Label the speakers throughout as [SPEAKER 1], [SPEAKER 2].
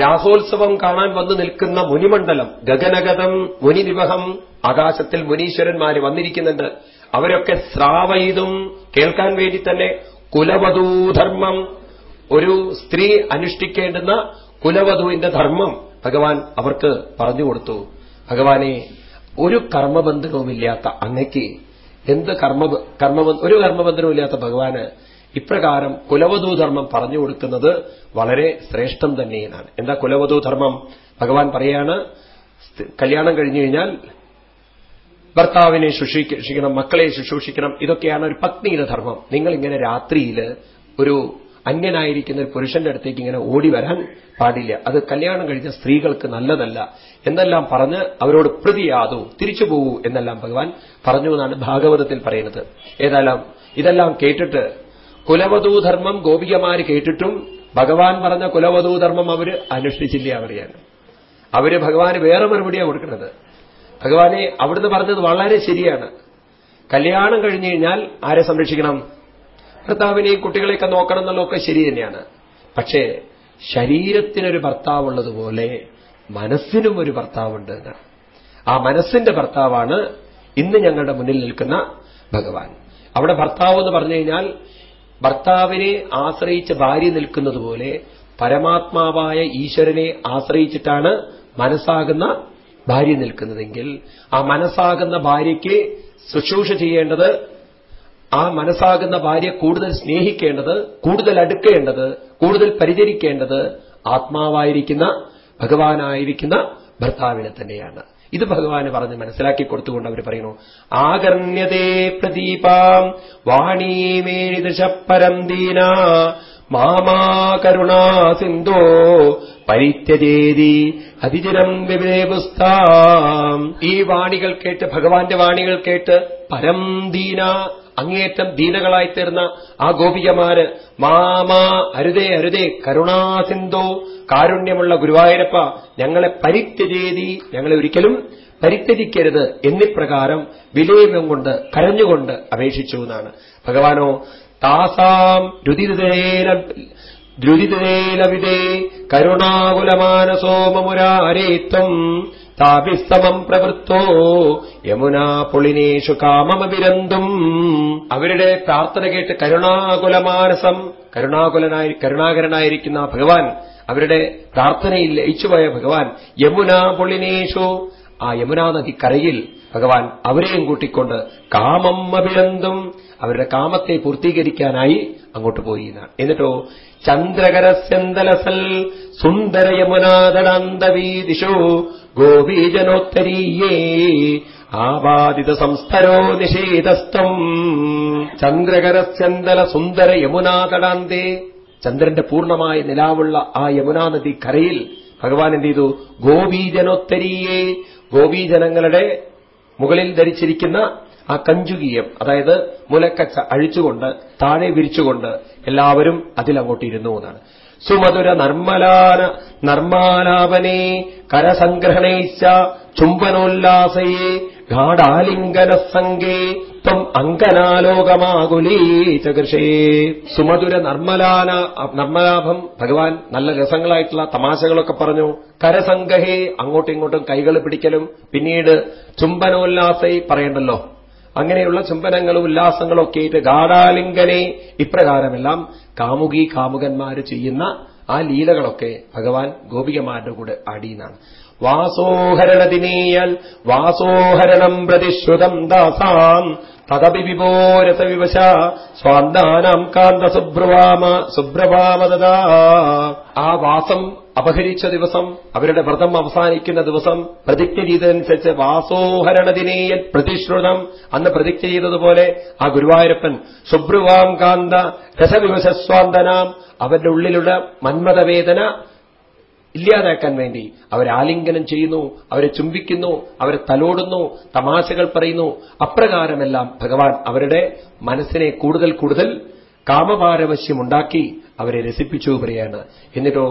[SPEAKER 1] രാസോത്സവം കാണാൻ വന്നു നിൽക്കുന്ന മുനിമണ്ഡലം ഗഗനഗതം മുനിനിവഹം ആകാശത്തിൽ മുനീശ്വരന്മാര് വന്നിരിക്കുന്നുണ്ട്. അവരൊക്കെ സ്രാവയിതും കേൾക്കാൻ വേണ്ടി തന്നെ കുലവധൂധർമ്മം. ഒരു സ്ത്രീ അനുഷ്ഠിക്കേണ്ടുന്ന കുലവധുവിന്റെ ധർമ്മം ഭഗവാൻ അവർക്ക് പറഞ്ഞുകൊടുത്തു ഭഗവാനെ ഒരു കർമ്മബന്ധനവുമില്ലാത്ത അങ്ങയ്ക്ക് എന്ത് കർമ്മ കർമ്മ ഒരു കർമ്മബന്ധനവുമില്ലാത്ത ഭഗവാന് ഇപ്രകാരം കുലവധൂധർമ്മം പറഞ്ഞു കൊടുക്കുന്നത് വളരെ ശ്രേഷ്ഠം തന്നെയാണ്. എന്താ കുലവധൂധർമ്മം? ഭഗവാൻ പറയാണ് കല്യാണം കഴിഞ്ഞു കഴിഞ്ഞാൽ ഭർത്താവിനെ ശുശ്രൂഷിക്കണം മക്കളെ ശുശ്രൂഷിക്കണം ഇതൊക്കെയാണ് ഒരു പത്നിയുടെ ധർമ്മം. നിങ്ങളിങ്ങനെ രാത്രിയിൽ ഒരു അന്യനായിരിക്കുന്ന ഒരു പുരുഷന്റെ അടുത്തേക്ക് ഇങ്ങനെ ഓടി വരാൻ പാടില്ല. അത് കല്യാണം കഴിഞ്ഞ സ്ത്രീകൾക്ക് നല്ലതല്ല. എന്നെല്ലാം പറഞ്ഞ് അവരോട് പ്രതിയാതോ തിരിച്ചു പോകൂ എന്നെല്ലാം ഭഗവാൻ പറഞ്ഞു എന്നാണ് ഭാഗവതത്തിൽ പറയുന്നത്. ഏതായാലും ഇതെല്ലാം കേട്ടിട്ട് കുലവധൂധർമ്മം ഗോപികമാര് കേട്ടിട്ടും ഭഗവാൻ പറഞ്ഞ കുലവധൂധർമ്മം അവർ അനുഷ്ഠിച്ചില്ല അവരെയാണ് അവർ ഭഗവാന് വേറെ മറുപടിയാണ് കൊടുക്കുന്നത്. ഭഗവാനെ അവിടുന്ന് പറഞ്ഞത് വളരെ ശരിയാണ്. കല്യാണം കഴിഞ്ഞു കഴിഞ്ഞാൽ ആരെ സംരക്ഷിക്കണം? ഭർത്താവിനെയും കുട്ടികളെയൊക്കെ നോക്കണം എന്നുള്ളതൊക്കെ ശരി തന്നെയാണ്. പക്ഷേ ശരീരത്തിനൊരു ഭർത്താവുള്ളതുപോലെ മനസ്സിനും ഒരു ഭർത്താവുണ്ട് ആ മനസ്സിന്റെ ഭർത്താവാണ് ഇന്ന് ഞങ്ങളുടെ മുന്നിൽ നിൽക്കുന്ന ഭഗവാൻ. അവിടെ ഭർത്താവ് എന്ന് പറഞ്ഞു കഴിഞ്ഞാൽ ഭർത്താവിനെ ആശ്രയിച്ച് ഭാര്യ നിൽക്കുന്നത് പോലെ പരമാത്മാവായ ഈശ്വരനെ ആശ്രയിച്ചിട്ടാണ് മനസ്സാകുന്ന ഭാര്യ നിൽക്കുന്നതെങ്കിൽ ആ മനസ്സാകുന്ന ഭാര്യയ്ക്ക് ശുശ്രൂഷ ചെയ്യേണ്ടത് ആ മനസ്സാകുന്ന ഭാര്യ കൂടുതൽ സ്നേഹിക്കേണ്ടത് കൂടുതൽ അടുക്കേണ്ടത് കൂടുതൽ പരിചരിക്കേണ്ടത് ആത്മാവായിരിക്കുന്ന ഭഗവാനായിരിക്കുന്ന ഭർത്താവിനെ തന്നെയാണ്. ഇത് ഭഗവാന് പറഞ്ഞ് മനസ്സിലാക്കി കൊടുത്തുകൊണ്ട് അവർ പറയുന്നു ആകർണ്യതേ പ്രദീപാം വാണീമേണിദൃശപ്പരം ദീന മാമാ കരുണാ പരിത്യജേതി അതിചരം വിവേപുസ്താം ഈ വാണികൾ കേട്ട് ഭഗവാന്റെ വാണികൾ കേട്ട് പരം ദീന അങ്ങേറ്റം ദീനകളായി തീർന്ന ആ ഗോപികമാര് മാമാ അരുതേ അരുതേ കരുണാസിന്ധോ കാരുണ്യമുള്ള ഗുരുവായൂരപ്പ ഞങ്ങളെ പരിത്യജേതി ഞങ്ങളെ ഒരിക്കലും പരിത്യജിക്കരുത് എന്നിപ്രകാരം വിലയം കൊണ്ട് കരഞ്ഞുകൊണ്ട് അപേക്ഷിച്ചു എന്നാണ്. ഭഗവാനോ താസാം രുതിരുതേന ദ്രുതിതേലവിതേ കരുണാകുലമാനസോ താപിസ്തമം പ്രവൃത്തോ യമുനാ പൊളിനേഷു കാമമവിരന്തും അവരുടെ പ്രാർത്ഥന കേട്ട് കരുണാകുലമാനസം കരുണാകുലനായി കരുണാകരനായിരിക്കുന്ന ഭഗവാൻ അവരുടെ പ്രാർത്ഥനയിൽ ലയിച്ചുപോയ ഭഗവാൻ യമുനാ പൊളിനേഷു ആ യമുനാ നദിക്കരയിൽ കരയിൽ ഭഗവാൻ അവരെയും കൂട്ടിക്കൊണ്ട് കാമം അഭിനന്ദും അവരുടെ കാമത്തെ പൂർത്തീകരിക്കാനായി അങ്ങോട്ട് പോയി എന്നിട്ടോ ചന്ദ്രകരസ്യന്തലസൽ സുന്ദര യമുനാദടാന്തവീദിഷു ഗോപീജനോത്തരീയേ ആവാദിത സംസ്ഥരോ നിഷേധസ്ഥം ചന്ദ്രകരസ്യന്തല സുന്ദര യമുനാതടാന്തേ ചന്ദ്രന്റെ പൂർണമായ നിലാവുള്ള ആ യമുനാ നദി കരയിൽ ഭഗവാൻ എന്ത് ചെയ്തു? ഗോപീജനോത്തരീയേ. ഗോപീജനങ്ങളുടെ മുകളിൽ ധരിച്ചിരിക്കുന്ന ആ കഞ്ചുകീയം അതായത് മുലക്കച്ച അഴിച്ചുകൊണ്ട് താഴെ വിരിച്ചുകൊണ്ട് എല്ലാവരും അതിലങ്ങോട്ടിരുന്നു എന്നാണ്. സുമധുര നർമ്മലാന നർമാലാപനേ കരസംഗ്രഹണൈശ്ച ചുംബനോല്ലാസയേ ഗാഢാലിംഗനസംഗേ ത്വം അങ്കനാലോകമാകുലീചകൃഷേ സുമധുര നർമ്മലാന നർമ്മലാഭം ഭഗവാൻ നല്ല രസങ്ങളായിട്ടുള്ള തമാശകളൊക്കെ പറഞ്ഞു. കരസംഗഹേ അങ്ങോട്ടും ഇങ്ങോട്ടും കൈകൾ പിടിക്കലും. പിന്നീട് ചുംബനോല്ലാസൈ പറയണ്ടല്ലോ. അങ്ങനെയുള്ള ചുംബനങ്ങളും ഉല്ലാസങ്ങളും ഒക്കെ ആയിട്ട് ഗാഢാലിംഗനെ ഇപ്രകാരമെല്ലാം കാമുകി കാമുകന്മാര് ചെയ്യുന്ന ആ ലീലകളൊക്കെ ഭഗവാൻ ഗോപികമാരുടെ കൂടെ ആടിയെന്നാണ്. വാസോഹരണദിനീയൽ വാസോഹരണം പ്രതിശ്രുതം ദാസാം തദപി വിപോരസ വിവശ സ്വാന്താനാം കാന്ത സുബ്രവാമ സുബ്രവാമദാ ആ വാസം അപഹരിച്ച ദിവസം അവരുടെ വ്രതം അവസാനിക്കുന്ന ദിവസം പ്രതിജ്ഞ ചെയ്തതനുസരിച്ച് വാസോഹരണദിനേയൽ പ്രതിശ്രുതം അന്ന് പ്രതിജ്ഞ ചെയ്തതുപോലെ ആ ഗുരുവായൂരപ്പൻ സുബ്രുവാം കാന്ത രസവിവശസ്വാന്തനാം അവരുടെ ഉള്ളിലുള്ള മന്മതവേദന ഇല്ലാതാക്കാൻ വേണ്ടി അവരെ ആലിംഗനം ചെയ്യുന്നു അവരെ ചുംബിക്കുന്നു അവരെ തലോടുന്നു തമാശകൾ പറയുന്നു. അപ്രകാരമെല്ലാം ഭഗവാൻ അവരുടെ മനസ്സിനെ കൂടുതൽ കൂടുതൽ കാമപാരവശ്യമുണ്ടാക്കി അവരെ രസിപ്പിച്ചു പറയാണ് എന്നിട്ടോ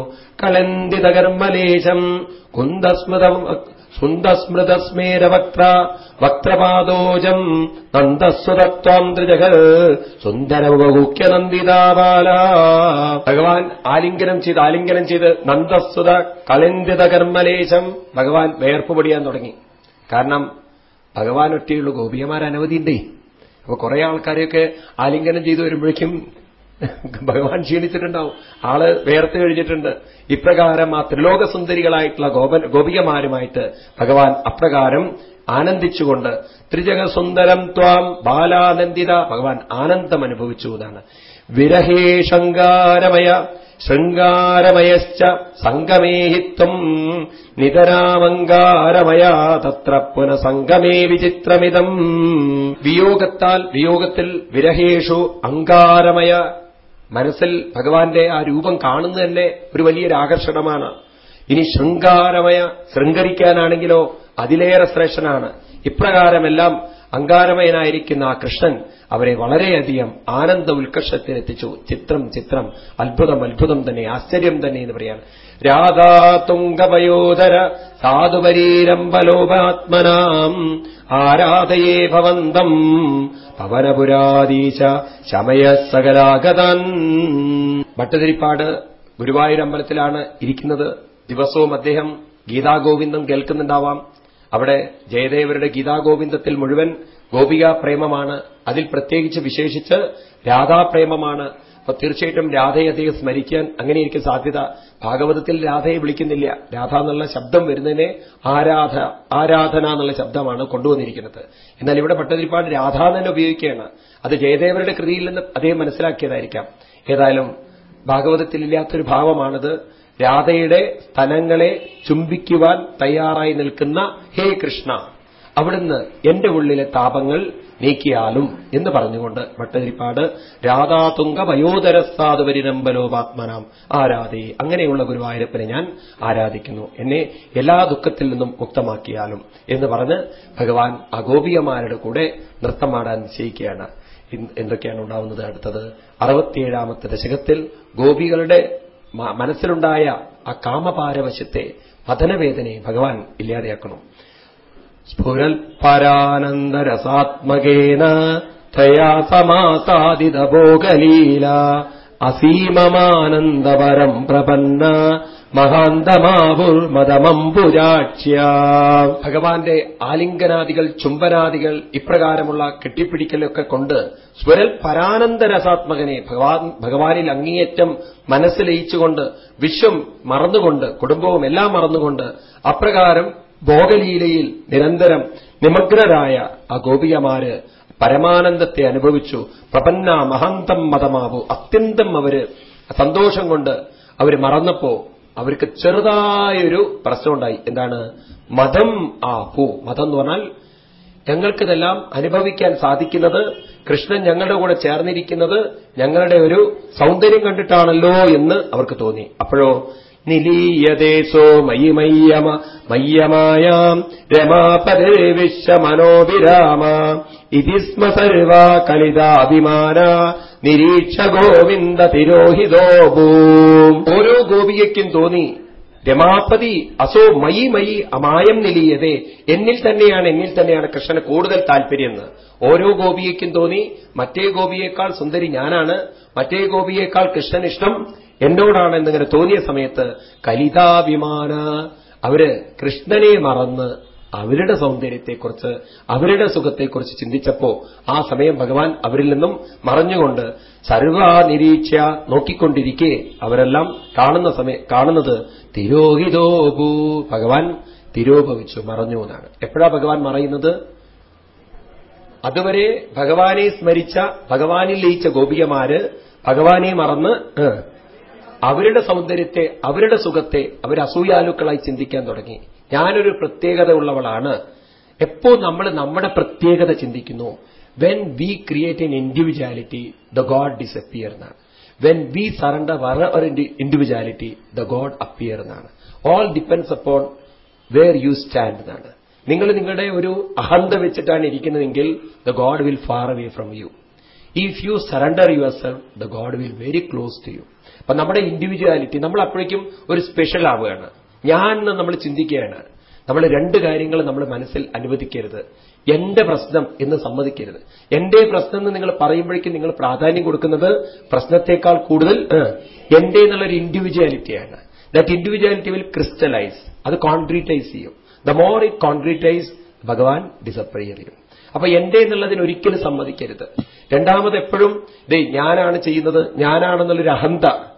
[SPEAKER 1] കളന്തിതകർമ്മലേശം കുന്ദസ്മൃതം സുന്ദസ്മൃതസ്മേരവക്ത്ര വക്രപാദോജം നന്ദസ്വതത്വം ത്രിജഗ സുന്ദരമുഖ്യ നന്ദിതാബാല ഭഗവാൻ ആലിംഗനം ചെയ്ത് ആലിംഗനം ചെയ്ത് നന്ദസ്വത കളന്തിത കർമ്മലേശം ഭഗവാൻ വേർപ്പ് പൊടിയാൻ തുടങ്ങി. കാരണം ഭഗവാൻ ഒറ്റയുള്ള ഗോപിയമാർ അനവധിയുണ്ടേ അപ്പൊ കുറെ ആൾക്കാരെയൊക്കെ ആലിംഗനം ചെയ്തു വരുമ്പോഴേക്കും ഭഗവാൻ ക്ഷീണിച്ചിട്ടുണ്ടാവും. ആൾ വേർത്ത് കഴിഞ്ഞിട്ടുണ്ട്. ഇപ്രകാരം ആ ത്രിലോകസുന്ദരികളായിട്ടുള്ള ഗോപ ഗോപികമാരുമായിട്ട് ഭഗവാൻ അപ്രകാരം ആനന്ദിച്ചുകൊണ്ട് ത്രിജഗസുന്ദരം ത്വാം ബാലാനന്ദിത ഭഗവാൻ ആനന്ദം അനുഭവിച്ചു എന്നാണ്. വിരഹേ ശങ്കാരമയ ശൃംഗാരമയശ്ച സംഗമേഹിത്വം നിതരാമങ്കാരമയ തത്ര പുനസംഗമേ വിചിത്രമിതം. വിയോഗത്താൽ വിയോഗത്തിൽ വിരഹേഷു അങ്കാരമയ മനസ്സിൽ ഭഗവാന്റെ ആ രൂപം കാണുന്നത് തന്നെ ഒരു വലിയൊരു ആകർഷണമാണ്. ഇനി ശൃംഗാരമയ ശൃംഗരിക്കാനാണെങ്കിലോ അതിലേറെ ശ്രേഷ്ഠനാണ്. ഇപ്രകാരമെല്ലാം അങ്കാരമയനായിരിക്കുന്ന ആ കൃഷ്ണൻ അവരെ വളരെയധികം ആനന്ദ ഉത്കർഷത്തിനെത്തിച്ചു ചിത്രം ചിത്രം അത്ഭുതം അത്ഭുതം തന്നെ ആശ്ചര്യം തന്നെ എന്ന് പറയാണ് രാധാ തുംഗപയോധര സാധുപരീരംബലോപാത്മനാം ആരാധയേ ഭവന്തം പവനപുരാദീശ ശമയ സകലാഗതൻ. ഭട്ടതിരിപ്പാട് ഗുരുവായൂരമ്പലത്തിലാണ് ഇരിക്കുന്നത്. ദിവസവും അദ്ദേഹം ഗീതാഗോവിന്ദം കേൾക്കുന്നുണ്ടാവാം. അവിടെ ജയദേവരുടെ ഗീതാഗോവിന്ദത്തിൽ മുഴുവൻ ഗോപികാ പ്രേമമാണ്. അതിൽ പ്രത്യേകിച്ച് വിശേഷിച്ച് രാധാപ്രേമമാണ് അപ്പൊ തീർച്ചയായിട്ടും രാധയെ അദ്ദേഹം സ്മരിക്കാൻ അങ്ങനെ അങ്ങനെയിരിക്കും സാധ്യത. ഭാഗവതത്തിൽ രാധയെ വിളിക്കുന്നില്ല. രാധ എന്നുള്ള ശബ്ദം വരുന്നതിനെ ആരാധ ആരാധന എന്നുള്ള ശബ്ദമാണ് കൊണ്ടുവന്നിരിക്കുന്നത്. എന്നാൽ ഇവിടെ ഭട്ടതിരിപ്പാട് രാധ തന്നെ ഉപയോഗിക്കുകയാണ്. അത് ജയദേവരുടെ കൃതിയിൽ നിന്ന് അദ്ദേഹം മനസ്സിലാക്കിയതായിരിക്കാം. ഏതായാലും ഭാഗവതത്തിലില്ലാത്തൊരു ഭാവമാണിത്. രാധയുടെ സ്ഥലങ്ങളെ ചുംബിക്കുവാൻ തയ്യാറായി നിൽക്കുന്ന ഹേ കൃഷ്ണ അവിടുന്ന് എന്റെ ഉള്ളിലെ താപങ്ങൾ നീക്കിയാലും എന്ന് പറഞ്ഞുകൊണ്ട് ഭട്ടതിരിപ്പാട് രാധാതുങ്ക വയോധരസ്ഥാതുപരിരംബലോപാത്മനാം ആരാധേ. അങ്ങനെയുള്ള ഗുരുവായൂരപ്പനെ ഞാൻ ആരാധിക്കുന്നു. എന്നെ എല്ലാ ദുഃഖത്തിൽ നിന്നും മുക്തമാക്കിയാലും എന്ന് പറഞ്ഞ് ഭഗവാൻ അഗോപികമാരുടെ കൂടെ നൃത്തമാടാൻ നിശ്ചയിക്കുകയാണ്. എന്തൊക്കെയാണ് ഉണ്ടാവുന്നത് അടുത്തത്? അറുപത്തിയേഴാമത്തെ ദശകത്തിൽ ഗോപികളുടെ മനസ്സിലുണ്ടായ ആ കാമപാരവശ്യത്തെ പതനവേദനയെ ഭഗവാൻ ഇല്ലാതെയാക്കണം. സ്ഫുരൽ പരാനന്ദരസാത്മകേന തയാ സമാസാദിതഭോഗലീല അസീമമാനന്ദപരം പ്രപന്ന മഹാന്തമാവുർമതമംബുജാക്ഷ്യ ഭഗവാന്റെ ആലിംഗനാദികൾ ചുംബനാദികൾ ഇപ്രകാരമുള്ള കെട്ടിപ്പിടിക്കലൊക്കെ കൊണ്ട് സ്വരൽ പരാനന്ദരസാത്മകനെ ഭഗവാനിൽ അങ്ങേയറ്റം മനസ്സിലയിച്ചുകൊണ്ട് വിശ്വം മറന്നുകൊണ്ട് കുടുംബവും എല്ലാം മറന്നുകൊണ്ട് അപ്രകാരം ഭോഗലീലയിൽ നിരന്തരം നിമഗ്നരായ ആ ഗോപികമാര് പരമാനന്ദത്തെ അനുഭവിച്ചു. പ്രപന്ന മഹന്തം മതമാവു. അത്യന്തം അവർ സന്തോഷം കൊണ്ട് അവർ മറന്നപ്പോ അവർക്ക് ചെറുതായൊരു പ്രശ്നമുണ്ടായി. എന്താണ്? മതം ആ പൂ മതം എന്ന് പറഞ്ഞാൽ ഞങ്ങൾക്കിതെല്ലാം അനുഭവിക്കാൻ സാധിക്കുന്നത് കൃഷ്ണൻ ഞങ്ങളുടെ കൂടെ ചേർന്നിരിക്കുന്നത് ഞങ്ങളുടെ ഒരു സൗന്ദര്യം കണ്ടിട്ടാണല്ലോ എന്ന് അവർക്ക് തോന്നി. അപ്പോഴോ നിലീയതേസോ മയി മയ്യമ മയ്യമായാം. രമാപരേ വിശ്വമനോവിരാമ ഇതി സ്മ സർവാ കലിതാഭിമാന. നിരീക്ഷ ഗോവിന്ദ തിരോഹിതോഭൂ ഓരോ ഗോപികയ്ക്കും തോന്നി രമാപതി അസോ മയി മയി അമായം നിലീയതേ. എന്നിൽ തന്നെയാണ് എന്നിൽ തന്നെയാണ് കൃഷ്ണന് കൂടുതൽ താല്പര്യമെന്ന് ഓരോ ഗോപിയേക്കും തോന്നി മറ്റേ ഗോപിയേക്കാൾ സുന്ദരി ഞാനാണ്. മറ്റേ ഗോപിയേക്കാൾ കൃഷ്ണൻ ഇഷ്ടം എന്നോടാണ് എന്നിങ്ങനെ തോന്നിയ സമയത്ത് കലിതാഭിമാന അവർ കൃഷ്ണനെ മറന്ന് അവരുടെ സൗന്ദര്യത്തെക്കുറിച്ച് അവരുടെ സുഖത്തെക്കുറിച്ച് ചിന്തിച്ചപ്പോ ആ സമയം ഭഗവാൻ അവരിൽ നിന്നും മറഞ്ഞുകൊണ്ട് സർവാ നിരീക്ഷ നോക്കിക്കൊണ്ടിരിക്കെ അവരെല്ലാം കാണുന്ന സമയ കാണുന്നത് തിരോഹിതോപൂ ഭഗവാൻ തിരോഭവിച്ചു മറഞ്ഞു എന്നാണ്. എപ്പോഴാ ഭഗവാൻ മറയുന്നത്? അതുവരെ ഭഗവാനെ സ്മരിച്ച ഭഗവാനിൽ ലയിച്ച ഗോപികമാര് ഭഗവാനെ മറന്ന് അവരുടെ സൗന്ദര്യത്തെ അവരുടെ സുഖത്തെ അവർ അസൂയാലുക്കളായി ചിന്തിക്കാൻ തുടങ്ങി. ഞാനൊരു പ്രത്യേകത ഉള്ളവളാണ് എപ്പോ നമ്മൾ നമ്മുടെ പ്രത്യേകത ചിന്തിക്കുന്നു? When we create an individuality the God disappear എന്നാണ്. When we surrender our individuality the God appear എന്നാണ്. All depends upon where you stand എന്നാണ്. നിങ്ങൾ നിങ്ങളുടെ ഒരു അഹന്ത വെച്ചിട്ടാണ് ഇരിക്കുന്നതെങ്കിൽ the God will far away from you if you surrender your self the God will very close to you അപ്പൊ നമ്മുടെ individuality നമ്മൾ അപ്പോഴേക്കും ഒരു സ്പെഷ്യൽ ആവുകയാണ്. ഞാൻ നമ്മൾ ചിന്തിക്കുകയാണ്. നമ്മൾ രണ്ട് കാര്യങ്ങൾ നമ്മൾ മനസ്സിൽ അനുവദിക്കരുത്. എന്റെ പ്രശ്നം എന്ന് സമ്മതിക്കരുത്. എന്റെ പ്രശ്നം എന്ന് നിങ്ങൾ പറയുമ്പോഴേക്കും നിങ്ങൾ പ്രാധാന്യം കൊടുക്കുന്നത് പ്രശ്നത്തെക്കാൾ കൂടുതൽ എന്റെ എന്നുള്ളൊരു ഇൻഡിവിജ്വാലിറ്റിയാണ് ദാറ്റ് ഇൻഡിവിജ്വാലിറ്റി വിൽ ക്രിസ്റ്റലൈസ് അത് കോൺക്രീറ്റൈസ് ചെയ്യും. ദ മോർ ഇറ്റ് കോൺക്രീറ്റൈസ് ഭഗവാൻ ഡിസപ്പയർ ചെയ്യും. അപ്പൊ എന്റെ എന്നുള്ളതിന് ഒരിക്കലും സമ്മതിക്കരുത്. രണ്ടാമത് എപ്പോഴും ദേ ഞാനാണ് ചെയ്യുന്നത് ഞാനാണെന്നുള്ളൊരു അഹന്ത.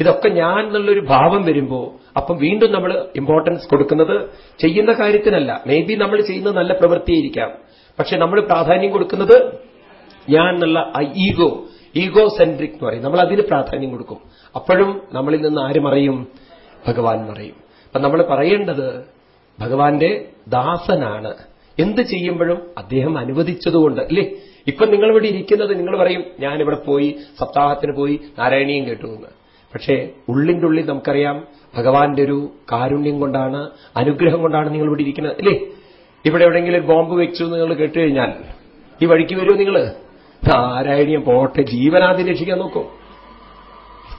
[SPEAKER 1] ഇതൊക്കെ ഞാൻ എന്നുള്ളൊരു ഭാവം വരുമ്പോ അപ്പം വീണ്ടും നമ്മൾ ഇമ്പോർട്ടൻസ് കൊടുക്കുന്നത് ചെയ്യുന്ന കാര്യത്തിനല്ല. മേ ബി നമ്മൾ ചെയ്യുന്ന നല്ല പ്രവൃത്തിയായിരിക്കാം. പക്ഷെ നമ്മൾ പ്രാധാന്യം കൊടുക്കുന്നത് ഞാൻ എന്നുള്ള ഈഗോ ഈഗോ സെൻട്രിക് എന്ന് പറയും. നമ്മൾ അതിന് പ്രാധാന്യം കൊടുക്കും. അപ്പോഴും നമ്മളിൽ നിന്ന് ആരും അറിയും ഭഗവാൻ അറിയും അപ്പൊ നമ്മൾ പറയേണ്ടത് ഭഗവാന്റെ ദാസനാണ്. എന്ത് ചെയ്യുമ്പോഴും അദ്ദേഹം അനുവദിച്ചതുകൊണ്ട് അല്ലേ? ഇപ്പൊ നിങ്ങളിവിടെ ഇരിക്കുന്നത് നിങ്ങൾ പറയും ഞാനിവിടെ പോയി സപ്താഹത്തിന് പോയി നാരായണീയം കേട്ടു എന്ന്. പക്ഷേ ഉള്ളിന്റെ ഉള്ളിൽ നമുക്കറിയാം ഭഗവാന്റെ ഒരു കാരുണ്യം കൊണ്ടാണ് അനുഗ്രഹം കൊണ്ടാണ് നിങ്ങൾ ഇവിടെ ഇരിക്കുന്നത്. അല്ലേ ഇവിടെ എവിടെയെങ്കിലും ബോംബ് വെച്ചു നിങ്ങൾ കേട്ടു കഴിഞ്ഞാൽ ഈ വഴിക്ക് വരുമോ നിങ്ങൾ നാരായണീയം പോട്ടെ ജീവനാദി രക്ഷിക്കാൻ നോക്കൂ.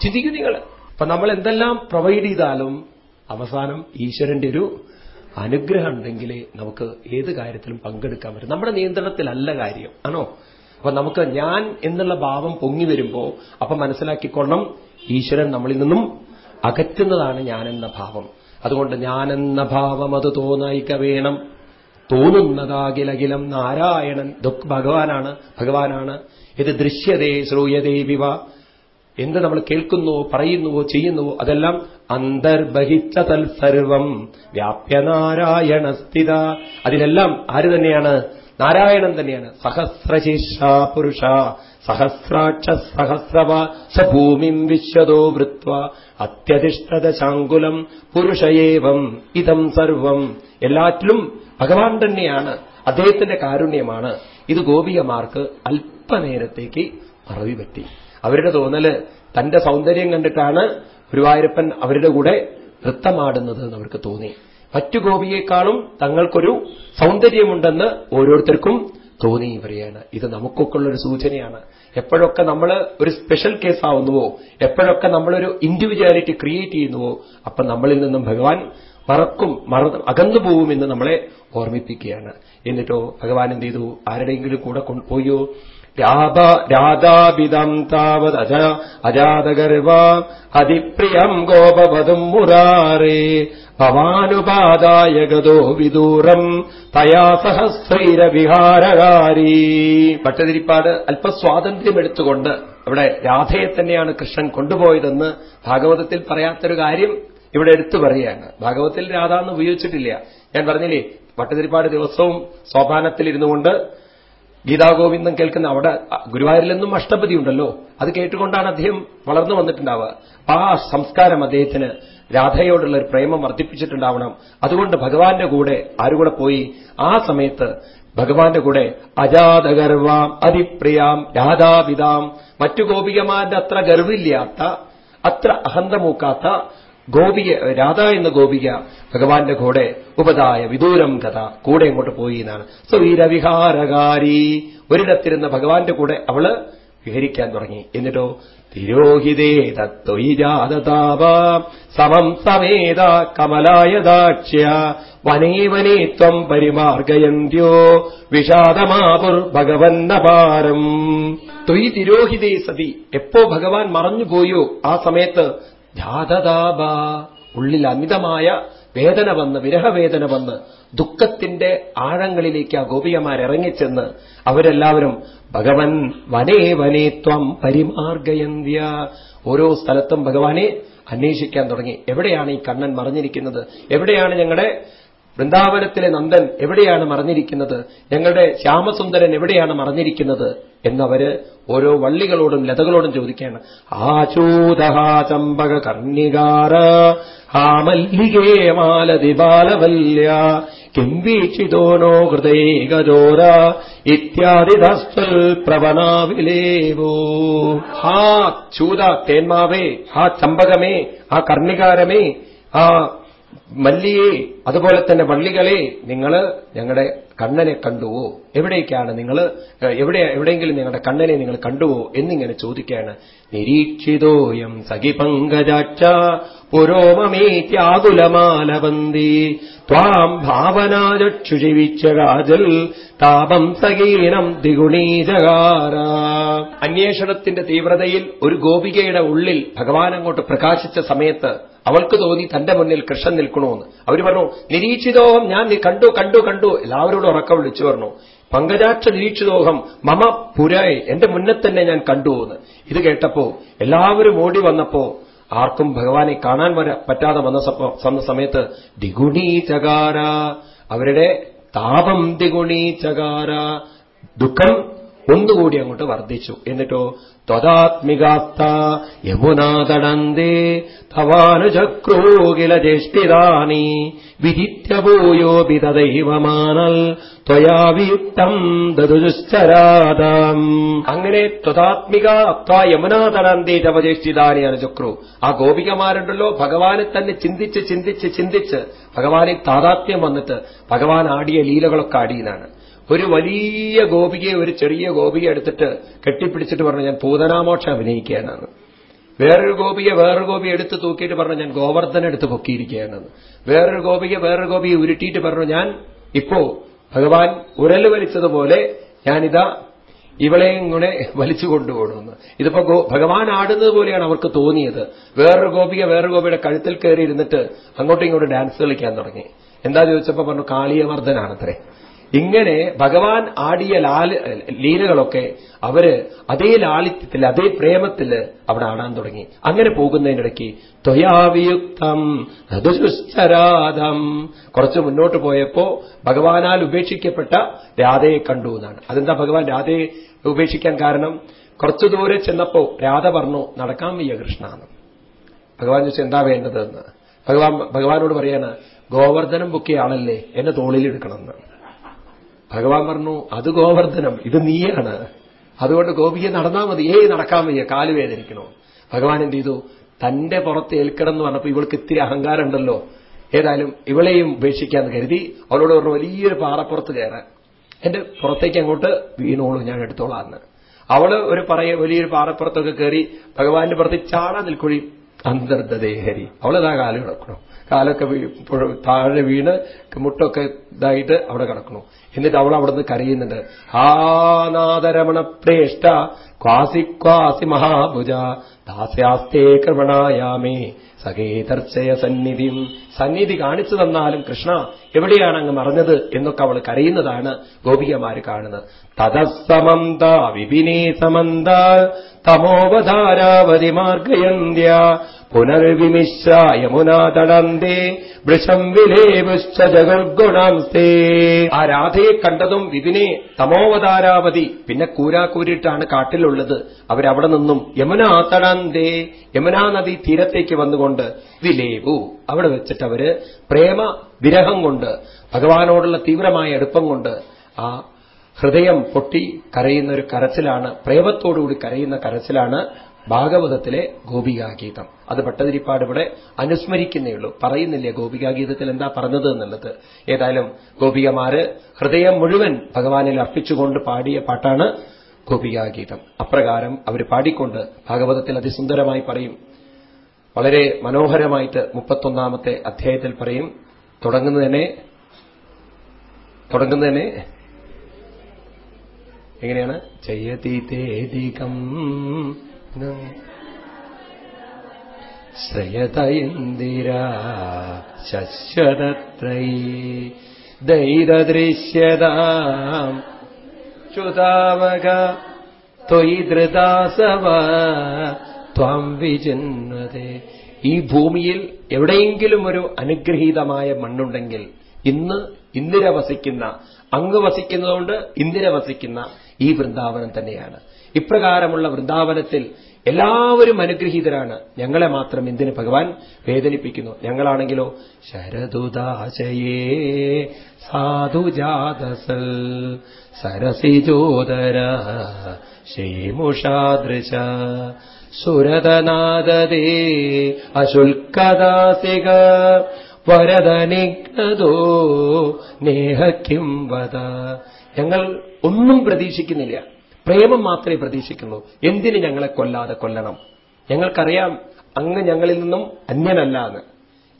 [SPEAKER 1] ചിന്തിക്കൂ നിങ്ങൾ. അപ്പൊ നമ്മൾ എന്തെല്ലാം പ്രൊവൈഡ് ചെയ്താലും അവസാനം ഈശ്വരന്റെ ഒരു അനുഗ്രഹം ഉണ്ടെങ്കിലേ നമുക്ക് ഏത് കാര്യത്തിലും പങ്കെടുക്കാൻ പറ്റും. നമ്മുടെ നിയന്ത്രണത്തിലല്ല കാര്യം. ആണോ? അപ്പൊ നമുക്ക് ഞാൻ എന്നുള്ള ഭാവം പൊങ്ങി വരുമ്പോ അപ്പൊ മനസ്സിലാക്കിക്കൊള്ളണം. ഈശ്വരൻ നമ്മളിൽ നിന്നും അകറ്റുന്നതാണ് ഞാനെന്ന ഭാവം. അതുകൊണ്ട് ഞാനെന്ന ഭാവം അത് തോന്നായിക്ക വേണം. തോന്നുന്നതാകിലകിലം നാരായണൻ ഇതൊക്കെ ഭഗവാനാണ് ഭഗവാനാണ്. ഇത് ദൃശ്യതേ ശ്രൂയതേ വിവ. എന്ത് നമ്മൾ കേൾക്കുന്നുവോ പറയുന്നുവോ ചെയ്യുന്നുവോ അതെല്ലാം അന്തർബഹിച്ച തൽസർവം. വ്യാപ്യനാരായണ സ്ഥിത അതിലെല്ലാം ആര് തന്നെയാണ്? നാരായണൻ തന്നെയാണ്. സഹസ്രശേഷ പുരുഷ. സഹസ്രാക്ഷ സഹസ്രവ സഭൂമിം വിശ്വതോ വൃത്വ. അത്യധിഷ്ഠത ശാങ്കുലം പുരുഷയേവം ഇതം സർവം. എല്ലാറ്റിലും ഭഗവാൻ തന്നെയാണ്. അദ്ദേഹത്തിന്റെ കാരുണ്യമാണ്. ഇത് ഗോപികമാർക്ക് അല്പനേരത്തേക്ക് മറവി പറ്റി. അവരുടെ തോന്നൽ തന്റെ സൗന്ദര്യം കണ്ടിട്ടാണ് ഗുരുവായൂരപ്പൻ അവരുടെ കൂടെ നൃത്തമാടുന്നത് എന്ന് അവർക്ക് തോന്നി. മറ്റു ഗോപിയേക്കാളും തങ്ങൾക്കൊരു സൗന്ദര്യമുണ്ടെന്ന് ഓരോരുത്തർക്കും തോന്നി പറയാണ് ഇത് നമുക്കൊക്കെ ഉള്ളൊരു സൂചനയാണ്. എപ്പോഴൊക്കെ നമ്മൾ ഒരു സ്പെഷ്യൽ കേസ് ആവുന്നുവോ എപ്പോഴൊക്കെ നമ്മളൊരു ഇൻഡിവിജ്വാലിറ്റി ക്രിയേറ്റ് ചെയ്യുന്നുവോ അപ്പം നമ്മളിൽ നിന്നും ഭഗവാൻ മറക്കും മറ അകന്നു പോവുമെന്ന് നമ്മളെ ഓർമ്മിപ്പിക്കുകയാണ്. എന്നിട്ടോ ഭഗവാൻ എന്ത് ചെയ്തു? ആരുടെയെങ്കിലും കൂടെ കൊണ്ടുപോയോ രാധാപിതം താവത് അജ അജാതഗർവ അതിപ്രിയം ഗോപവതും മുരാറേ ഭവാനുപാദായ ഗതോ വിദൂരം തയാ സഹസ്രൈരവിഹാരകാരി. ഭട്ടതിരിപ്പാട് അല്പസ്വാതന്ത്ര്യം എടുത്തുകൊണ്ട് അവിടെ രാധയെ തന്നെയാണ് കൃഷ്ണൻ കൊണ്ടുപോയതെന്ന് ഭാഗവതത്തിൽ പറയാത്തൊരു കാര്യം ഇവിടെ എടുത്തു പറയുകയാണ്. ഭാഗവതത്തിൽ രാധ എന്ന് ഉപയോഗിച്ചിട്ടില്ല. ഞാൻ പറഞ്ഞില്ലേ പട്ടതിരിപ്പാട് ദിവസവും സോപാനത്തിൽ കൊണ്ട് ഗീതാഗോവിന്ദം കേൾക്കുന്ന അവിടെ ഗുരുവായൂരിൽ നിന്നും അഷ്ടപതി ഉണ്ടല്ലോ അത് കേട്ടുകൊണ്ടാണ് അദ്ദേഹം വളർന്നു വന്നിട്ടുണ്ടാവുക. ആ സംസ്കാരം അദ്ദേഹത്തിന് രാധയോടുള്ള ഒരു പ്രേമം വർദ്ധിപ്പിച്ചിട്ടുണ്ടാവണം. അതുകൊണ്ട് ഭഗവാന്റെ കൂടെ ആരുകൂടെ പോയി? ആ സമയത്ത് ഭഗവാന്റെ കൂടെ അജാതഗർവാം അതിപ്രിയാം രാധാപിതാം മറ്റു ഗോപികമാരുടെ അത്ര ഗർവില്ലാത്ത അത്ര അഹന്തമൂക്കാത്ത ഗോപിക രാധ എന്ന ഗോപിക ഭഗവാന്റെ കൂടെ ഉപതായ വിദൂരം കഥ കൂടെ ഇങ്ങോട്ട് പോയി എന്നാണ്. സ്വീരവിഹാരകാരി ഒരിടത്തിരുന്ന ഭഗവാന്റെ കൂടെ അവൾ വിഹരിക്കാൻ തുടങ്ങി. എന്നിട്ടോ തിരോഹിതേ തത്വൈജാതതാപ സമം സമേത കമലായദാക്ഷ്യ. വനേ വനേ ത്വം പരിമാർഗയന്ത്യോ വിഷാദമാപുർ ഭഗവന്നപാരം ത്വയി തിരോഹിതേ സതി. എപ്പോ ഭഗവാൻ മറഞ്ഞുപോയോ ആ സമയത്ത്? ജാതതാപ. ഉള്ളിൽ അമിതമായ വേദന വന്ന് വിരഹവേദന വന്ന് ദുഃഖത്തിന്റെ ആഴങ്ങളിലേക്ക് ആ ഗോപികമാർ ഇറങ്ങിച്ചെന്ന് അവരെല്ലാവരും ഭഗവൻ വനേ വനേ ത്വം പരിമാർഗയന്ത്യ. ഓരോ സ്ഥലത്തും ഭഗവാനെ അന്വേഷിക്കാൻ തുടങ്ങി. എവിടെയാണ് ഈ കണ്ണൻ മറിഞ്ഞിരിക്കുന്നത്? എവിടെയാണ് ഞങ്ങളുടെ വൃന്ദാവനത്തിലെ നന്ദൻ എവിടെയാണ് മറഞ്ഞിരിക്കുന്നത്? ഞങ്ങളുടെ ശ്യാമസുന്ദരൻ എവിടെയാണ് മറഞ്ഞിരിക്കുന്നത്? എന്നവര് ഓരോ വള്ളികളോടും ലതകളോടും ചോദിക്കുകയാണ്. ആചൂതഹാ കർണികാര ആ മല്ലികേ മാലതി ബാലവല്യ കിം വീക്ഷിതോനോ പ്രവണാവിലേവോ. ഹാ ചൂത തേന്മാവേ ആ ചമ്പകമേ ആ കർണികാരമേ ആ മല്ലിയെ അതുപോലെ തന്നെ വള്ളികളെ നിങ്ങൾ ഞങ്ങളുടെ കണ്ണനെ കണ്ടുവോ? എവിടേക്കാണ് നിങ്ങൾ എവിടെ എവിടെയെങ്കിലും നിങ്ങളുടെ കണ്ണനെ നിങ്ങൾ കണ്ടുവോ എന്നിങ്ങനെ ചോദിക്കുകയാണ്. നിരീക്ഷിതോയം സഖി പങ്കജാക്ഷ പുരോമമേത്യാകുലമാലബന്തി ത്വാം ഭാവനാചക്ഷുഷിവിച്ച കാജൽ താപം സകീനം ദ്വിഗുണീജകാര അന്വേഷണത്തിന്റെ തീവ്രതയിൽ ഒരു ഗോപികയുടെ ഉള്ളിൽ ഭഗവാൻ അങ്ങോട്ട് പ്രകാശിച്ച സമയത്ത് അവൾക്ക് തോന്നി തന്റെ മുന്നിൽ കൃഷ്ണൻ നിൽക്കണമെന്ന് അവർ പറഞ്ഞു നിരീക്ഷിതോഹം ഞാൻ കണ്ടു കണ്ടു കണ്ടു. എല്ലാവരോടും ഉറക്കം വിളിച്ചു പറഞ്ഞു. പങ്കജാക്ഷ നിരീക്ഷിതോഹം മമ പുരായി എന്റെ മുന്നെ തന്നെ ഞാൻ കണ്ടു എന്ന്. ഇത് കേട്ടപ്പോ എല്ലാവരും ഓടി വന്നപ്പോ ആർക്കും ഭഗവാനെ കാണാൻ വര പറ്റാതെ വന്ന സമയത്ത് ദിഗുണീചകാര അവരുടെ താപം ദിഗുണീചകാര ദുഃഖം ഒന്നുകൂടി അങ്ങോട്ട് വർദ്ധിച്ചു. എന്നിട്ടോ ത്വതാത്മികാത്ത യമുനാതടന്തേ തവാനുചക്രോകില ജ്യേഷ്ഠിതാനി വിദിത്യഭൂയോപി തദൈവമാനൽ ത്വയാവിയുക്തം ദതുശ്ചരാദം അങ്ങനെ ത്വതാത്മിക അത്വാ യമുനാതടന്തേ തവജ്യേഷ്ഠിതാനി ചുക്രു ആ ഗോപികമാരുണ്ടല്ലോ ഭഗവാനെ തന്നെ ചിന്തിച്ച് ചിന്തിച്ച് ചിന്തിച്ച് ഭഗവാനെ താതാത്മ്യം വന്നിട്ട് ഭഗവാൻ ആടിയ ലീലകളൊക്കെ ആടിയതാണ് ഒരു വലിയ ഗോപികയെ ഒരു ചെറിയ ഗോപിക എടുത്തിട്ട് കെട്ടിപ്പിടിച്ചിട്ട് പറഞ്ഞു ഞാൻ പൂതനാമോക്ഷം അഭിനയിക്കുകയാണെന്ന് വേറൊരു ഗോപിയെ വേറൊരു ഗോപി എടുത്ത് തൂക്കിയിട്ട് പറഞ്ഞു ഞാൻ ഗോവർദ്ധന എടുത്ത് പൊക്കിയിരിക്കുകയാണെന്ന്. വേറൊരു ഗോപിയെ വേറൊരു ഗോപിയെ ഉരുട്ടിയിട്ട് പറഞ്ഞു ഞാൻ ഇപ്പോ ഭഗവാൻ ഉരൽ വലിച്ചതുപോലെ ഞാനിതാ ഇവളെയും കൂടെ വലിച്ചു കൊണ്ടുപോകണമെന്ന്. ഇതിപ്പോ ഭഗവാൻ ആടുന്നത് പോലെയാണ് അവർക്ക് തോന്നിയത്. വേറൊരു ഗോപിയെ വേറൊരു ഗോപിയുടെ കഴുത്തിൽ കയറി ഇരുന്നിട്ട് അങ്ങോട്ടും ഇങ്ങോട്ടും ഡാൻസ് കളിക്കാൻ തുടങ്ങി. എന്താ ചോദിച്ചപ്പോ പറഞ്ഞു കാളിയവർദ്ധനാണത്രേ. ഇങ്ങനെ ഭഗവാൻ ആടിയ ലാല ലീലകളൊക്കെ അവർ അതേ ലാളിത്യത്തിൽ അതേ പ്രേമത്തിൽ അവിടെ ആടാൻ തുടങ്ങി. അങ്ങനെ പോകുന്നതിനിടയ്ക്ക് ത്വയാവിയുക്തം ഋതുശുശ്ചരാധം കുറച്ച് മുന്നോട്ട് പോയപ്പോ ഭഗവാനാൽ ഉപേക്ഷിക്കപ്പെട്ട രാധയെ കണ്ടു എന്നാണ്. അതെന്താ ഭഗവാൻ രാധയെ ഉപേക്ഷിക്കാൻ കാരണം? കുറച്ചു ദൂരെ ചെന്നപ്പോ രാധ പറഞ്ഞു നടക്കാൻ വയ്യ കൃഷ്ണ എന്ന്. ഭഗവാൻ ചോദിച്ചു എന്താ വേണ്ടതെന്ന് ഭഗവാൻ ഭഗവാനോട് പറയാണ് ഗോവർദ്ധനം പൊക്കിയ ആളല്ലേ എന്നെ തോളിലെടുക്കണമെന്ന് ഭഗവാൻ പറഞ്ഞു അത് ഗോവർദ്ധനം ഇത് നീയാണ്. അതുകൊണ്ട് ഗോപിയെ നടന്നാൽ മതി. ഏയ് നടക്കാൻ വയ്യ കാൽ വേദനിക്കണോ? ഭഗവാൻ എന്ത് ചെയ്തു? തന്റെ പുറത്ത് ഏൽക്കണം എന്ന് പറഞ്ഞപ്പോൾ ഇവൾക്ക് ഇത്തിരി അഹങ്കാരം ഉണ്ടല്ലോ. ഏതായാലും ഇവളെയും ഉപേക്ഷിക്കാന്ന് കരുതി അവളോട് പറഞ്ഞു വലിയൊരു പാറപ്പുറത്ത് കയറാൻ. എന്റെ പുറത്തേക്ക് അങ്ങോട്ട് വീണോളൂ ഞാൻ എടുത്തോളാന്ന് അവൾ ഒരു പറയ വലിയൊരു പാറപ്പുറത്തൊക്കെ കയറി ഭഗവാന്റെ പുറത്ത് ചാടാൻ നിൽക്കുഴി അന്തർദേഹരി അവളതാ കാൽ കിടക്കണോ കാലൊക്കെ താഴെ വീണ് മുട്ടൊക്കെ ഇതായിട്ട് അവിടെ കിടക്കണു എന്നിട്ട് അവൾ അവിടെ നിന്ന് കരയുന്നുണ്ട്. ആ നാദരമണ പ്രേഷ്ട ക്വാസി ക്വാസി മഹാഭുജ ദാസ്യാസ്തേ കൃപണായാമേ. സഖേതർച്ചയ സന്നിധിം. സന്നിധി കാണിച്ചു തന്നാലും കൃഷ്ണ എവിടെയാണ് അങ്ങ് മറഞ്ഞത് എന്നൊക്കെ അവൾ കരയുന്നതാണ് ഗോപികമാര് കാണുന്നത്. തതസമന്ത വിപിനീ സമന്ത തമോവധാരാവതി മാർഗയന്ത്യ പുനർവിമിശ്ര യമുനാതടന്തേ വൃഷം വിലേപുശ്ച ജഗർഗുണാംസ്തേ ആ രാധയെ കണ്ടതും വിപിനെ തമോവതാരാവതി പിന്നെ കൂരാക്കൂരിട്ടാണ് കാട്ടിലുള്ളത്. അവരവിടെ നിന്നും യമുനാ തടന്തേ യമുനാ നദി തീരത്തേക്ക് വന്നുകൊണ്ട് വിലേവു അവിടെ വെച്ചിട്ട് അവർ പ്രേമ വിരഹം കൊണ്ട് ഭഗവാനോടുള്ള തീവ്രമായ അടുപ്പം കൊണ്ട് ആ ഹൃദയം പൊട്ടി കരയുന്ന ഒരു കരച്ചിലാണ് പ്രേമത്തോടുകൂടി കരയുന്ന കരച്ചിലാണ് ഭാഗവതത്തിലെ ഗോപികാഗീതം. അത് ഭട്ടതിരിപ്പാട് ഇവിടെ അനുസ്മരിക്കുന്നേ ഉള്ളൂ. പറയുന്നില്ല ഗോപികാഗീതത്തിൽ എന്താ പറഞ്ഞത് എന്നുള്ളത്? ഏതായാലും ഗോപികമാര് ഹൃദയം മുഴുവൻ ഭഗവാനിൽ അർപ്പിച്ചുകൊണ്ട് പാടിയ പാട്ടാണ് ഗോപികാഗീതം. അപ്രകാരം അവർ പാടിക്കൊണ്ട് ഭാഗവതത്തിൽ അതിസുന്ദരമായി പറയും. വളരെ മനോഹരമായിട്ട് മുപ്പത്തൊന്നാമത്തെ അധ്യായത്തിൽ പറയും. തുടങ്ങുന്നതിനെ തുടങ്ങുന്നതിനെ എങ്ങനെയാണ്? ജയതിതേതികം ശ്രയതയിന്ദിര ശശ്വതത്രൈ ദൈരദൃശ്യതാം ചുതാവക ത്വയി ധൃതാസവ ത്വം വിചിന്നത് ഈ ഭൂമിയിൽ എവിടെയെങ്കിലും ഒരു അനുഗ്രഹീതമായ മണ്ണുണ്ടെങ്കിൽ ഇന്ന് ഇന്ദിര വസിക്കുന്ന അങ്ങ് വസിക്കുന്നതുകൊണ്ട് ഇന്ദിര വസിക്കുന്ന ഈ വൃന്ദാവനം തന്നെയാണ്. ഇപ്രകാരമുള്ള വൃന്ദാവനത്തിൽ എല്ലാവരും അനുഗ്രഹീതരാണ്. ഞങ്ങളെ മാത്രം എന്തിന് ഭഗവാൻ വേദനിപ്പിക്കുന്നു? ഞങ്ങളാണെങ്കിലോ ശരദുദാശയേ സാധുജാതസൽ സരസിജോദര ശേമുഷാദൃശ സുരതനാദേ അശുൽക്കദാസിക വരദനിഗ്നതോ നേഹക്കിംവത ഞങ്ങൾ ഒന്നും പ്രതീക്ഷിക്കുന്നില്ല. പ്രേമം മാത്രമേ പ്രതീക്ഷിക്കുന്നു എന്തിന് ഞങ്ങളെ കൊല്ലാതെ കൊല്ലണം? ഞങ്ങൾക്കറിയാം അങ്ങ് ഞങ്ങളിൽ നിന്നും അന്യനല്ല എന്ന്.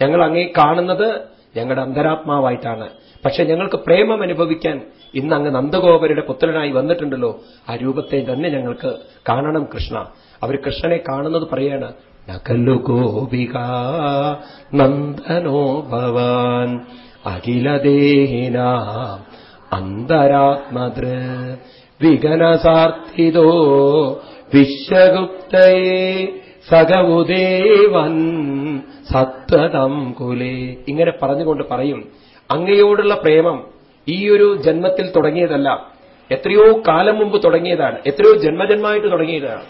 [SPEAKER 1] ഞങ്ങൾ അങ്ങേ കാണുന്നത് ഞങ്ങളുടെ അന്തരാത്മാവായിട്ടാണ്. പക്ഷെ ഞങ്ങൾക്ക് പ്രേമം അനുഭവിക്കാൻ ഇന്ന് അങ്ങ് നന്ദഗോപരുടെ പുത്രനായി വന്നിട്ടുണ്ടല്ലോ. ആ രൂപത്തെ തന്നെ ഞങ്ങൾക്ക് കാണണം കൃഷ്ണ. അവർ കൃഷ്ണനെ കാണുന്നത് പറയാണ് നകല്ലു ഗോപിക നന്ദനോ ഭവാൻ അഖിലദേഹിന അന്തരാത്മതൃ. വിഗനസാർത്ഥിതോ വിശ്വഗുപ്തയെ സകവുദേവൻ സത്വതം കുലേ. ഇങ്ങനെ പറഞ്ഞുകൊണ്ട് പറയും. അങ്ങയോടുള്ള പ്രേമം ഈ ഒരു ജന്മത്തിൽ തുടങ്ങിയതല്ല. എത്രയോ കാലം മുമ്പ് തുടങ്ങിയതാണ്. എത്രയോ ജന്മജന്മായിട്ട് തുടങ്ങിയതാണ്.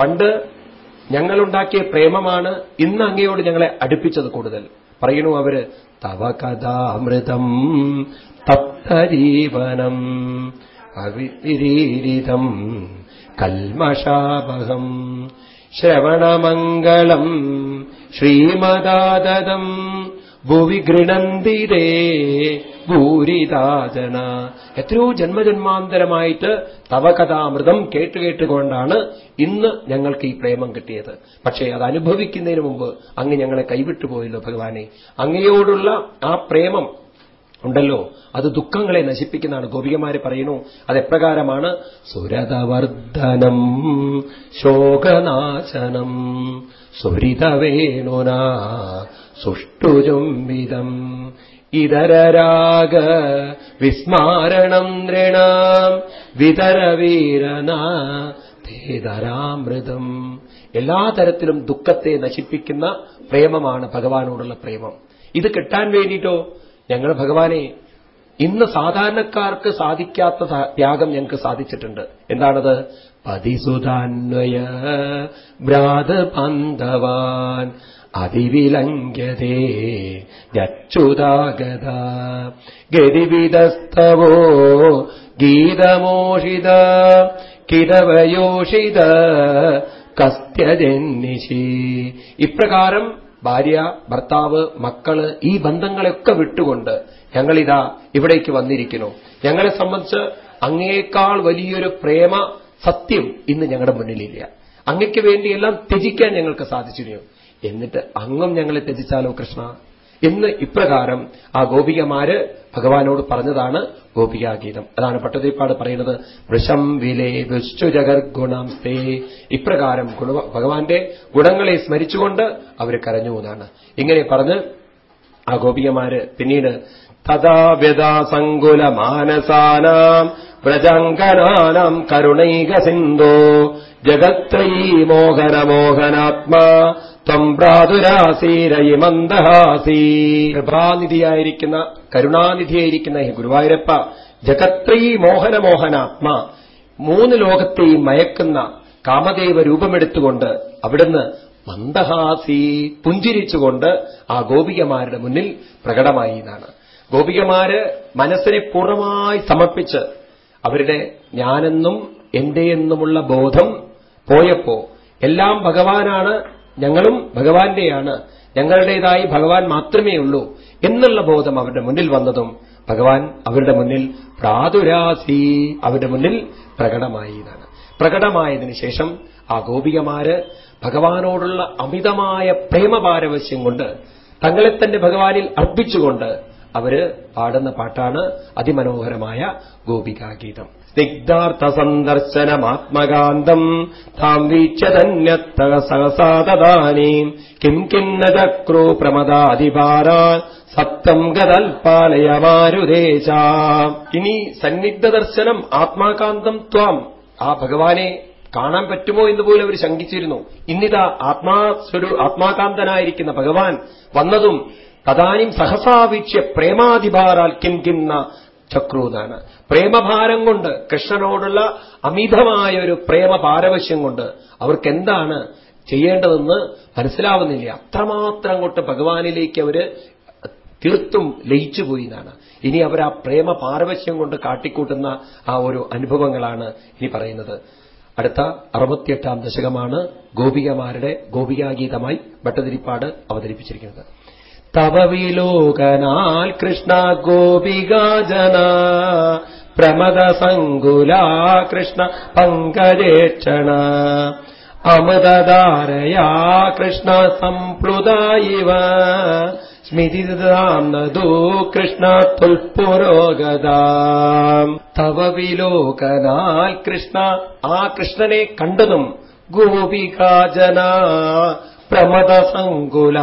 [SPEAKER 1] പണ്ട് ഞങ്ങളുണ്ടാക്കിയ പ്രേമമാണ് ഇന്ന് അങ്ങയോട് ഞങ്ങളെ അടുപ്പിച്ചത് കൂടുതൽ. പറയണു അവർ തവ കഥാമൃതം തപ്തജീവനം അവിരീരിതം കൽമഷാപകം ശ്രവണമംഗളം ശ്രീമദാദം ഭുവി ഗൃണന്തിരേ ഭൂരിതാജന എത്രയോ ജന്മജന്മാന്തരമായിട്ട് തവകഥാമൃതം കേട്ടുകേട്ടുകൊണ്ടാണ് ഇന്ന് ഞങ്ങൾക്ക് ഈ പ്രേമം കിട്ടിയത്. പക്ഷേ അത് അനുഭവിക്കുന്നതിന് മുമ്പ് അങ്ങ് ഞങ്ങളെ കൈവിട്ടുപോയല്ലോ ഭഗവാനെ. അങ്ങയോടുള്ള ആ പ്രേമം ഉണ്ടല്ലോ. അത് ദുഃഖങ്ങളെ നശിപ്പിക്കുന്നതാണ്. ഗോപികമാര് പറയുന്നു അതെപ്രകാരമാണ്. സുരതവർദ്ധനം ശോകനാശനം സുരിതവേണുന സുഷ്ടുചുംബിതം ഇതരരാഗ വിസ്മാരണം നൃണാം വിതരവീരന ഭേദരാമൃതം എല്ലാ തരത്തിലും ദുഃഖത്തെ നശിപ്പിക്കുന്ന പ്രേമമാണ് ഭഗവാനോടുള്ള പ്രേമം. ഇത് കിട്ടാൻ വേണ്ടിയിട്ടോ ഞങ്ങൾ ഭഗവാനെ ഇന്ന് സാധാരണക്കാർക്ക് സാധിക്കാത്ത ത്യാഗം ഞങ്ങൾക്ക് സാധിച്ചിട്ടുണ്ട്. എന്താണത്? പതിസുതാന്വയ ഭ്രാതബന്ധവാൻ അതിവിലംഘ്യതേ യച്യുതാഗത ഗതിവിദസ്തവോ ഗീതമോഷിത കിടവയോഷിത കസ്ത്യജന്നിശി ഇപ്രകാരം ഭാര്യ ഭർത്താവ് മക്കൾ ഈ ബന്ധങ്ങളെയൊക്കെ വിട്ടുകൊണ്ട് ഞങ്ങളിതാ ഇവിടേക്ക് വന്നിരിക്കുന്നു. ഞങ്ങളെ സംബന്ധിച്ച് അങ്ങേക്കാൾ വലിയൊരു പ്രേമ സത്യം ഇന്ന് ഞങ്ങളുടെ മുന്നിലില്ല. അങ്ങയ്ക്ക് വേണ്ടിയെല്ലാം ത്യജിക്കാൻ ഞങ്ങൾക്ക് സാധിച്ചിരുന്നു. എന്നിട്ട് അങ്ങും ഞങ്ങളെ ത്യജിച്ചാലോ കൃഷ്ണ? എന്ന് ഇപ്രകാരം ആ ഗോപികമാര് ഭഗവാനോട് പറഞ്ഞതാണ് ഗോപികാഗീതം. അതാണ് പട്ടതിപ്പാട് പറയുന്നത് വൃഷം വിലേ ദുശ്ചുജഗർഗുണം സ്തേ ഇപ്രകാരം ഭഗവാന്റെ ഗുണങ്ങളെ സ്മരിച്ചുകൊണ്ട് അവർ കരഞ്ഞു എന്നാണ്. ഇങ്ങനെ പറഞ്ഞ് ആ ഗോപികമാര് പിന്നീട് തഥാ വ്യഥാസങ്കുല മാനസാനാം വ്രജങ്കനാനം കരുണൈക സിന്ധോ ജഗത്രയീ മോഹന മോഹനാത്മാ ത്വം ഭ്രാതുരാസീരയി മന്ദഹാസീ കൃപാനിധിയായിരിക്കുന്ന കരുണാനിധിയായിരിക്കുന്ന ഗുരുവായൂരപ്പ ജഗത്രീ മോഹനമോഹനാത്മാ മൂന്ന് ലോകത്തെയും മയക്കുന്ന കാമദേവ രൂപമെടുത്തുകൊണ്ട് അവിടുന്ന് മന്ദഹാസി പുഞ്ചിരിച്ചുകൊണ്ട് ആ ഗോപികമാരുടെ മുന്നിൽ പ്രകടമായി എന്നാണ് ഗോപികമാര് മനസ്സിനെ പൂർണമായി സമർപ്പിച്ച് അവരുടെ ഞാനെന്നും എന്റെയെന്നുമുള്ള ബോധം പോയപ്പോ എല്ലാം ഭഗവാനാണ് ഞങ്ങളും ഭഗവാന്റെയാണ്. ഞങ്ങളുടേതായി ഭഗവാൻ മാത്രമേ ഉള്ളൂ എന്നുള്ള ബോധം അവരുടെ മുന്നിൽ വന്നതും ഭഗവാൻ അവരുടെ മുന്നിൽ പ്രാതുരാസി അവരുടെ മുന്നിൽ പ്രകടമായി എന്നാണ് പ്രകടമായതിനു ശേഷം ആ ഗോപികമാര് ഭഗവാനോടുള്ള അമിതമായ പ്രേമപാരവശ്യം കൊണ്ട് തങ്ങളെ തന്നെ ഭഗവാനിൽ അർപ്പിച്ചുകൊണ്ട് അവർ പാടുന്ന പാട്ടാണ് അതിമനോഹരമായ ഗോപികാഗീതം. സ്നിഗ്ധാർത്ഥ സന്ദർശനമാത്മകാന്തം താം വീക്ഷതന്യത്ത സഹസാദാനീം കിം കിന്ന ചക്രോ പ്രമദാധിപാരാ. സപ്തം ഗതൽപാലയ മാരുദേശ ഇനി സന്നിഗ്ധ ദർശനം ആത്മാകാന്തം ത്വാം. ആ ഭഗവാനെ കാണാൻ പറ്റുമോ എന്ന് പോലും അവർ ശങ്കിച്ചിരുന്നു. ഇന്നിതാ ആത്മാസ്വരു ആത്മാകാന്തനായിരിക്കുന്ന ഭഗവാൻ വന്നതും തദാനിം സഹസാവീക്ഷ്യ പ്രേമാധിഭാരാൽ കിം കിന്ന ചക്രൂന്നാണ് പ്രേമഭാരം കൊണ്ട് കൃഷ്ണനോടുള്ള അമിതമായ ഒരു പ്രേമ പാരവശ്യം കൊണ്ട് അവർക്ക് എന്താണ് ചെയ്യേണ്ടതെന്ന് മനസ്സിലാവുന്നില്ല. അത്രമാത്രം അങ്ങോട്ട് ഭഗവാനിലേക്ക് അവർ തീർത്തും ലയിച്ചുപോയി എന്നാണ് ഇനി അവർ ആ പ്രേമ പാരവശ്യം കൊണ്ട് കാട്ടിക്കൂട്ടുന്ന ആ ഒരു അനുഭവങ്ങളാണ് ഇനി പറയുന്നത്. അടുത്ത അറുപത്തിയെട്ടാം ദശകമാണ് ഗോപികമാരുടെ ഗോപികാഗീതമായി ഭട്ടതിരിപ്പാട് അവതരിപ്പിച്ചിരിക്കുന്നത്. തവ വിലോകനാൽ കൃഷ്ണ ഗോപികാജന പ്രമദ സങ്കുല കൃഷ്ണ പങ്കജേക്ഷണ. അമൃതധാരയാ കൃഷ്ണ സംപ്ലുത ഇവ. സ്മിതിതാന്നതോ കൃഷ്ണ തുൽപുരോഗത തവ വിലോകനാൽ കൃഷ്ണ ആ കൃഷ്ണനെ കണ്ടതും ഗോപികാജന. പ്രമദസങ്കുല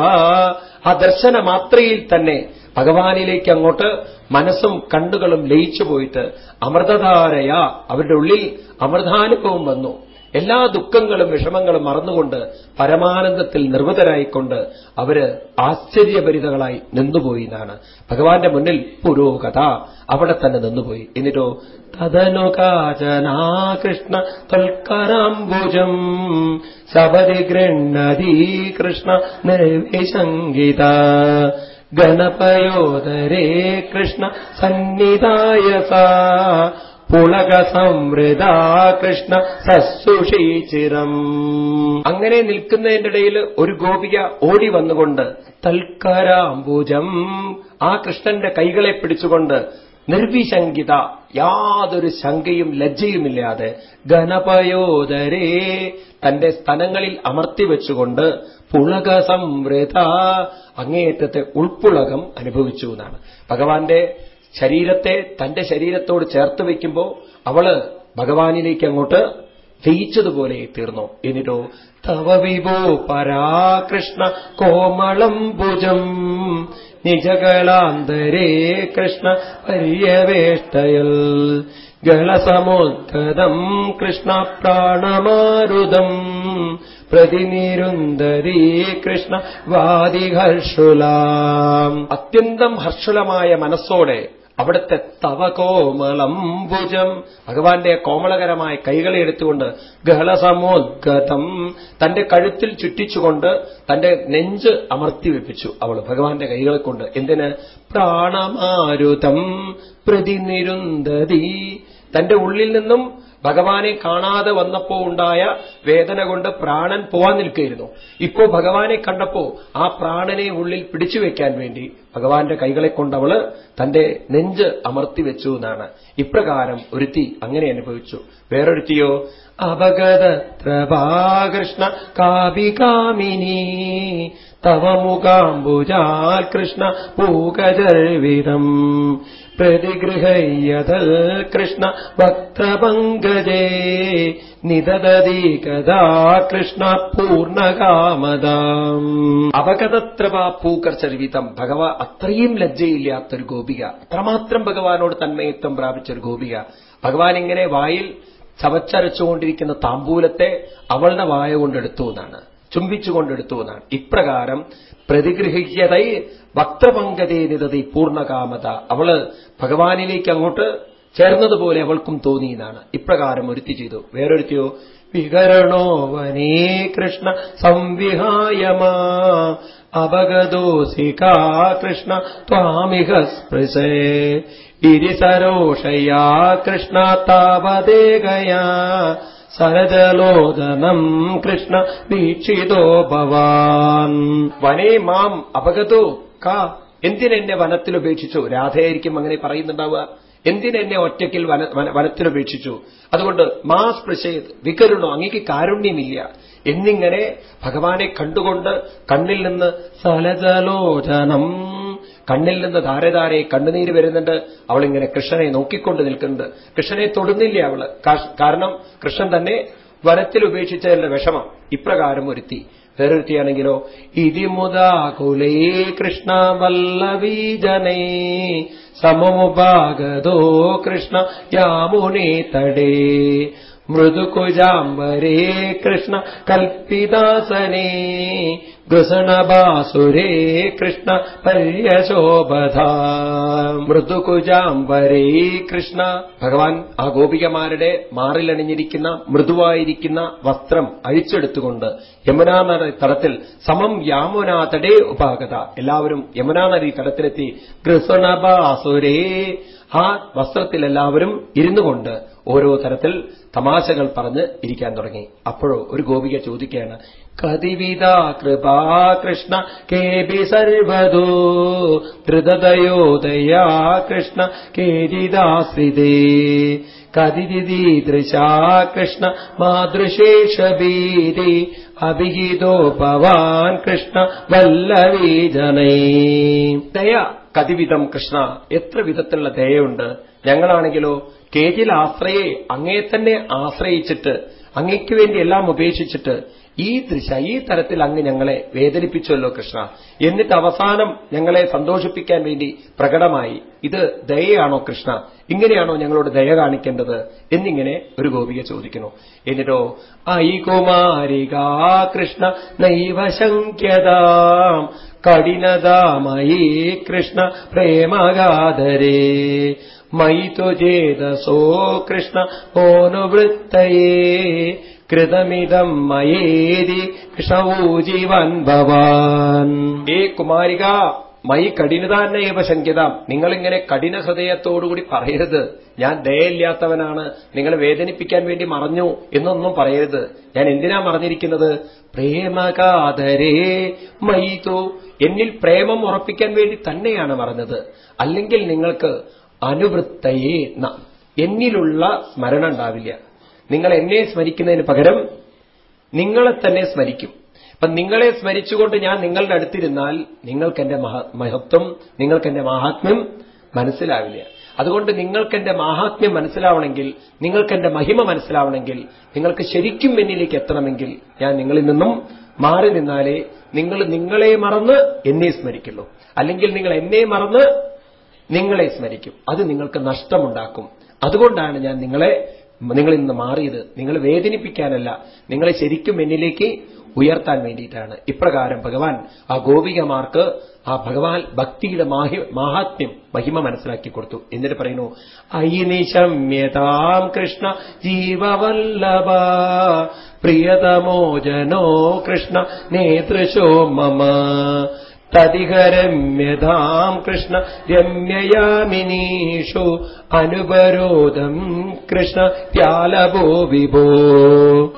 [SPEAKER 1] ആ ദർശന മാത്രയിൽ തന്നെ ഭഗവാനിലേക്ക് അങ്ങോട്ട് മനസ്സും കണ്ണുകളും ലയിച്ചു പോയിട്ട് അമൃതധാരയ. അവരുടെ ഉള്ളിൽ അമൃതാനുഭവം വന്നു. എല്ലാ ദുഃഖങ്ങളും വിഷമങ്ങളും മറന്നുകൊണ്ട് പരമാനന്ദത്തിൽ നിർവൃതരായിക്കൊണ്ട് അവർ ആശ്ചര്യഭരിതകളായി നിന്നുപോയി എന്നാണ്. ഭഗവാന്റെ മുന്നിൽ പുരോഗത അവിടെ തന്നെ നിന്നുപോയി. എന്നിട്ടോ കൃഷ്ണ തൽക്കരാംബുജം സബരി ഗൃണ്ണതീ കൃഷ്ണ നിർവിശങ്കിത ഗണപയോദരേ കൃഷ്ണ സന്നിധായസ പുളക സംവൃത കൃഷ്ണ സസുഷീചിരം അങ്ങനെ നിൽക്കുന്നതിന്റെ ഇടയിൽ ഒരു ഗോപിക ഓടി വന്നുകൊണ്ട് തൽക്കരാംബുജം ആ കൃഷ്ണന്റെ കൈകളെ പിടിച്ചുകൊണ്ട് നിർവിശങ്കിത യാതൊരു ശങ്കയും ലജ്ജയുമില്ലാതെ ഗണപയോദരേ തന്റെ സ്ഥലങ്ങളിൽ അമർത്തിവെച്ചുകൊണ്ട് പുളക സംവൃത അങ്ങേയറ്റത്തെ ഉൾപ്പുളകം അനുഭവിച്ചു എന്നാണ്. ഭഗവാന്റെ ശരീരത്തെ തന്റെ ശരീരത്തോട് ചേർത്ത് വയ്ക്കുമ്പോൾ അവൾ ഭഗവാനിലേക്ക് അങ്ങോട്ട് ജയിച്ചതുപോലെ തീർന്നു. എന്നിട്ടോ തവ വിഭോ പരാകൃഷ്ണ കോമളം ഭുജം നിജകളാന്തരേ കൃഷ്ണ പര്യവേഷ്ടയൽ ഗളസമോദ്ഗതം കൃഷ്ണ പ്രാണമാരുതം പ്രതിനിരുന്ദരീ കൃഷ്ണ വാദിഹർഷുലാം. അത്യന്തം ഹർഷുലമായ മനസ്സോടെ അവിടുത്തെ തവകോമളം ഭുജം. ഭഗവാന്റെ കോമളകരമായ കൈകളെ എടുത്തുകൊണ്ട് ഗഹളസമോദ്ഗതം തന്റെ കഴുത്തിൽ ചുറ്റിച്ചുകൊണ്ട് തന്റെ നെഞ്ച് അമർത്തി വെപ്പിച്ചു അവൾ ഭഗവാന്റെ കൈകളെ കൊണ്ട്. എന്തിന്? പ്രാണമാരുതം പ്രതിനിരുന്തതി. തന്റെ ഉള്ളിൽ നിന്നും ഭഗവാനെ കാണാതെ വന്നപ്പോ ഉണ്ടായ വേദന കൊണ്ട് പ്രാണൻ പോവാൻ നിൽക്കുകയായിരുന്നു. ഇപ്പോ ഭഗവാനെ കണ്ടപ്പോ ആ പ്രാണനെ ഉള്ളിൽ പിടിച്ചു വെക്കാൻ വേണ്ടി ഭഗവാന്റെ കൈകളെ കൊണ്ടവൾ തന്റെ നെഞ്ച് അമർത്തി വെച്ചു എന്നാണ്. ഇപ്രകാരം ഒരുത്തി അങ്ങനെ അനുഭവിച്ചു. വേറൊരുത്തിയോ? അപഗതത്രഭാകൃഷ്ണ കാവികാമിനി തവ കൃഷ്ണ പൂകജർവിതം പ്രതിഗൃഹയ്യതൽ കൃഷ്ണ ഭക്തപങ്കജേ. നിതദതി കഥാ കൃഷ്ണ പൂർണകാമതാം അപകതത്രപാ പൂക്കർച്ചർവിതം ഭഗവ അത്രയും ലജ്ജയില്ലാത്തൊരു ഗോപിക. അത്രമാത്രം ഭഗവാനോട് തന്മയത്വം പ്രാപിച്ചൊരു ഗോപിക. ഭഗവാൻ ഇങ്ങനെ വായിൽ ചവച്ചരച്ചുകൊണ്ടിരിക്കുന്ന താമ്പൂലത്തെ അവളുടെ വായ കൊണ്ടെടുത്തു എന്നാണ്. ചുംബിച്ചുകൊണ്ടെടുത്തു എന്നാണ് ഇപ്രകാരം പ്രതിഗൃഹിക്കതൈ വക്രപങ്കതേ നിതതി പൂർണകാമത അവൾ ഭഗവാനിലേക്ക് അങ്ങോട്ട് ചേർന്നതുപോലെ അവൾക്കും തോന്നി എന്നാണ്. ഇപ്രകാരം ഒരുത്തി ചെയ്തു. വേറൊരുത്തിയോ വികരണോ വനേ കൃഷ്ണ സംവിഹായമാ അപഗതോസികാ കൃഷ്ണ ത്വാമിഹ സ്പൃശേ ഇരിസരോഷയാ കൃഷ്ണ താവദേകയാ സരജലോചനം കൃഷ്ണ വീക്ഷിതോ ഭവാൻ. വനേ മാം അപകതോ കാ എന്തിനെന്നെ വനത്തിൽ ഉപേക്ഷിച്ചു രാധയായിരിക്കും അങ്ങനെ പറയുന്നുണ്ടാവുക. എന്തിനെന്നെ ഒറ്റയ്ക്കിൽ വനത്തിൽ ഉപേക്ഷിച്ചു അതുകൊണ്ട് മാ സ്പൃശേത് വികരുണോ? അങ്ങേക്ക് കാരുണ്യമില്ല. എന്നിങ്ങനെ ഭഗവാനെ കണ്ടുകൊണ്ട് കണ്ണിൽ നിന്ന് സലജലോചനം കണ്ണിൽ നിന്ന് ധാരധാരെ കണ്ണുനീര് വരുന്നുണ്ട്. അവളിങ്ങനെ കൃഷ്ണനെ നോക്കിക്കൊണ്ട് നിൽക്കുന്നുണ്ട്. കൃഷ്ണനെ തൊടുന്നില്ല അവൾ? കാരണം കൃഷ്ണൻ തന്നെ വനത്തിൽ ഉപേക്ഷിച്ചതിന്റെ വിഷമം. ഇപ്രകാരം ഒരുത്തി വേറൊരുത്തിയാണെങ്കിലോ ഇതിമുദാകുലേ കൃഷ്ണ വല്ലവീജനേ സമമുപാഗതോ കൃഷ്ണ യാമുനേ തടേ മൃദുകുജാംബരേ കൃഷ്ണ കൽപ്പിതാസനേ ഗൃസണബാസുരേ കൃഷ്ണ പര്യശോഭ മൃദുകുജാംബരേ കൃഷ്ണ ഭഗവാൻ ആ ഗോപികമാരുടെ മാറിലണിഞ്ഞിരിക്കുന്ന മൃദുവായിരിക്കുന്ന വസ്ത്രം അഴിച്ചെടുത്തുകൊണ്ട് യമുനാ നദി തടത്തിൽ സമം യാമുനാഥടേ ഉപാഗത. എല്ലാവരും യമുനാ നദി തടത്തിലെത്തി ഗൃസണബാസുരേ ആ വസ്ത്രത്തിൽ എല്ലാവരും ഇരുന്നുകൊണ്ട് ഓരോ തരത്തിൽ തമാശകൾ പറഞ്ഞ് ഇരിക്കാൻ തുടങ്ങി. അപ്പോഴോ ഒരു ഗോപിക ചോദിക്കുകയാണ് കതിവിത കൃപാ കൃഷ്ണ കേബി സർവതോ ധൃതദയോദയാ കൃഷ്ണ കേജിദാശ്രിതേ കതിരിദീദൃശാ കൃഷ്ണ മാതൃശേഷബീതി അഭിഹിതോ ഭവാൻ കൃഷ്ണ വല്ലവീ ജനൈ ദയ കതിവിധം കൃഷ്ണ എത്ര വിധത്തിലുള്ള ദയുണ്ട് ഞങ്ങളാണെങ്കിലോ കേജിൽ ആശ്രയെ അങ്ങേ തന്നെ ആശ്രയിച്ചിട്ട് അങ്ങയ്ക്ക് വേണ്ടി എല്ലാം ഉപേക്ഷിച്ചിട്ട് ഈ ദൃശ ഈ തരത്തിൽ അങ്ങ് ഞങ്ങളെ വേദനിപ്പിച്ചല്ലോ കൃഷ്ണ. എന്നിട്ട് അവസാനം ഞങ്ങളെ സന്തോഷിപ്പിക്കാൻ വേണ്ടി പ്രകടമായി. ഇത് ദയയാണോ കൃഷ്ണ? ഇങ്ങനെയാണോ ഞങ്ങളോട് ദയ കാണിക്കേണ്ടത്? എന്നിങ്ങനെ ഒരു ഗോപിക ചോദിക്കുന്നു. എന്നിട്ടോ ഐ കുമാരികാ കൃഷ്ണ നൈവശങ്ക്യത കഠിനതാമയി കൃഷ്ണ പ്രേമഗാധരേ മൈ തുജേതസോ കൃഷ്ണ ഓനുവൃത്തയേ കൃതമിതം മയേരി ജീവൻ ഭവാൻ. ഏ കുമാരിക മൈ കഠിനതാന്നയവ ശങ്കിതാം. നിങ്ങളിങ്ങനെ കഠിന ഹൃദയത്തോടുകൂടി പറയരുത്. ഞാൻ ദയയില്ലാത്തവനാണ്. നിങ്ങളെ വേദനിപ്പിക്കാൻ വേണ്ടി മറഞ്ഞു എന്നൊന്നും പറയരുത്. ഞാൻ എന്തിനാ മറഞ്ഞിരിക്കുന്നത്? പ്രേമകാതരേ മൈതോ എന്നിൽ പ്രേമം ഉറപ്പിക്കാൻ വേണ്ടി തന്നെയാണ് മറഞ്ഞത്. അല്ലെങ്കിൽ നിങ്ങൾക്ക് അനുവൃത്തയെ എന്നിലുള്ള സ്മരണ ഉണ്ടാവില്ല. നിങ്ങൾ എന്നെ സ്മരിക്കുന്നതിന് പകരം നിങ്ങളെ തന്നെ സ്മരിക്കും. അപ്പൊ നിങ്ങളെ സ്മരിച്ചുകൊണ്ട് ഞാൻ നിങ്ങളുടെ അടുത്തിരുന്നാൽ നിങ്ങൾക്ക് എന്റെ മഹത്വം നിങ്ങൾക്ക് എന്റെ മഹാത്മ്യം മനസ്സിലാവില്ല. അതുകൊണ്ട് നിങ്ങൾക്ക് എന്റെ മാഹാത്മ്യം മനസ്സിലാവണമെങ്കിൽ നിങ്ങൾക്ക് എന്റെ മഹിമ മനസ്സിലാവണമെങ്കിൽ നിങ്ങൾക്ക് ശരിക്കും എന്നിലേക്ക് എത്തണമെങ്കിൽ ഞാൻ നിങ്ങളിൽ നിന്നും മാറി നിന്നാലേ നിങ്ങൾ നിങ്ങളെ മറന്ന് എന്നെ സ്മരിക്കുള്ളൂ. അല്ലെങ്കിൽ നിങ്ങൾ എന്നെ മറന്ന് നിങ്ങളെ സ്മരിക്കും. അത് നിങ്ങൾക്ക് നഷ്ടമുണ്ടാക്കും. അതുകൊണ്ടാണ് ഞാൻ നിങ്ങളെ നിങ്ങളിൽ നിന്ന് മാറിയത് നിങ്ങളെ വേദനിപ്പിക്കാനല്ല നിങ്ങളെ ശരിക്കും എന്നിലേക്ക് ഉയർത്താൻ വേണ്ടിയിട്ടാണ്. ഇപ്രകാരം ഭഗവാൻ ആ ഗോപികമാർക്ക് ആ ഭഗവാൻ ഭക്തിയുടെ മാഹാത്മ്യം മഹിമ മനസ്സിലാക്കി കൊടുത്തു. എന്നിട്ട് പറയുന്നു അയിനിശമ്യതാം കൃഷ്ണ ജീവവല്ലഭ പ്രിയതമോജനോ കൃഷ്ണ നേതൃശോ മമ. തതിഹരമ്യതാം കൃഷ്ണ രമ്യയാമിനീഷു അനുപരോധം കൃഷ്ണ ത്യാലഭോ വിഭോ.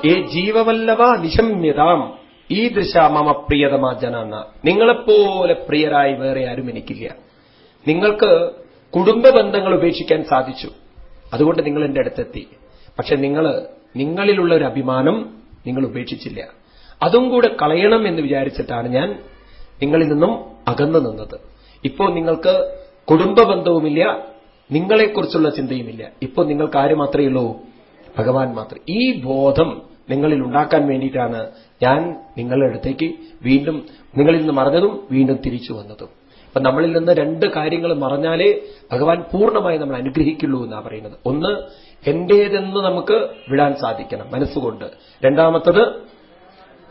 [SPEAKER 1] ഏ ജീവവല്ലവ നിശമ്യതാം. ഈ ദൃശ മമ പ്രിയതമാ ജനാന്ന. നിങ്ങളെപ്പോലെ പ്രിയരായി വേറെ ആരും എനിക്കില്ല. നിങ്ങൾക്ക് കുടുംബ ബന്ധങ്ങൾ ഉപേക്ഷിക്കാൻ സാധിച്ചു. അതുകൊണ്ട് നിങ്ങൾ എന്റെ അടുത്തെത്തി. പക്ഷെ നിങ്ങൾ നിങ്ങളിലുള്ള ഒരു അഭിമാനം നിങ്ങൾ ഉപേക്ഷിച്ചില്ല. അതും കൂടെ കളയണം എന്ന് വിചാരിച്ചിട്ടാണ് ഞാൻ നിങ്ങളിൽ നിന്നും അകന്നു നിന്നത്. ഇപ്പോൾ നിങ്ങൾക്ക് കുടുംബ ബന്ധവുമില്ല നിങ്ങളെക്കുറിച്ചുള്ള ചിന്തയുമില്ല. ഇപ്പോൾ നിങ്ങൾക്ക് ആര് മാത്രമേ ഉള്ളൂ? ഭഗവാൻ മാത്രം. ഈ ബോധം നിങ്ങളിൽ ഉണ്ടാക്കാൻ വേണ്ടിയിട്ടാണ് ഞാൻ നിങ്ങളുടെ അടുത്തേക്ക് വീണ്ടും നിങ്ങളിൽ നിന്ന് മറഞ്ഞതും വീണ്ടും തിരിച്ചു വന്നതും. അപ്പൊ നമ്മളിൽ നിന്ന് രണ്ട് കാര്യങ്ങൾ മറഞ്ഞാലേ ഭഗവാൻ പൂർണമായി നമ്മൾ അനുഗ്രഹിക്കുള്ളൂ എന്നാണ് പറയുന്നത്. ഒന്ന് എന്റേതെന്ന് നമുക്ക് വിടാൻ സാധിക്കണം മനസ്സുകൊണ്ട്. രണ്ടാമത്തത്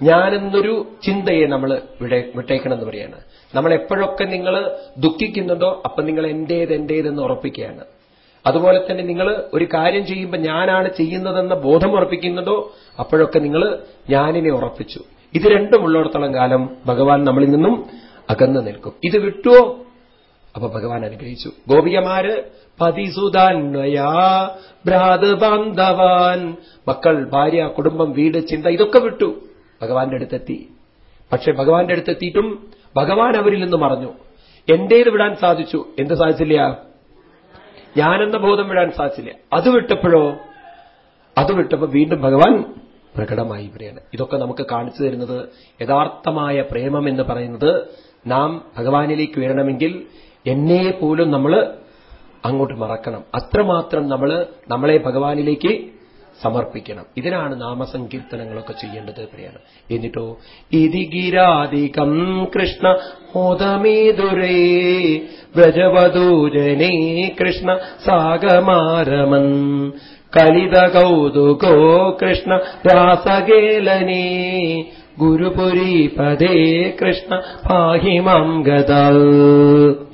[SPEAKER 1] ഞാനെന്നൊരു ചിന്തയെ നമ്മൾ വിട വിട്ടേക്കണമെന്ന് പറയാണ്. നമ്മൾ എപ്പോഴൊക്കെ നിങ്ങൾ ദുഃഖിക്കുന്നുണ്ടോ അപ്പം നിങ്ങൾ എന്റേത് എന്റേതെന്ന് ഉറപ്പിക്കുകയാണ്. അതുപോലെ തന്നെ നിങ്ങൾ ഒരു കാര്യം ചെയ്യുമ്പോൾ ഞാനാണ് ചെയ്യുന്നതെന്ന ബോധം ഉറപ്പിക്കുന്നുണ്ടോ അപ്പോഴൊക്കെ നിങ്ങൾ ഞാനിനെ ഉറപ്പിച്ചു. ഇത് രണ്ടും ഉള്ളിടത്തോളം കാലം ഭഗവാൻ നമ്മളിൽ നിന്നും അകന്നു നിൽക്കും. ഇത് വിട്ടുവോ? അപ്പൊ ഭഗവാൻ അനുഗ്രഹിച്ചു. ഗോപികമാര് പതിസുതാന്വയാ ഭ്രാത് ബാന്ധവാൻ മക്കൾ ഭാര്യ കുടുംബം വീട് ചിന്ത ഇതൊക്കെ വിട്ടു. ഭഗവാന്റെ അടുത്തെത്തി. പക്ഷെ ഭഗവാന്റെ അടുത്തെത്തിയിട്ടും ഭഗവാൻ അവരിൽ നിന്ന് മറഞ്ഞു. എന്റേത് വിടാൻ സാധിച്ചു? എന്ത് സാധിച്ചില്ല? ഞാനെന്ന ബോധം വിടാൻ സാധിച്ചില്ല. അത് വിട്ടപ്പോഴോ അത് വിട്ടപ്പോ വീണ്ടും ഭഗവാൻ പ്രകടമായി ഇവിടെയാണ്. ഇതൊക്കെ നമുക്ക് കാണിച്ചു തരുന്നത് യഥാർത്ഥമായ പ്രേമം എന്ന് പറയുന്നത് നാം ഭഗവാനിലേക്ക് വരണമെങ്കിൽ എന്നെ പോലും നമ്മൾ അങ്ങോട്ട് മറക്കണം. അത്രമാത്രം നമ്മൾ നമ്മളെ ഭഗവാനിലേക്ക് സമർപ്പിക്കണം. ഇതിനാണ് നാമസങ്കീർത്തനങ്ങളൊക്കെ ചെയ്യേണ്ടത് പ്രിയാണ് എന്നിട്ടോ ഇതിഗിരാധികം കൃഷ്ണ മോദമേതുരേ വ്രജവധൂജനേ കൃഷ്ണ സാഗമാരമൻ കലിത കൗതുകോ കൃഷ്ണ രാസകേലനേ ഗുരുപുരീപദേ കൃഷ്ണ പാഹിമാം ഗതൽ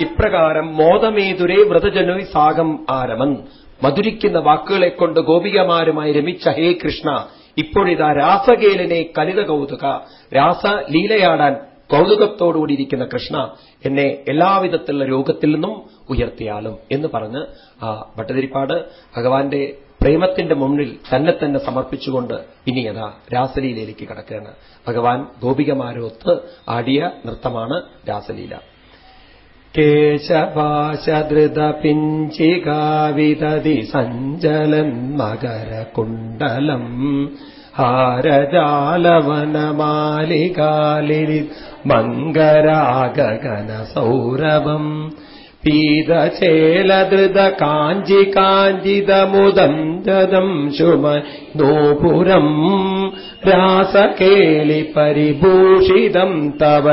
[SPEAKER 1] ഇപ്രകാരം മോദമേതുരേ വ്രതജനു സാഗം ആരമൻ. മധുരിക്കുന്ന വാക്കുകളെ കൊണ്ട് ഗോപികമാരുമായി രമിച്ച ഹേ കൃഷ്ണ ഇപ്പോഴിതാ രാസകേലിനെ കലിത കൗതുക രാസലീലയാടാൻ കൗതുകത്തോടുകൂടിയിരിക്കുന്ന കൃഷ്ണ എന്നെ എല്ലാവിധത്തിലുള്ള രോഗത്തിൽ നിന്നും ഉയർത്തിയാലും എന്ന് പറഞ്ഞ് ആ ഭട്ടതിരിപ്പാട് ഭഗവാന്റെ പ്രേമത്തിന്റെ മുന്നിൽ തന്നെ തന്നെ സമർപ്പിച്ചുകൊണ്ട് ഇനി അതാ രാസലീലയിലേക്ക് കടക്കുകയാണ്. ഭഗവാൻ ഗോപികമാരോത്ത് ആടിയ നൃത്തമാണ് രാസലീല. കേശപാശധൃതപിഞ്ചികാവിതതി സഞ്ജലൻ മകരകുണ്ടലം ഹാരജാലവനമാലികാലിരി പീതചേലധൃത കാഞ്ചി കാഞ്ചിതമുദന്തം ശുമ നോപുരം രാസകേളി പരിഭൂഷിതം തവ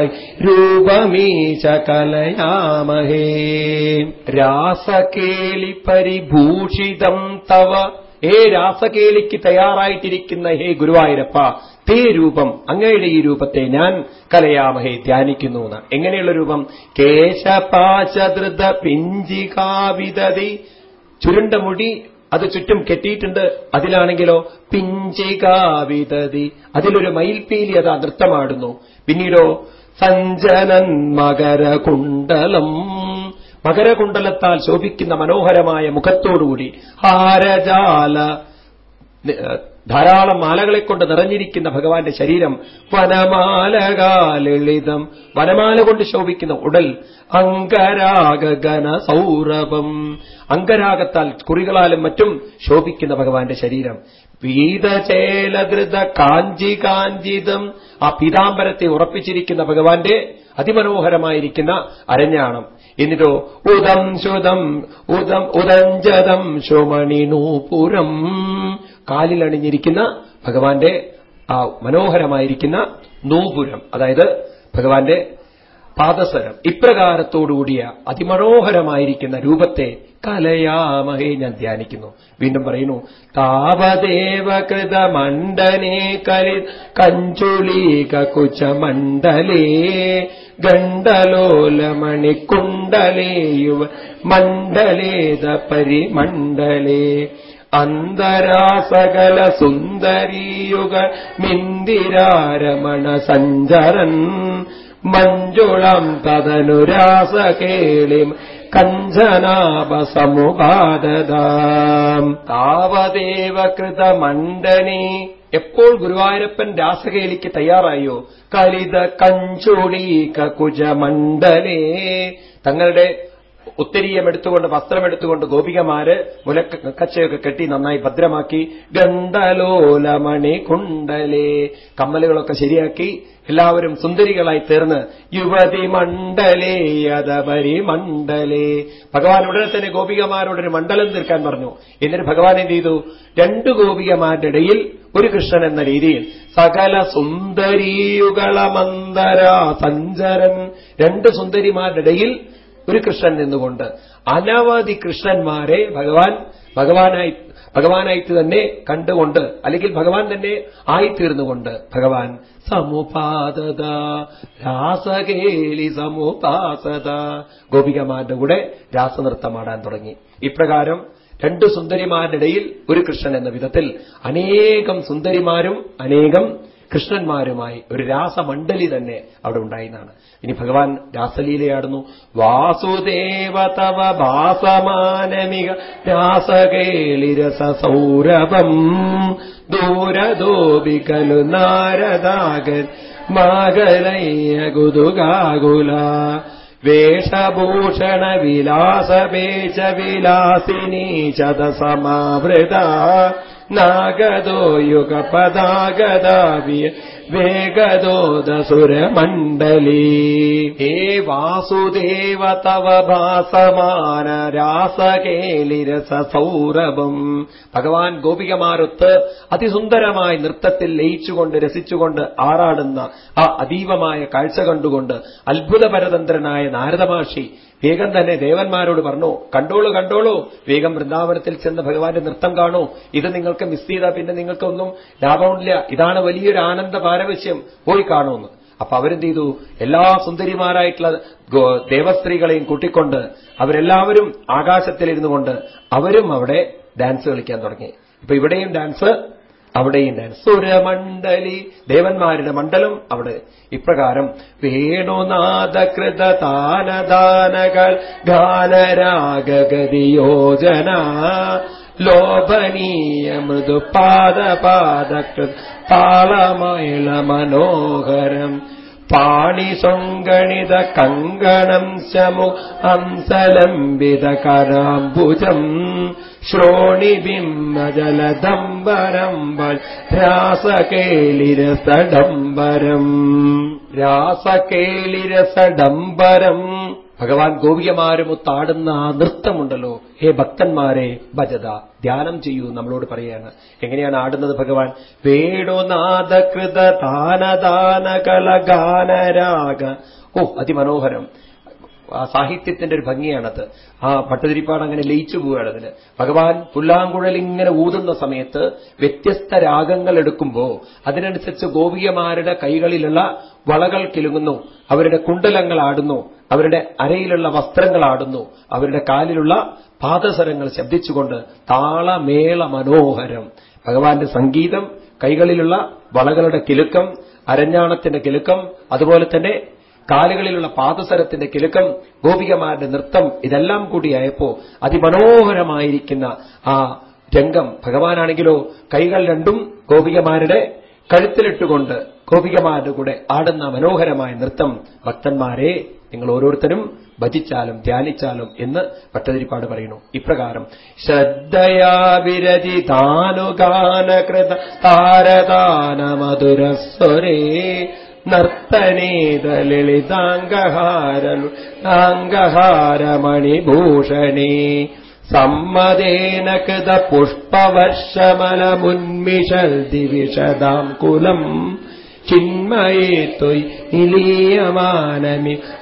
[SPEAKER 1] രൂപമീശ കലയാമഹേ രാസകേളി പരിഭൂഷിതം തവ. ഏ രാസകേളിക്ക് തയ്യാറായിട്ടിരിക്കുന്ന ഹേ ഗുരുവായൂരപ്പ തേ രൂപം അങ്ങയുടെ ഈ രൂപത്തെ ഞാൻ കലയാമഹേ ധ്യാനിക്കുന്നു എന്ന് എങ്ങനെയുള്ള രൂപം? കേശപാശധൃത പിഞ്ചികാവിതതി ചുരുണ്ട മുടി അത് ചുറ്റും കെട്ടിയിട്ടുണ്ട്. അതിലാണെങ്കിലോ? പിഞ്ചികാവിതതി അതിലൊരു മയിൽപീലി അത് നൃത്തമാടുന്നു. പിന്നീടോ? സഞ്ജനൻ മകരകുണ്ടലം. മകരകുണ്ടലത്താൽ ശോഭിക്കുന്ന മനോഹരമായ മുഖത്തോടുകൂടി ഹാരജാല ധാരാളം മാലകളെ കൊണ്ട് നിറഞ്ഞിരിക്കുന്ന ഭഗവാന്റെ ശരീരം വനമാലകാലളിതം വനമാല കൊണ്ട് ശോഭിക്കുന്ന ഉടൽ അങ്കരാഗന സൗരഭം. അങ്കരാഗത്താൽ കുറികളാലും മറ്റും ശോഭിക്കുന്ന ഭഗവാന്റെ ശരീരം. പീതചേലധൃത കാഞ്ചി കാഞ്ചിതം ആ പീതാംബരത്തെ ഉറപ്പിച്ചിരിക്കുന്ന ഭഗവാന്റെ അതിമനോഹരമായിരിക്കുന്ന അരഞ്ഞാണം. എന്നിട്ടോ ഉദം ശുതം ഉദം ഉദഞ്ചതം ശുമണിനൂപുരം. കാലിലണിഞ്ഞിരിക്കുന്ന ഭഗവാന്റെ ആ മനോഹരമായിരിക്കുന്ന നൂപുരം അതായത് ഭഗവാന്റെ പാദസരം ഇപ്രകാരത്തോടുകൂടിയ അതിമനോഹരമായിരിക്കുന്ന രൂപത്തെ കലയാമഹേ ഞാൻ ധ്യാനിക്കുന്നു. വീണ്ടും പറയുന്നു താവദേവകൃത മണ്ഡനേ കലി കഞ്ചുളീക കുചമണ്ഡലേ ഗണ്ഡലോലമണിക്കുണ്ടലേ യുവ മണ്ഡലേത പരിമണ്ഡലേ അന്തരാസകല സുന്ദരീയുഗ മിന്ദിരാരമണ സഞ്ചരൻ. മഞ്ജുളം തദനുരാസകേളിം കഞ്ചനാപസമുപാദതാം താവദേവ കൃതമണ്ഡനെ എപ്പോൾ ഗുരുവായൂരപ്പൻ രാസകേലിക്ക് തയ്യാറായോ? കലിത കഞ്ചുളീക കുജമണ്ഡലേ. തങ്ങളുടെ ഉത്തരീയം എടുത്തുകൊണ്ട് വസ്ത്രമെടുത്തുകൊണ്ട് ഗോപികമാര് മുലക്കച്ചയൊക്കെ കെട്ടി നന്നായി ഭദ്രമാക്കി ഗന്ധലോലമണി കുണ്ടലേ കമ്മലുകളൊക്കെ ശരിയാക്കി എല്ലാവരും സുന്ദരികളായി തീർന്ന് യുവതി മണ്ഡലേ യഥപരി മണ്ഡലേ. ഭഗവാൻ ഉടനെ തന്നെ ഗോപികമാരോടൊരു മണ്ഡലം തീർക്കാൻ പറഞ്ഞു. എന്നിട്ട് ഭഗവാൻ എന്ത് ചെയ്തു? രണ്ട് ഗോപികമാരുടെ ഇടയിൽ ഒരു കൃഷ്ണൻ എന്ന രീതിയിൽ സകല സുന്ദരീയുകളമന്തര സഞ്ചരൻ രണ്ട് സുന്ദരിമാരുടെ ഇടയിൽ ഒരു കൃഷ്ണൻ നിന്നുകൊണ്ട്. അനവധി കൃഷ്ണന്മാരെ ഭഗവാൻ ഭഗവാനായി ഭഗവാനായിട്ട് തന്നെ കണ്ടുകൊണ്ട് അല്ലെങ്കിൽ ഭഗവാൻ തന്നെ ആയിത്തീർന്നുകൊണ്ട് ഭഗവാൻ സമുപാതത രാസകേലി സമുപാസത ഗോപികമാരുടെ കൂടെ രാസനൃത്തമാടാൻ തുടങ്ങി. ഇപ്രകാരം രണ്ട് സുന്ദരിമാരുടെ ഇടയിൽ ഒരു കൃഷ്ണൻ എന്ന വിധത്തിൽ അനേകം സുന്ദരിമാരും അനേകം കൃഷ്ണന്മാരുമായി ഒരു രാസമണ്ഡലി തന്നെ അവിടെ ഉണ്ടായിരുന്നാണ് ഇനി ഭഗവാൻ രാസലീലയാടുന്നു. വാസുദേവ തവ ഭാസമാനമിക രാസകേളിരസ സൗരഭം ദൂരദോപികലു നാരദാകൻ മാകലയ്യ കുതുകാകുല വേഷഭൂഷണ വിലാസപേച വിലാസിനി ചതസമാവൃത നാഗദോ യുഗപദാഗദാവിയ വേഗദോദസുരമണ്ഡലീ. ഹേ വാസുദേവ തവ ഭാസമാന രാസകേലിരസ സൗരഭം ഭഗവാൻ ഗോപികമാരൊത്ത് അതിസുന്ദരമായി നൃത്തത്തിൽ ലയിച്ചുകൊണ്ട് രസിച്ചുകൊണ്ട് ആറാടുന്ന ആ അതീവമായ കാഴ്ച കണ്ടുകൊണ്ട് അത്ഭുതപരതന്ത്രനായ നാരദമാഷി വേഗം തന്നെ ദേവന്മാരോട് പറഞ്ഞു കണ്ടോളൂ കണ്ടോളൂ വേഗം വൃന്ദാവനത്തിൽ ചെന്ന് ഭഗവാന്റെ നൃത്തം കാണൂ. ഇത് നിങ്ങൾക്ക് മിസ് ചെയ്താൽ പിന്നെ നിങ്ങൾക്കൊന്നും ലാഭമില്ല. ഇതാണ് വലിയൊരു ആനന്ദ പാരവശ്യം. പോയി കാണുമെന്ന് അപ്പൊ അവരെന്ത് ചെയ്തു? എല്ലാ സുന്ദരിമാരായിട്ടുള്ള ദേവസ്ത്രീകളെയും കൂട്ടിക്കൊണ്ട് അവരെല്ലാവരും ആകാശത്തിലിരുന്നു കൊണ്ട് അവരും അവിടെ ഡാൻസ് കളിക്കാൻ തുടങ്ങി. ഇപ്പൊ ഇവിടെയും ഡാൻസ് അവിടെയും സുരമണ്ഡലി ദേവന്മാരുടെ മണ്ഡലം അവിടെ. ഇപ്രകാരം വേണുനാഥകൃത താനദാനകൾ ഗാനരാഗതിയോജന ലോഭനീയ മൃദുപാദപാദകൃത് താളമൈള മനോഹരം. പാണിശൊങ്കണിത കങ്കണം ശമു ഹംസലംബിത കരാംബുജം ശ്രോണിബിംബജലദംബരം രാസകേളിരസഡംബരം രാസകേളിരസഡംബരം ഭഗവാൻ ഗോപികമാരുമൊത്താടുന്ന ആ നൃത്തമുണ്ടല്ലോ. ഹേ ഭക്തന്മാരെ ഭജത ധ്യാനം ചെയ്യൂ നമ്മളോട് പറയാണ്. എങ്ങനെയാണ് ആടുന്നത് ഭഗവാൻ? വേണുനാഥകൃത താനദാനകളഗാനരാഗ ഓ അതിമനോഹരം. സാഹിത്യത്തിന്റെ ഒരു ഭംഗിയാണത്. ആ പട്ടുതിരിപ്പാട് അങ്ങനെ ലയിച്ചു പോവുകയാണ് അതിന് ഭഗവാൻ പുല്ലാങ്കുഴൽ ഇങ്ങനെ ഊതുന്ന സമയത്ത് വ്യത്യസ്ത രാഗങ്ങൾ എടുക്കുമ്പോൾ അതിനനുസരിച്ച് ഗോപികമാരുടെ കൈകളിലുള്ള വളകൾ കിലുങ്ങുന്നു അവരുടെ കുണ്ടലങ്ങൾ ആടുന്നു അവരുടെ അരയിലുള്ള വസ്ത്രങ്ങൾ ആടുന്നു അവരുടെ കാലിലുള്ള പാദസരങ്ങൾ ശബ്ദിച്ചുകൊണ്ട് താളമേള മനോഹരം. ഭഗവാന്റെ സംഗീതം കൈകളിലുള്ള വളകളുടെ കിലുക്കം അരഞ്ഞാണത്തിന്റെ കിലുക്കം അതുപോലെ തന്നെ കാലുകളിലുള്ള പാദസരത്തിന്റെ കിലുക്കം ഗോപികമാരുടെ നൃത്തം ഇതെല്ലാം കൂടിയായപ്പോ അതിമനോഹരമായിരിക്കുന്ന ആ രംഗം. ഭഗവാനാണെങ്കിലോ കൈകൾ രണ്ടും ഗോപികമാരുടെ കഴുത്തിലിട്ടുകൊണ്ട് ഗോപികമാരുടെ കൂടെ ആടുന്ന മനോഹരമായ നൃത്തം. ഭക്തന്മാരെ നിങ്ങൾ ഓരോരുത്തരും ഭജിച്ചാലും ധ്യാനിച്ചാലും എന്ന് ഭട്ടതിരിപ്പാട് പറയുന്നു. ഇപ്രകാരം ശ്രദ്ധയാ വിരതി താനുഗാനകൃത താരദാന മധുരസ്വരേ നർത്തനേത ലളിതാംഗഹാരലു താംഗഹാരമണിഭൂഷണേ സമ്മതേന കൃത പുഷ്പവർഷമലമുന്മിഷൽ ദിവിഷദാം കുലം ചിന്മയേ ത്വയ്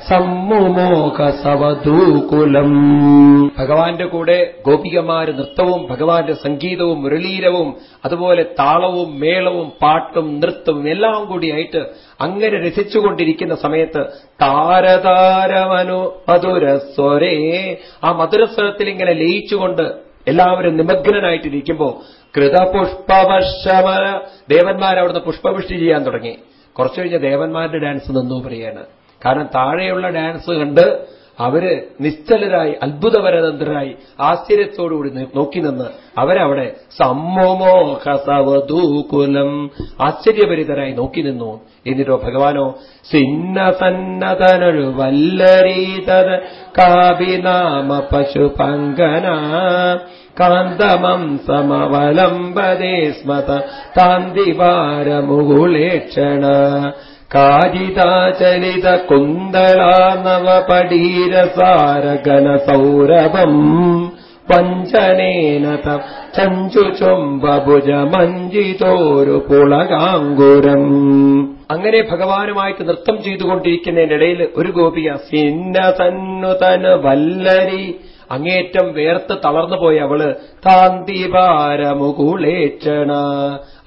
[SPEAKER 1] സമ്മുമോക സവധൂകുലം ഭഗവാന്റെ കൂടെ ഗോപികമാര് നൃത്തവും ഭഗവാന്റെ സംഗീതവും മുരളീരവും അതുപോലെ താളവും മേളവും പാട്ടും നൃത്തവും എല്ലാം കൂടിയായിട്ട് അങ്ങനെ രസിച്ചുകൊണ്ടിരിക്കുന്ന സമയത്ത് താരതാരമനു മധുരസ്വരേ. ആ മധുരസ്വരത്തിൽ ഇങ്ങനെ ലയിച്ചുകൊണ്ട് എല്ലാവരും നിമഗ്നനായിട്ടിരിക്കുമ്പോ കൃതപുഷ്പവർഷമല ദേവന്മാർ അവിടുന്ന് പുഷ്പവൃഷ്ടി ചെയ്യാൻ തുടങ്ങി. കുറച്ചു കഴിഞ്ഞ ദേവന്മാരുടെ ഡാൻസ് നിന്നു പറയാണ് കാരണം താഴെയുള്ള ഡാൻസ് കണ്ട് അവർ നിശ്ചലരായി അത്ഭുതപരതന്ത്രരായി ആശ്ചര്യത്തോടുകൂടി നോക്കി നിന്ന് അവരവിടെ സമ്മോമോഹസവധൂകുലം ആശ്ചര്യപരിതരായി നോക്കി നിന്നു. എന്നിട്ടോ ഭഗവാനോ സിന്നസന്നതനൊഴു വല്ലരീതത് കാപിനാമ പശുപങ്കന കാന്തമം സമവലംബദേ സ്മത. താന്തിവാരമുകുളേക്ഷണ കാരിതാചലിത കുന്തളാനവപടീരസാരഗന സൗരഭം പഞ്ചനേന ചഞ്ചുചുംബഭുജ മഞ്ജിതോരു പുളകാങ്കുരം. അങ്ങനെ ഭഗവാനുമായിട്ട് നൃത്തം ചെയ്തുകൊണ്ടിരിക്കുന്നതിനിടയിൽ ഒരു ഗോപിയ ഗോപിക സിന്നസന്നുതന് വല്ലരി അങ്ങേറ്റം വേർത്ത് തളർന്നു പോയ അവൾ താന്തിപാരമുകുളേക്ഷണ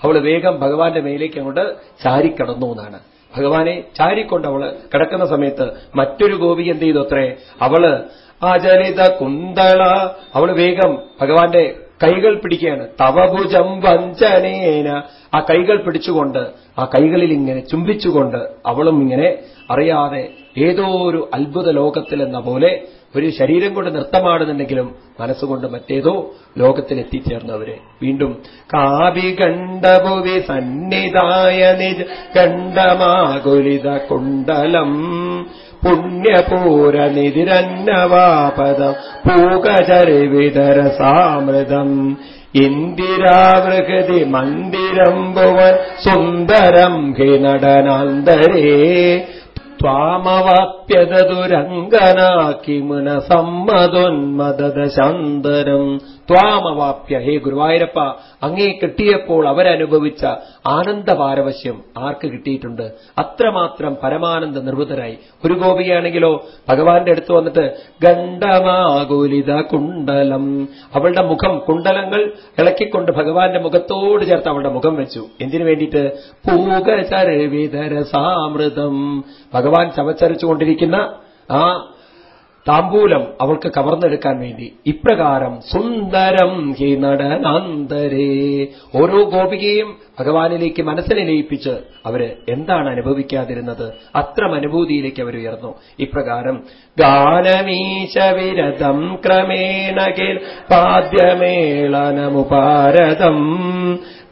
[SPEAKER 1] അവൾ വേഗം ഭഗവാന്റെ മേലേക്ക് അങ്ങോട്ട് ചാരിക്കടന്നു എന്നാണ്. ഭഗവാനെ ചാരിക്കൊണ്ട് അവൾ കിടക്കുന്ന സമയത്ത് മറ്റൊരു ഗോപി എന്ത് ചെയ്തു അത്രേ? അവൾ അചലിത കുന്തള. അവൾ വേഗം ഭഗവാന്റെ കൈകൾ പിടിക്കുകയാണ്. തവഭുജം വഞ്ചനേന. ആ കൈകൾ പിടിച്ചുകൊണ്ട് ആ കൈകളിൽ ഇങ്ങനെ ചുംബിച്ചുകൊണ്ട് അവളും ഇങ്ങനെ അറിയാതെ ഏതോ ഒരു അത്ഭുത ലോകത്തിലെന്ന പോലെ ഒരു ശരീരം കൊണ്ട് നൃത്തമാടുന്നുണ്ടെങ്കിലും മനസ്സുകൊണ്ട് മറ്റേതോ ലോകത്തിലെത്തിച്ചേർന്നവര്. വീണ്ടും കാവി കണ്ടപുവി സന്നിധായ നിജ കണ്ടമാകുലിത കുണ്ടലം പുണ്യപൂരനിതിരന്നവാപദം പൂകചരിവിതര സാമൃതം ഇന്ദിരാവൃഹതി മന്ദിരം ഭുവൻ സുന്ദരം ഹി നടനാന്തരേ ത്വാമവാപ്യതതുരംഗനാക്കി മുന ത്വാമവാപ്യ. ഹേ ഗുരുവായൂരപ്പ അങ്ങേ കിട്ടിയപ്പോൾ അവരനുഭവിച്ച ആനന്ദപാരവശ്യം ആർക്ക് കിട്ടിയിട്ടുണ്ട്? അത്രമാത്രം പരമാനന്ദ നിർവൃതരായി ഒരു ഗോപിയാണെങ്കിലോ ഭഗവാന്റെ അടുത്ത് വന്നിട്ട് ഗണ്ഡമാകുലിത കുണ്ടലം. അവളുടെ മുഖം കുണ്ടലങ്ങൾ ഇളക്കിക്കൊണ്ട് ഭഗവാന്റെ മുഖത്തോട് ചേർത്ത് അവളുടെ മുഖം വെച്ചു. എന്തിനു വേണ്ടിയിട്ട്? പൂകചരവിതര സാമൃതം ഭഗവാൻ ചവച്ചരച്ചുകൊണ്ടിരിക്കുന്ന ആ താമ്പൂലം അവൾക്ക് കവർന്നെടുക്കാൻ വേണ്ടി. ഇപ്രകാരം സുന്ദരം ഹി നടനാന്തരേ. ഓരോ ഗോപികയും ഭഗവാനിലേക്ക് മനസ്സിനെ ലയിപ്പിച്ച് അവർ എന്താണ് അനുഭവിക്കാതിരുന്നത്? അത്രം അനുഭൂതിയിലേക്ക് അവർ ഉയർന്നു. ഇപ്രകാരം ഗാനമീശവിരതം ക്രമേണ കേൽ പാദ്യമേളനമുപാരതം.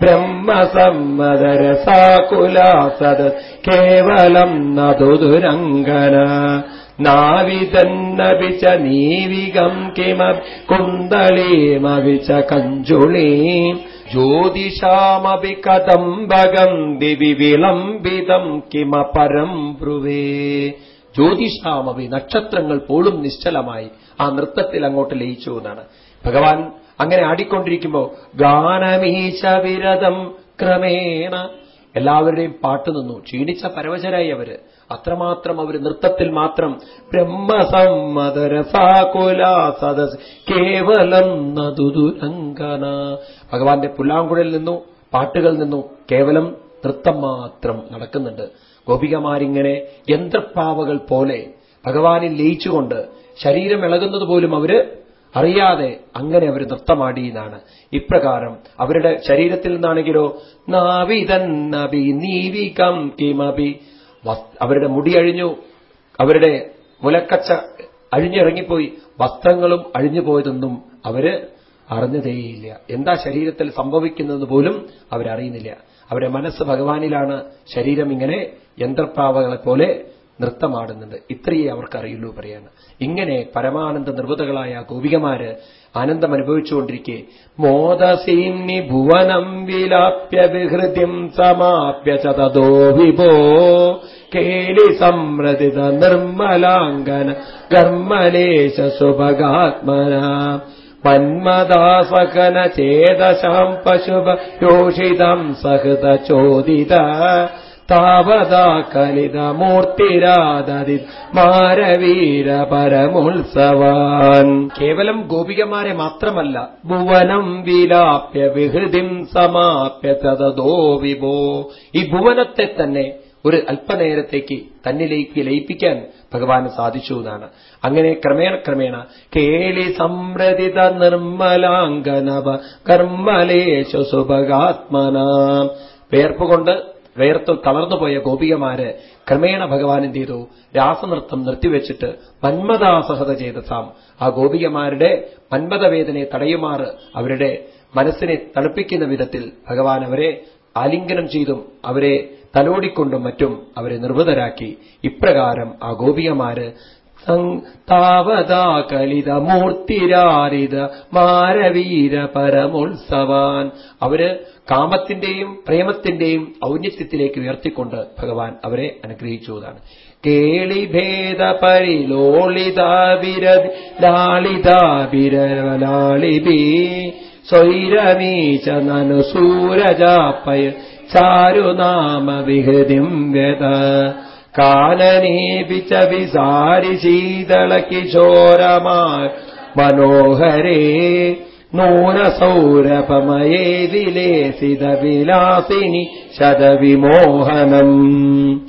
[SPEAKER 1] ബ്രഹ്മസമ്മതരസാകുലാസത് കേവലം നാവിതന്നപിച്ച നീവികം കിമ കുന്തളീമവിച്ച കഞ്ചുളീം. ജ്യോതിഷാമപി കദംബകം ദിവി വിളംബിതം കിമ പരം ബ്രുവേ ജ്യോതിഷാമപി നക്ഷത്രങ്ങൾ പോലും നിശ്ചലമായി ആ നൃത്തത്തിൽ അങ്ങോട്ട് ലയിച്ചു എന്നാണ്. ഭഗവാൻ അങ്ങനെ ആടിക്കൊണ്ടിരിക്കുമ്പോ ഗാനമീശ വിരതം ക്രമേണ എല്ലാവരുടെയും പാട്ട് നിന്നു. ക്ഷീണിച്ച പരവശരായി അവർ. അത്രമാത്രം അവർ നൃത്തത്തിൽ മാത്രം ബ്രഹ്മസമ്മതരസാകുല സദസ് കേവലം നദുദുരങ്കന ഭഗവാന്റെ പുല്ലാങ്കുഴൽ നിന്നു പാട്ടുകൾ നിന്നു കേവലം നൃത്തം മാത്രം നടക്കുന്നുണ്ട്. ഗോപികമാരിങ്ങനെ യന്ത്രപ്പാവകൾ പോലെ ഭഗവാനിൽ ലയിച്ചുകൊണ്ട് ശരീരം ഇളകുന്നത് പോലും അവർ അറിയാതെ അങ്ങനെ അവർ നൃത്തമാടി എന്നാണ് ഇപ്രകാരം അവരുടെ ശരീരത്തിൽ നിന്നാണെങ്കിലോ നാവിതന്നബി നീവികം കിമബി അവരുടെ മുടി അഴിഞ്ഞു അവരുടെ മുലക്കച്ച അഴിഞ്ഞിറങ്ങിപ്പോയി വസ്ത്രങ്ങളും അഴിഞ്ഞു പോയതൊന്നും അവർ അറിഞ്ഞതേയില്ല. എന്താ ശരീരത്തിൽ സംഭവിക്കുന്നത് പോലും അവരറിയുന്നില്ല. അവരുടെ മനസ്സ് ഭഗവാനിലാണ് ശരീരം ഇങ്ങനെ യന്ത്രപ്രാവകളെ പോലെ നൃത്തമാടുന്നുണ്ട് ഇത്രയേ അവർക്കറിയുള്ളൂ പറയാണ്. ഇങ്ങനെ പരമാനന്ദ നിർവൃതകളായ ഗോപികമാര് ആനന്ദം അനുഭവിച്ചുകൊണ്ടിരിക്കെ മോദസീംനി ഭുവനം വിലാപ്യ വിഹൃതിം സമാപ്യ ചതോ വിഭോ. കേളി സംരതിത നിർമ്മലാംഗന ഗർമ്മലേശ സുഭഗാത്മന മന്മദാസകന ചേതശാം പശുഭ യോഷിതം സഹൃത ചോദിത. താവതാ കലിതമൂർത്തിരാദതി മാരവീര പരമോത്സവാൻ. കേവലം ഗോപികമാരെ മാത്രമല്ല ഭുവനം വിലാപ്യ വിഹൃതിം സമാപ്യ തതോ വിഭോ. ഈ ഭുവനത്തെ തന്നെ ഒരു അല്പനേരത്തേക്ക് തന്നിലേക്ക് ലയിപ്പിക്കാൻ ഭഗവാന് സാധിച്ചു എന്നാണ്. അങ്ങനെ ക്രമേണ ക്രമേണ കേളി സംരതിത നിർമ്മലാംഗനവ കർമ്മലേശ സുഭഗാത്മന. വേർപ്പുകൊണ്ട് വേർത്ത് തളർന്നുപോയ ഗോപികമാര് ക്രമേണ ഭഗവാൻ എന്ത് ചെയ്തു? രാസനൃത്തം നിർത്തിവെച്ചിട്ട് മന്മദാസഹത ചെയ്തസാം ആ ഗോപികമാരുടെ മന്മദവേദനയെ തടയുമാർ അവരുടെ മനസ്സിനെ തണുപ്പിക്കുന്ന വിധത്തിൽ ഭഗവാൻ അവരെ ആലിംഗനം ചെയ്തും അവരെ തലോടിക്കൊണ്ടും മറ്റും അവരെ നിർവൃതരാക്കി ഇപ്രകാരം ആ ഗോപികമാര് താവതാ കലിത മൂർത്തിരാരിത മാരവീര പരമോത്സവാൻ. അവർ കാമത്തിന്റെയും പ്രേമത്തിന്റെയും ഔന്നത്യത്തിലേക്ക് ഉയർത്തിക്കൊണ്ട് ഭഗവാൻ അവരെ അനുഗ്രഹിച്ചു എന്നാണ് കേളിഭേദ പരിലോളിതാവിരതി ലാളിതാവിരലാളിബി സ്വൈരമീച നനു സൂരജാപ്പയ ചാരുനാമ വിഹൃതിം വ്യത കാനനേപി ച വിസാരി ശീതള കിശോരമാ മനോഹരേ നൂനസൗരഭമയേ വിലേസിത വിലാസിനി ശതവിമോഹനം.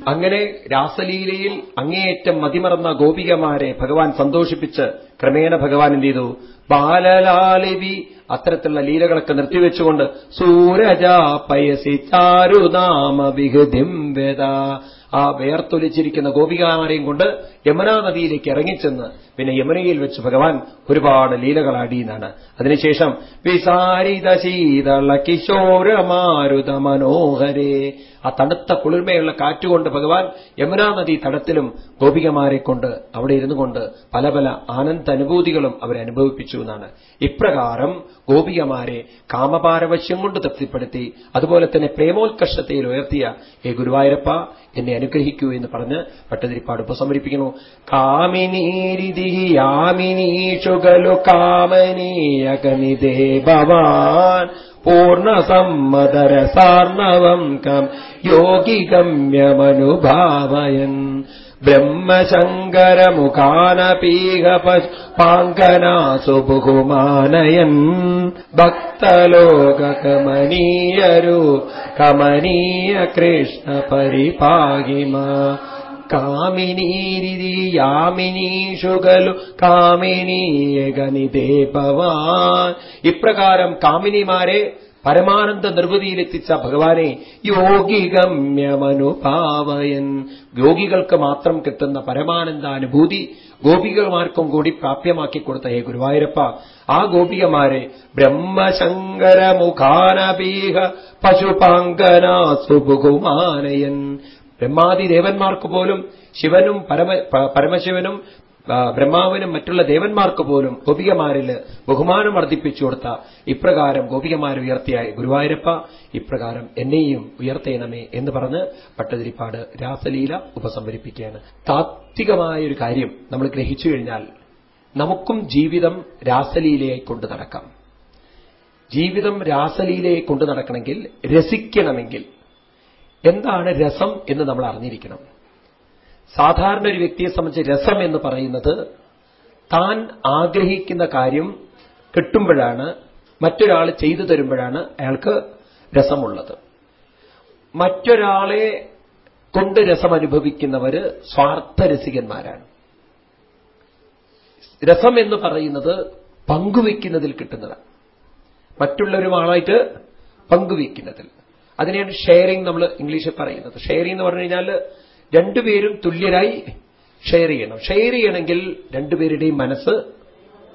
[SPEAKER 1] അങ്ങനെ രാസലീലയിൽ അങ്ങേയറ്റം മതിമറന്ന ഗോപികമാരെ ഭഗവാൻ സന്തോഷിപ്പിച്ച് ക്രമേണ ഭഗവാൻ എന്ത് ചെയ്തു? ബാലലാളിവി അത്തരത്തിലുള്ള ലീലകളൊക്കെ നിർത്തിവെച്ചുകൊണ്ട് സൂരജ പയസി ചാരുനാമ വിഹൃതിം വേദ. ആ വേർത്തൊലിച്ചിരിക്കുന്ന ഗോപികാമാരെയും കൊണ്ട് യമുനാ നദിയിലേക്ക് ഇറങ്ങിച്ചെന്ന് പിന്നെ യമുനയിൽ വെച്ച് ഭഗവാൻ ഒരുപാട് ലീലകളാടി എന്നാണ് അതിനുശേഷം വിസാരിത ശീതള കിശോരമാരുത മനോഹരേ ആ തണുത്ത കുളിർമയുള്ള കാറ്റുകൊണ്ട് ഭഗവാൻ യമുനാ നദി തടത്തിലും ഗോപികമാരെ കൊണ്ട് അവിടെ ഇരുന്നു കൊണ്ട് പല പല ആനന്ദ അനുഭൂതികളും അവരെ അനുഭവിപ്പിച്ചു എന്നാണ്. ഇപ്രകാരം ഗോപികമാരെ കാമപാരവശ്യം കൊണ്ട് തൃപ്തിപ്പെടുത്തി അതുപോലെ തന്നെ പ്രേമോത്കർഷത്തിൽ ഉയർത്തിയ ഹേ ഗുരുവായൂരപ്പ എന്നെ അനുഗ്രഹിക്കൂ എന്ന് പറഞ്ഞ് പട്ടതിരിപ്പാട് ഉപസമരിപ്പിക്കുന്നു. കാമിനീരിതി കാമനീയകനിതേ ഭവാൻ പൂർണസമ്മതരസാർണവം യോഗിഗമ്യമനുഭാവയൻ. ബ്രഹ്മശങ്കരമുഖാനപീഹ പാങ്കനാസു ബഹുമാനയൻ ഭക്തലോകകമനീയരു കമനീയ കൃഷ്ണ പരിപാഹിമ കാമിനീരിതി യാമിനീഷുകലു കാമിനീയഗനിതേ ഭവാൻ ഇപ്രകാരം കാമിനിമാരെ പരമാനന്ദ നിർവൃതിയിലെത്തിച്ച ഭഗവാനെ യോഗിഗമ്യമനുഭാവയൻ യോഗികൾക്ക് മാത്രം കിട്ടുന്ന പരമാനന്ദാനുഭൂതി ഗോപികമാർക്കും കൂടി പ്രാപ്യമാക്കി കൊടുത്ത ഹേ ഗുരുവായൂരപ്പ. ആ ഗോപികമാരെ ബ്രഹ്മശങ്കര മുഖാനപീഹ പശുപാങ്കനാസു ബഹുമാനയൻ ബ്രഹ്മാദി ദേവന്മാർക്ക് പോലും ശിവനും പരമ പരമശിവനും ബ്രഹ്മാവിനും മറ്റുള്ള ദേവന്മാർക്ക് പോലും ഗോപികമാരിൽ ബഹുമാനം വർദ്ധിപ്പിച്ചു കൊടുത്ത ഇപ്രകാരം ഗോപികമാരെ ഉയർത്തിയ ഗുരുവായൂരപ്പ ഇപ്രകാരം എന്നെയും ഉയർത്തേണമേ എന്ന് പറഞ്ഞ് പട്ടതിരിപ്പാട് രാസലീല ഉപസംഹരിപ്പിക്കുകയാണ്. താത്വികമായ ഒരു കാര്യം നമ്മൾ ഗ്രഹിച്ചു കഴിഞ്ഞാൽ നമുക്കും ജീവിതം രാസലീലയെ കൊണ്ട് നടക്കാം. ജീവിതം രാസലീലയെ കൊണ്ട് നടക്കണമെങ്കിൽ രസിക്കണമെങ്കിൽ എന്താണ് രസം എന്ന് നമ്മൾ അറിഞ്ഞിരിക്കണം. സാധാരണ ഒരു വ്യക്തിയെ സംബന്ധിച്ച് രസം എന്ന് പറയുന്നത് താൻ ആഗ്രഹിക്കുന്ന കാര്യം കിട്ടുമ്പോഴാണ് മറ്റൊരാൾ ചെയ്തു തരുമ്പോഴാണ് അയാൾക്ക് രസമുള്ളത്. മറ്റൊരാളെ കൊണ്ട് രസം അനുഭവിക്കുന്നവര് സ്വാർത്ഥരസികന്മാരാണ്. രസം എന്ന് പറയുന്നത് പങ്കുവെക്കുന്നതിൽ കിട്ടുന്നതാണ്. മറ്റുള്ളവരുമാളായിട്ട് പങ്കുവെക്കുന്നതിൽ അതിനെയാണ് ഷെയറിംഗ് നമ്മൾ ഇംഗ്ലീഷിൽ പറയുന്നത്. ഷെയറിംഗ് എന്ന് പറഞ്ഞു കഴിഞ്ഞാൽ രണ്ടുപേരും തുല്യരായി ഷെയർ ചെയ്യണം. ഷെയർ ചെയ്യണമെങ്കിൽ രണ്ടുപേരുടെയും മനസ്സ്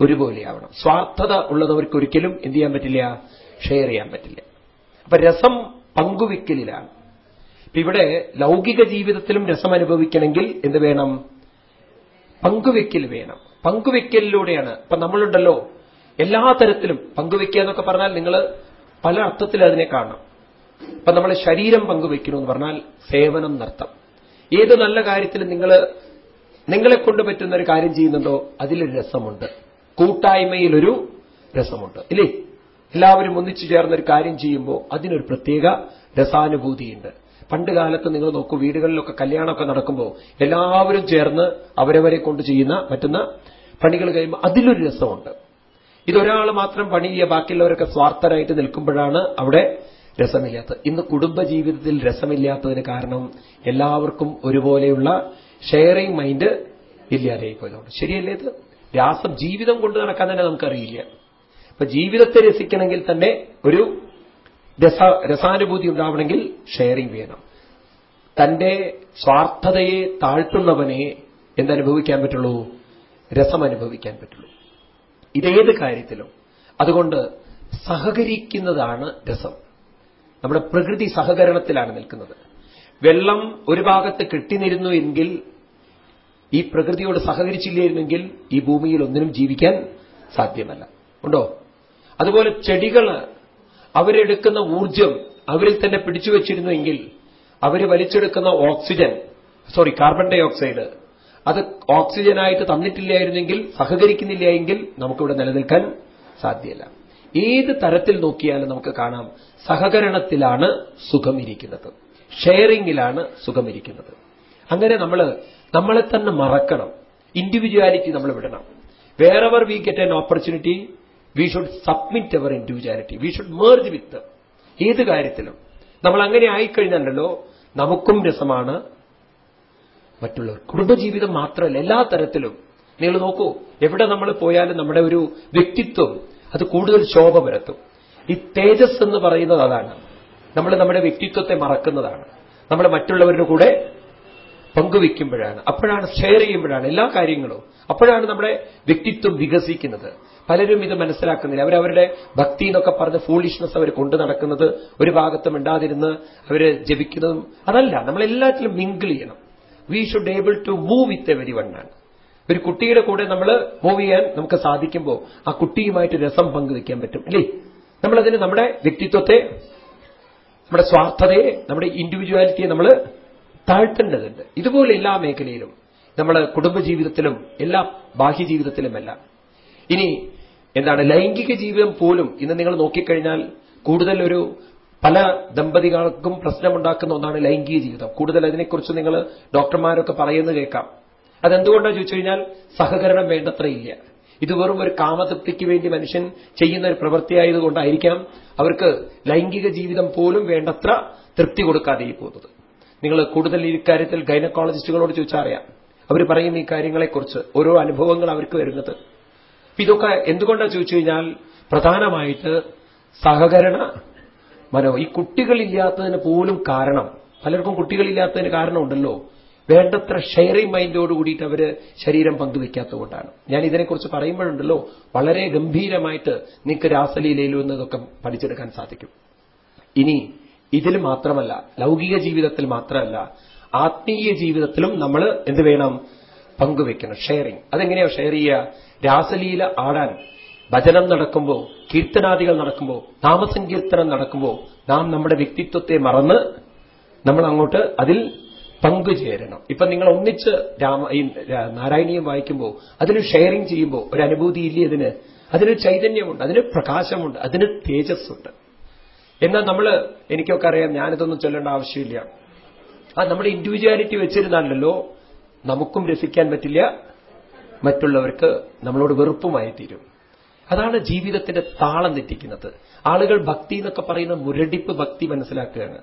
[SPEAKER 1] ഒരുപോലെയാവണം. സ്വാർത്ഥത ഉള്ളതവർക്ക് ഒരിക്കലും എന്ത് ചെയ്യാൻ പറ്റില്ല? ഷെയർ ചെയ്യാൻ പറ്റില്ല. അപ്പൊ രസം പങ്കുവെക്കലിലാണ്. ഇപ്പൊ ഇവിടെ ലൗകിക ജീവിതത്തിലും രസം അനുഭവിക്കണമെങ്കിൽ എന്ത് വേണം? പങ്കുവെക്കൽ വേണം. പങ്കുവെക്കലിലൂടെയാണ്. ഇപ്പൊ നമ്മളുണ്ടല്ലോ എല്ലാ തരത്തിലും പങ്കുവെക്കുക എന്നൊക്കെ പറഞ്ഞാൽ നിങ്ങൾ പല അർത്ഥത്തിൽ അതിനെ കാണണം ഇപ്പൊ നമ്മൾ ശരീരം പങ്കുവെക്കണമെന്ന് പറഞ്ഞാൽ സേവനം നർത്തം ഏത് നല്ല കാര്യത്തിൽ നിങ്ങൾ നിങ്ങളെ കൊണ്ട് പറ്റുന്ന ഒരു കാര്യം ചെയ്യുന്നുണ്ടോ അതിലൊരു രസമുണ്ട്. കൂട്ടായ്മയിലൊരു രസമുണ്ട്. ഇല്ലേ? എല്ലാവരും ഒന്നിച്ചു ചേർന്ന ഒരു കാര്യം ചെയ്യുമ്പോൾ അതിനൊരു പ്രത്യേക രസാനുഭൂതിയുണ്ട്. പണ്ട് കാലത്ത് നിങ്ങൾ നോക്കൂ വീടുകളിലൊക്കെ കല്യാണമൊക്കെ നടക്കുമ്പോൾ എല്ലാവരും ചേർന്ന് അവരവരെ കൊണ്ട് ചെയ്യുന്ന പറ്റുന്ന പണികൾ കഴിയുമ്പോൾ അതിലൊരു രസമുണ്ട്. ഇതൊരാൾ മാത്രം പണി ചെയ്യുക ബാക്കിയുള്ളവരൊക്കെ സ്വാർത്ഥരായിട്ട് നിൽക്കുമ്പോഴാണ് അവിടെ രസമില്ലാത്തത് ഇന്ന് കുടുംബജീവിതത്തിൽ രസമില്ലാത്തതിന് കാരണം എല്ലാവർക്കും ഒരുപോലെയുള്ള ഷെയറിംഗ് മൈൻഡ് ഇല്ലാതെയായിപ്പോയതുകൊണ്ട്. ശരിയല്ലേ ഇത്? രാസം ജീവിതം കൊണ്ട് നടക്കാൻ തന്നെ നമുക്കറിയില്ല. അപ്പൊ ജീവിതത്തെ രസിക്കണമെങ്കിൽ തന്നെ ഒരു രസ രസാനുഭൂതി ഉണ്ടാവണമെങ്കിൽ ഷെയറിംഗ് വേണം. തന്റെ സ്വാർത്ഥതയെ താഴ്ത്തുന്നവനെ എന്തനുഭവിക്കാൻ പറ്റുള്ളൂ? രസം അനുഭവിക്കാൻ പറ്റുള്ളൂ. ഇതേത് കാര്യത്തിലും. അതുകൊണ്ട് സഹകരിക്കുന്നതാണ് രസം. നമ്മുടെ പ്രകൃതി സഹകരണത്തിലാണ് നിൽക്കുന്നത്. വെള്ളം ഒരു ഭാഗത്ത് കെട്ടിനിരുന്നു എങ്കിൽ ഈ പ്രകൃതിയോട് സഹകരിച്ചില്ലായിരുന്നെങ്കിൽ ഈ ഭൂമിയിൽ ഒന്നിനും ജീവിക്കാൻ സാധ്യമല്ല. ഉണ്ടോ? അതുപോലെ ചെടികൾ അവരെടുക്കുന്ന ഊർജം അവരിൽ തന്നെ പിടിച്ചു വച്ചിരുന്നുവെങ്കിൽ അവർ വലിച്ചെടുക്കുന്ന oxygen sorry carbon dioxide അത് ഓക്സിജനായിട്ട് തന്നിട്ടില്ലായിരുന്നെങ്കിൽ സഹകരിക്കുന്നില്ല എങ്കിൽ നമുക്കിവിടെ നിലനിൽക്കാൻ സാധ്യമല്ല. ഏത് തരത്തിൽ നോക്കിയാലും നമുക്ക് കാണാം സഹകരണത്തിലാണ് സുഖമിരിക്കുന്നത്. ഷെയറിംഗിലാണ് സുഖമിരിക്കുന്നത്. അങ്ങനെ നമ്മൾ നമ്മളെ തന്നെ മറക്കണം. ഇൻഡിവിജ്വാലിറ്റി നമ്മൾ വിടണം. Wherever we get an opportunity we should submit our individuality we should merge with ഏത് കാര്യത്തിലും. നമ്മൾ അങ്ങനെ ആയിക്കഴിഞ്ഞാലല്ലോ നമുക്കും രസമാണ്. മറ്റുള്ളവർ കുടുംബജീവിതം മാത്രമല്ല എല്ലാ തരത്തിലും. നിങ്ങൾ നോക്കൂ എവിടെ നമ്മൾ പോയാലും നമ്മുടെ ഒരു വ്യക്തിത്വം അത് കൂടുതൽ ശോഭ ഈ തേജസ് എന്ന് പറയുന്നത് അതാണ്. നമ്മൾ നമ്മുടെ വ്യക്തിത്വത്തെ മറക്കുന്നതാണ്. നമ്മൾ മറ്റുള്ളവരുടെ കൂടെ പങ്കുവെക്കുമ്പോഴാണ് അപ്പോഴാണ് ഷെയർ ചെയ്യുമ്പോഴാണ് എല്ലാ കാര്യങ്ങളും. അപ്പോഴാണ് നമ്മുടെ വ്യക്തിത്വം വികസിക്കുന്നത്. പലരും ഇത് മനസ്സിലാക്കുന്നില്ല. അവരവരുടെ ഭക്തി എന്നൊക്കെ പറഞ്ഞ് ഫൂളിഷ്നെസ് അവർ കൊണ്ടു നടക്കുന്നത് ഒരു ഭാഗത്ത് മിണ്ടാതിരുന്ന് അവർ ജപിക്കുന്നതും അതല്ല. നമ്മളെല്ലാത്തിലും മിങ്കിൾ ചെയ്യണം. We should able to move with every വണ്ണാണ് ഒരു കുട്ടിയുടെ കൂടെ നമ്മൾ മൂവ് ചെയ്യാൻ നമുക്ക് സാധിക്കുമ്പോൾ ആ കുട്ടിയുമായിട്ട് രസം പങ്കുവെക്കാൻ പറ്റും അല്ലേ? നമ്മളതിന് നമ്മുടെ വ്യക്തിത്വത്തെ നമ്മുടെ സ്വാർത്ഥതയെ നമ്മുടെ ഇൻഡിവിജ്വാലിറ്റിയെ നമ്മൾ താഴ്ത്തേണ്ടതുണ്ട്. ഇതുപോലെ എല്ലാ മേഖലയിലും നമ്മൾ കുടുംബജീവിതത്തിലും എല്ലാ ബാഹ്യ ജീവിതത്തിലുമല്ല ഇനി എന്താണ് ലൈംഗിക ജീവിതം പോലും ഇന്ന് നിങ്ങൾ നോക്കിക്കഴിഞ്ഞാൽ കൂടുതൽ ഒരു പല ദമ്പതികൾക്കും പ്രശ്നമുണ്ടാക്കുന്ന ഒന്നാണ് ലൈംഗിക ജീവിതം. കൂടുതൽ അതിനെക്കുറിച്ച് നിങ്ങൾ ഡോക്ടർമാരൊക്കെ പറയുന്നത് കേൾക്കാം. അതെന്തുകൊണ്ടാണ് ചോദിച്ചു കഴിഞ്ഞാൽ സഹകരണം വേണ്ടത്രയില്ല ഇത് വെറും ഒരു കാമതൃപ്തിക്ക് വേണ്ടി മനുഷ്യൻ ചെയ്യുന്ന ഒരു പ്രവൃത്തിയായതുകൊണ്ടായിരിക്കാം അവർക്ക് ലൈംഗിക ജീവിതം പോലും വേണ്ടത്ര തൃപ്തി കൊടുക്കാതെ പോകുന്നത്. നിങ്ങൾ കൂടുതൽ ഈ കാര്യത്തിൽ ഗൈനക്കോളജിസ്റ്റുകളോട് ചോദിച്ചാൽ അറിയാം. അവർ പറയുന്ന ഈ കാര്യങ്ങളെക്കുറിച്ച് ഓരോ അനുഭവങ്ങൾ അവർക്ക് വരുന്നത്. ഇതൊക്കെ എന്തുകൊണ്ടാണ് ചോദിച്ചു കഴിഞ്ഞാൽ പ്രധാനമായിട്ട് സഹകരണ മനോ ഈ കുട്ടികളില്ലാത്തതിന് പോലും കാരണം പലർക്കും കുട്ടികളില്ലാത്തതിന് കാരണമുണ്ടല്ലോ. വേണ്ടത്ര ഷെയറിംഗ് മൈൻഡോട് കൂടിയിട്ട് അവർ ശരീരം പങ്കുവെക്കാത്തതുകൊണ്ടാണ് ഞാൻ ഇതിനെക്കുറിച്ച് പറയുമ്പോഴുണ്ടല്ലോ വളരെ ഗംഭീരമായിട്ട് നിങ്ങൾക്ക് രാസലീലയിലും എന്നതൊക്കെ പഠിച്ചെടുക്കാൻ സാധിക്കും. ഇനി ഇതിൽ മാത്രമല്ല ലൗകിക ജീവിതത്തിൽ മാത്രമല്ല ആത്മീയ ജീവിതത്തിലും നമ്മൾ എന്ത് വേണം? പങ്കുവെക്കണം ഷെയറിംഗ് അതെങ്ങനെയാ ഷെയർ ചെയ്യുക? രാസലീല ആടാൻ ഭജനം നടക്കുമ്പോൾ കീർത്തനാദികൾ നടക്കുമ്പോൾ നാമസങ്കീർത്തനം നടക്കുമ്പോൾ നാം നമ്മുടെ വ്യക്തിത്വത്തെ മറന്ന് നമ്മൾ അങ്ങോട്ട് അതിൽ പങ്കുചേരണം. ഇപ്പൊ നിങ്ങൾ ഒന്നിച്ച് രാമ ഈ നാരായണീയം വായിക്കുമ്പോൾ അതിന് ഷെയറിംഗ് ചെയ്യുമ്പോൾ ഒരു അനുഭൂതി ഇല്ലേ അതിന്? അതിന് ചൈതന്യമുണ്ട് അതിന് പ്രകാശമുണ്ട് അതിന് തേജസ്സുണ്ട്. എന്നാൽ നമ്മൾ എനിക്കൊക്കെ അറിയാം ഞാനിതൊന്നും ചൊല്ലേണ്ട ആവശ്യമില്ല. ആ നമ്മുടെ ഇൻഡിവിജ്വാലിറ്റി വെച്ചിരുന്നാലല്ലോ നമുക്കും രസിക്കാൻ പറ്റില്ല മറ്റുള്ളവർക്ക് നമ്മളോട് വെറുപ്പുമായി തീരും അതാണ് ജീവിതത്തിന്റെ താളം തെറ്റിക്കുന്നത്. ആളുകൾ ഭക്തി എന്നൊക്കെ പറയുന്ന മുരടിപ്പ് ഭക്തി മനസ്സിലാക്കുകയാണ്.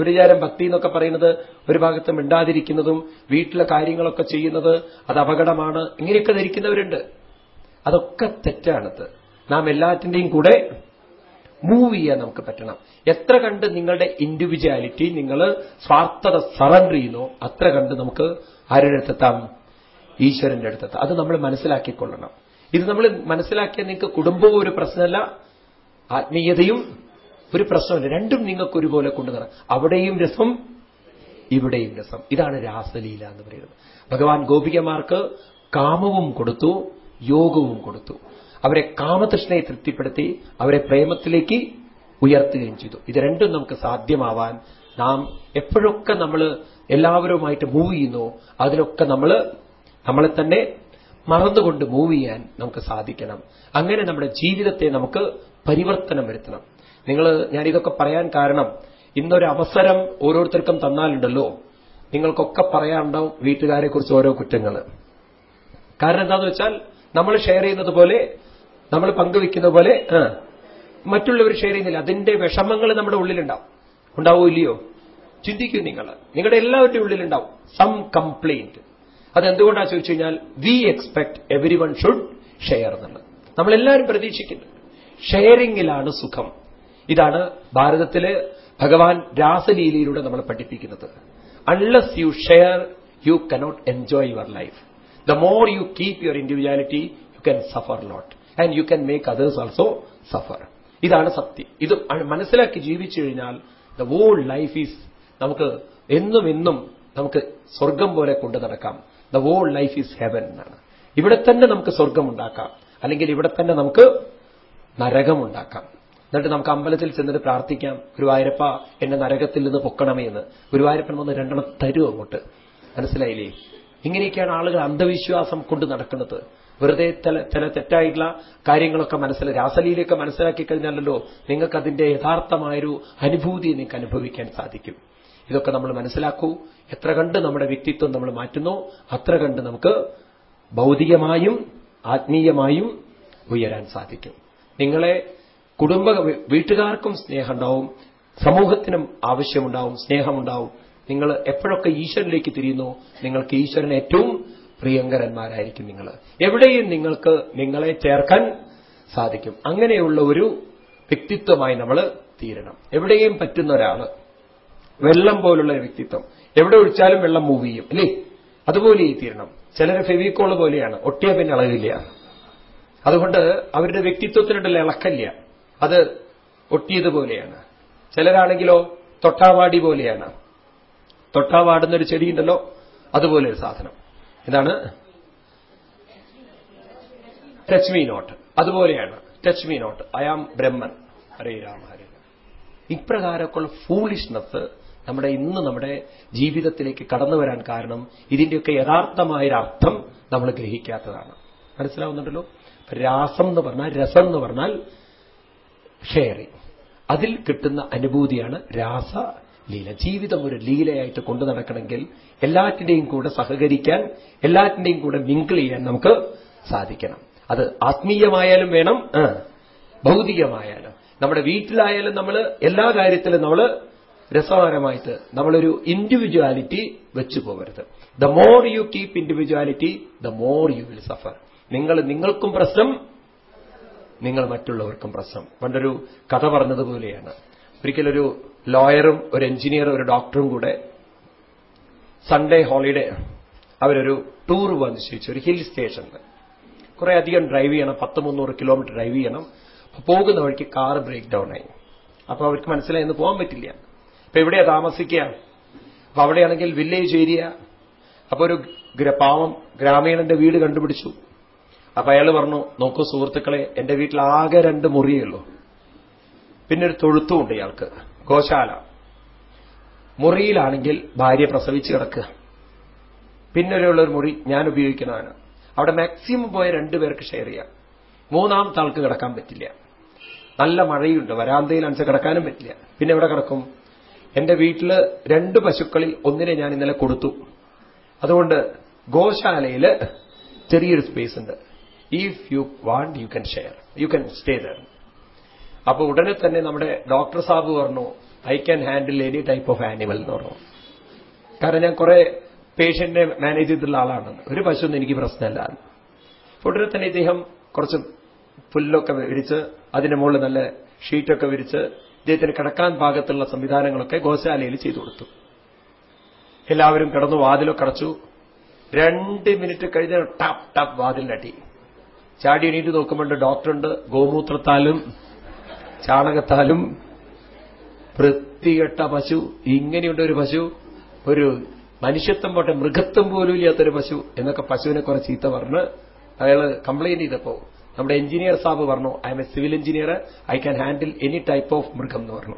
[SPEAKER 1] ഒരു വിചാരം ഭക്തി എന്നൊക്കെ പറയുന്നത് ഒരു ഭാഗത്ത് മിണ്ടാതിരിക്കുന്നതും വീട്ടിലെ കാര്യങ്ങളൊക്കെ ചെയ്യുന്നത് അത് അപകടമാണ്. ഇങ്ങനെയൊക്കെ ധരിക്കുന്നവരുണ്ട്. അതൊക്കെ തെറ്റാണത്. നാം എല്ലാറ്റിന്റെയും കൂടെ മൂവ് ചെയ്യാൻ നമുക്ക് പറ്റണം. എത്ര കണ്ട് നിങ്ങളുടെ ഇൻഡിവിജ്വാലിറ്റി നിങ്ങൾ സ്വാർത്ഥത സറണ്ടർ ചെയ്യുന്നോ അത്ര കണ്ട് നമുക്ക് ആരുടെ അടുത്തെത്താം? ഈശ്വരന്റെ അടുത്തെത്താം. അത് നമ്മൾ മനസ്സിലാക്കിക്കൊള്ളണം. ഇത് നമ്മൾ മനസ്സിലാക്കിയാൽ നിങ്ങൾക്ക് കുടുംബവും ഒരു പ്രശ്നമല്ല ആത്മീയതയും ഒരു പ്രശ്നമല്ല. രണ്ടും നിങ്ങൾക്ക് ഒരുപോലെ കൊണ്ടുവരണം അവിടെയും രസം ഇവിടെയും രസം. ഇതാണ് രാസലീല എന്ന് പറയുന്നത്. ഭഗവാൻ ഗോപികമാർക്ക് കാമവും കൊടുത്തു യോഗവും കൊടുത്തു. അവരെ കാമതൃഷ്ണയെ തൃപ്തിപ്പെടുത്തി അവരെ പ്രേമത്തിലേക്ക് ഉയർത്തുകയും ചെയ്തു. ഇത് രണ്ടും നമുക്ക് സാധ്യമാവാൻ നാം എപ്പോഴൊക്കെ നമ്മൾ എല്ലാവരുമായിട്ട് മൂവ് ചെയ്യുന്നു അതിലൊക്കെ നമ്മൾ നമ്മളെ തന്നെ മറന്നുകൊണ്ട് മൂവ് ചെയ്യാൻ നമുക്ക് സാധിക്കണം. അങ്ങനെ നമ്മുടെ ജീവിതത്തെ നമുക്ക് പരിവർത്തനം വരുത്തണം. നിങ്ങൾ ഞാനിതൊക്കെ പറയാൻ കാരണം ഇന്നൊരു അവസരം ഓരോരുത്തർക്കും തന്നാലുണ്ടല്ലോ. നിങ്ങൾക്കൊക്കെ പറയാനുണ്ടാവും വീട്ടുകാരെ കുറിച്ച് ഓരോ കുറ്റങ്ങൾ കാരണം എന്താന്ന് വെച്ചാൽ നമ്മൾ ഷെയർ ചെയ്യുന്നത് പോലെ നമ്മൾ പങ്കുവെക്കുന്ന പോലെ മറ്റുള്ളവർ ഷെയർ ചെയ്യുന്നില്ല. അതിന്റെ വിഷമങ്ങൾ നമ്മുടെ ഉള്ളിലുണ്ടാവും. ഉണ്ടാവോ ഇല്ലയോ? ചിന്തിക്കൂ നിങ്ങൾ. നിങ്ങളുടെ എല്ലാവരുടെ ഉള്ളിലുണ്ടാവും. സം കംപ്ലൈന്റ് അതെന്തുകൊണ്ടാണ് ചോദിച്ചു കഴിഞ്ഞാൽ we expect everyone should share എന്നുള്ളത്. നമ്മളെല്ലാവരും പ്രതീക്ഷിക്കുന്നു. ഷെയറിംഗിലാണ് സുഖം. ഇതാണ് ഭാരതത്തിലെ ഭഗവാൻ രാസലീലയിലൂടെ നമ്മൾ പഠിപ്പിക്കുന്നത്. Unless you share you cannot enjoy your life the more you keep your individuality you can suffer lot and you can make others also suffer ഇതാണ് സത്യം. ഇത് മനസ്സിലാക്കി ജീവിച്ചു കഴിഞ്ഞാൽ ദ വോൾ ലൈഫ് ഈസ് നമുക്ക് എന്നും എന്നും നമുക്ക് സ്വർഗം പോലെ കൊണ്ടു നടക്കാം. The whole life is heaven എന്നാണ്. ഇവിടെ തന്നെ നമുക്ക് സ്വർഗം ഉണ്ടാക്കാം. അല്ലെങ്കിൽ ഇവിടെ തന്നെ നമുക്ക് നരകമുണ്ടാക്കാം എന്നിട്ട് നമുക്ക് അമ്പലത്തിൽ ചെന്നിട്ട് പ്രാർത്ഥിക്കാം. ഗുരുവായൂരപ്പ എന്നെ നരകത്തിൽ നിന്ന് പൊക്കണമേ എന്ന്. ഗുരുവായൂരപ്പൻ വന്ന് രണ്ടെണ്ണം തരും അങ്ങോട്ട്. മനസ്സിലായില്ലേ? ഇങ്ങനെയൊക്കെയാണ് ആളുകൾ അന്ധവിശ്വാസം കൊണ്ട് നടക്കുന്നത്. വെറുതെ ചില തെറ്റായിട്ടുള്ള കാര്യങ്ങളൊക്കെ മനസ്സിൽ രാസലീലയൊക്കെ മനസ്സിലാക്കി കഴിഞ്ഞാലല്ലോ നിങ്ങൾക്കതിന്റെ യഥാർത്ഥമായൊരു അനുഭൂതി നിങ്ങൾക്ക് അനുഭവിക്കാൻ സാധിക്കും. ഇതൊക്കെ നമ്മൾ മനസ്സിലാക്കൂ. എത്ര കണ്ട് നമ്മുടെ വ്യക്തിത്വം നമ്മൾ മാറ്റുന്നു അത്ര കണ്ട് നമുക്ക് ഭൗതികമായും ആത്മീയമായും ഉയരാൻ സാധിക്കും. നിങ്ങളെ കുടുംബ വീട്ടുകാർക്കും സ്നേഹമുണ്ടാവും സമൂഹത്തിനും ആവശ്യമുണ്ടാവും സ്നേഹമുണ്ടാവും. നിങ്ങൾ എപ്പോഴൊക്കെ ഈശ്വരനിലേക്ക് തിരിയുന്നു നിങ്ങൾക്ക് ഈശ്വരൻ ഏറ്റവും പ്രിയങ്കരന്മാരായിരിക്കും നിങ്ങൾ. എവിടെയും നിങ്ങൾക്ക് നിങ്ങളെ ചേർക്കാൻ സാധിക്കും. അങ്ങനെയുള്ള ഒരു വ്യക്തിത്വമായി നമ്മൾ തീരണം. എവിടെയും പറ്റുന്ന ഒരാൾ വെള്ളം പോലുള്ള വ്യക്തിത്വം. എവിടെ ഒഴിച്ചാലും വെള്ളം മൂവ് ചെയ്യും അല്ലേ? അതുപോലെ ഈ തീരണം. ചിലര് ഫെവിക്കോൾ പോലെയാണ് ഒട്ടിയ പിന്നെ അളവില്ല അതുകൊണ്ട് അവരുടെ വ്യക്തിത്വത്തിനുണ്ടല്ലോ ഇളക്കല്ല അത് ഒട്ടിയതുപോലെയാണ് ചിലരാണെങ്കിലോ തൊട്ടാവാടി പോലെയാണ്. തൊട്ടാവാടുന്നൊരു ചെടിയുണ്ടല്ലോ അതുപോലെ ഒരു സാധനം. ഇതാണ് ടച്ച് മീ നോട്ട് അതുപോലെയാണ് touch me not I am Brahman Hare Rama Hare ഇപ്രകാരമൊക്കെയുള്ള foolishness നമ്മുടെ ഇന്ന് നമ്മുടെ ജീവിതത്തിലേക്ക് കടന്നു വരാൻ കാരണം ഇതിന്റെയൊക്കെ യഥാർത്ഥമായൊരർത്ഥം നമ്മൾ ഗ്രഹിക്കാത്തതാണ്. മനസ്സിലാവുന്നുണ്ടല്ലോ? രാസം എന്ന് പറഞ്ഞാൽ രസം എന്ന് പറഞ്ഞാൽ ഷെയറിങ് അതിൽ കിട്ടുന്ന അനുഭൂതിയാണ് രാസ ലീല. ജീവിതം ഒരു ലീലയായിട്ട് കൊണ്ടു നടക്കണമെങ്കിൽ എല്ലാറ്റിന്റെയും കൂടെ സഹകരിക്കാൻ എല്ലാറ്റിന്റെയും കൂടെ മിങ്കിൾ ചെയ്യാൻ നമുക്ക് സാധിക്കണം. അത് ആത്മീയമായാലും വേണം ഭൗതികമായാലും. നമ്മുടെ വീട്ടിലായാലും നമ്മൾ എല്ലാ കാര്യത്തിലും നമ്മൾ രസകരമായിട്ട് നമ്മളൊരു ഇൻഡിവിജ്വാലിറ്റി വെച്ചു പോകരുത് the more you keep individuality the more you will suffer നിങ്ങൾ നിങ്ങൾക്കും പ്രശ്നം നിങ്ങൾ മറ്റുള്ളവർക്കും പ്രശ്നം. പണ്ടൊരു കഥ പറഞ്ഞതുപോലെയാണ് ഒരിക്കലൊരു ലോയറും ഒരു എഞ്ചിനീയറും ഒരു ഡോക്ടറും കൂടെ സൺഡേ ഹോളിഡേ അവരൊരു ടൂർ പോകാൻ നിശ്ചയിച്ചു. ഒരു ഹിൽ സ്റ്റേഷനിൽ കുറെ അധികം ഡ്രൈവ് ചെയ്യണം. പത്ത് മുന്നൂറ് കിലോമീറ്റർ ഡ്രൈവ് ചെയ്യണം. പോകുന്ന വഴിക്ക് കാർ ബ്രേക്ക് ഡൗൺ ആയി. അപ്പൊ അവർക്ക് മനസ്സിലായി എന്ന് പോകാൻ പറ്റില്ല. അപ്പൊ എവിടെയാ താമസിക്കുക? അപ്പൊ അവിടെയാണെങ്കിൽ വില്ലേജ് ഏരിയ അപ്പൊ ഒരു പാവം ഗ്രാമീണന്റെ വീട് കണ്ടുപിടിച്ചു. അപ്പൊ അയാൾ പറഞ്ഞു നോക്കൂ സുഹൃത്തുക്കളെ എന്റെ വീട്ടിൽ ആകെ രണ്ട് മുറിയുള്ളൂ. പിന്നെ ഒരു തൊഴുത്തുമുണ്ട് ഇയാൾക്ക് ഗോശാല. മുറിയിലാണെങ്കിൽ ഭാര്യ പ്രസവിച്ച് കിടക്കുക. പിന്നെ ഒരു മുറി ഞാൻ ഉപയോഗിക്കുന്നതാണ് അവിടെ മാക്സിമം പോയ രണ്ടുപേർക്ക് ഷെയർ ചെയ്യാം. മൂന്നാമത്തെ ആൾക്ക് കിടക്കാൻ പറ്റില്ല. നല്ല മഴയുണ്ട് വരാന്തയിൽ അനുസരിച്ച് കിടക്കാനും പറ്റില്ല. പിന്നെ എവിടെ കിടക്കും? എന്റെ വീട്ടിൽ രണ്ട് പശുക്കളിൽ ഒന്നിനെ ഞാൻ ഇന്നലെ കൊടുത്തു. അതുകൊണ്ട് ഗോശാലയിൽ ചെറിയൊരു സ്പേസ് ഉണ്ട്. If you want you can share you can stay there അപ്പൊ ഉടനെ തന്നെ നമ്മുടെ ഡോക്ടർ സാബ് പറഞ്ഞു I can handle any type of animal എന്ന് പറഞ്ഞു. കാരണം ഞാൻ കുറെ പേഷ്യന്റിനെ മാനേജ് ചെയ്തിട്ടുള്ള ആളാണ്. ഒരു പശുവൊന്നും എനിക്ക് പ്രശ്നമല്ല. ഉടനെ തന്നെ ഇദ്ദേഹം കുറച്ച് പുല്ലൊക്കെ വിരിച്ച് അതിന്റെ മുകളിൽ നല്ല ഷീറ്റൊക്കെ വിരിച്ച് ഇദ്ദേഹത്തിന് കിടക്കാൻ ഭാഗത്തുള്ള സംവിധാനങ്ങളൊക്കെ ഗോശാലയിൽ ചെയ്തു കൊടുത്തു. എല്ലാവരും കിടന്നു വാതിലൊക്കെ അടച്ചു രണ്ട് മിനിറ്റ് കഴിഞ്ഞ ടപ്പ് ടപ്പ് വാതിലിനടി ചാടി എണീറ്റ് നോക്കുമ്പോൾ ഡോക്ടറുണ്ട് ഗോമൂത്രത്താലും ചാണകത്താലും. വൃത്തികെട്ട പശു ഇങ്ങനെയുണ്ട് ഒരു പശു ഒരു മനുഷ്യത്വം പോട്ടെ മൃഗത്വം പോലും ഇല്ലാത്തൊരു പശു എന്നൊക്കെ പശുവിനെ കുറെ ചീത്ത പറഞ്ഞ് അയാൾ കംപ്ലൈന്റ് ചെയ്തപ്പോ നമ്മുടെ എഞ്ചിനീയർ സാബ് പറഞ്ഞു I am a civil engineer I can handle any type of മൃഗം എന്ന് പറഞ്ഞു.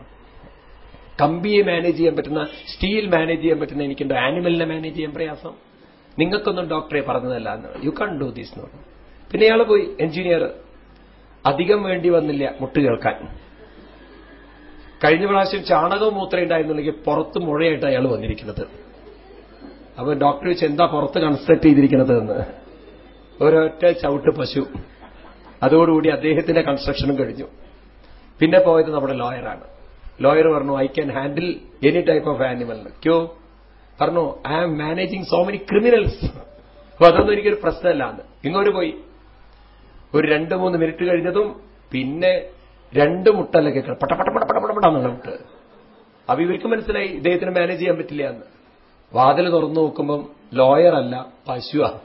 [SPEAKER 1] കമ്പിയെ മാനേജ് ചെയ്യാൻ പറ്റുന്ന സ്റ്റീൽ മാനേജ് ചെയ്യാൻ പറ്റുന്ന എനിക്കുണ്ടോ? ആനിമലിനെ മാനേജ് ചെയ്യാൻ പ്രയാസം. നിങ്ങൾക്കൊന്നും ഡോക്ടറെ പറഞ്ഞതല്ല എന്ന് യു കൺ ഡു ദീസ് എന്ന് പറഞ്ഞു. പിന്നെ ഇയാൾ പോയി എഞ്ചിനീയർ അധികം വേണ്ടി വന്നില്ല മുട്ട് കേൾക്കാൻ. കഴിഞ്ഞ പ്രാവശ്യം ചാണകവും മൂത്രയുണ്ടായിരുന്നുണ്ടെങ്കിൽ പുറത്ത് മുഴയായിട്ട് അയാൾ വന്നിരിക്കുന്നത്. അപ്പൊ ഡോക്ടർ വെച്ച് എന്താ പുറത്ത് കൺസൾട്ട് ചെയ്തിരിക്കുന്നത്? എന്ന്. ഒരൊറ്റ ചവിട്ട് പശു. അതോടുകൂടി അദ്ദേഹത്തിന്റെ കൺസ്ട്രക്ഷനും കഴിഞ്ഞു. പിന്നെ പോയത് നമ്മുടെ ലോയറാണ് ലോയർ പറഞ്ഞു I can handle any type of animal ക്യോ? പറഞ്ഞു I am managing so many criminals അപ്പൊ അതൊന്നും എനിക്കൊരു പ്രശ്നമല്ല എന്ന് ഇങ്ങോട്ട് പോയി. ഒരു രണ്ട് മൂന്ന് മിനിറ്റ് കഴിഞ്ഞതും പിന്നെ രണ്ട് മുട്ടല്ല കേൾക്കണം. പട്ട പട്ട പട്ട പട്ട പടപടാന്നുള്ള മുട്ട്. അപ്പൊ ഇവർക്ക് മനസ്സിലായി ഇദ്ദേഹത്തിന് മാനേജ് ചെയ്യാൻ പറ്റില്ല എന്ന്. വാതിൽ തുറന്നു നോക്കുമ്പം ലോയറല്ല പശുവാണ് പശുവാ.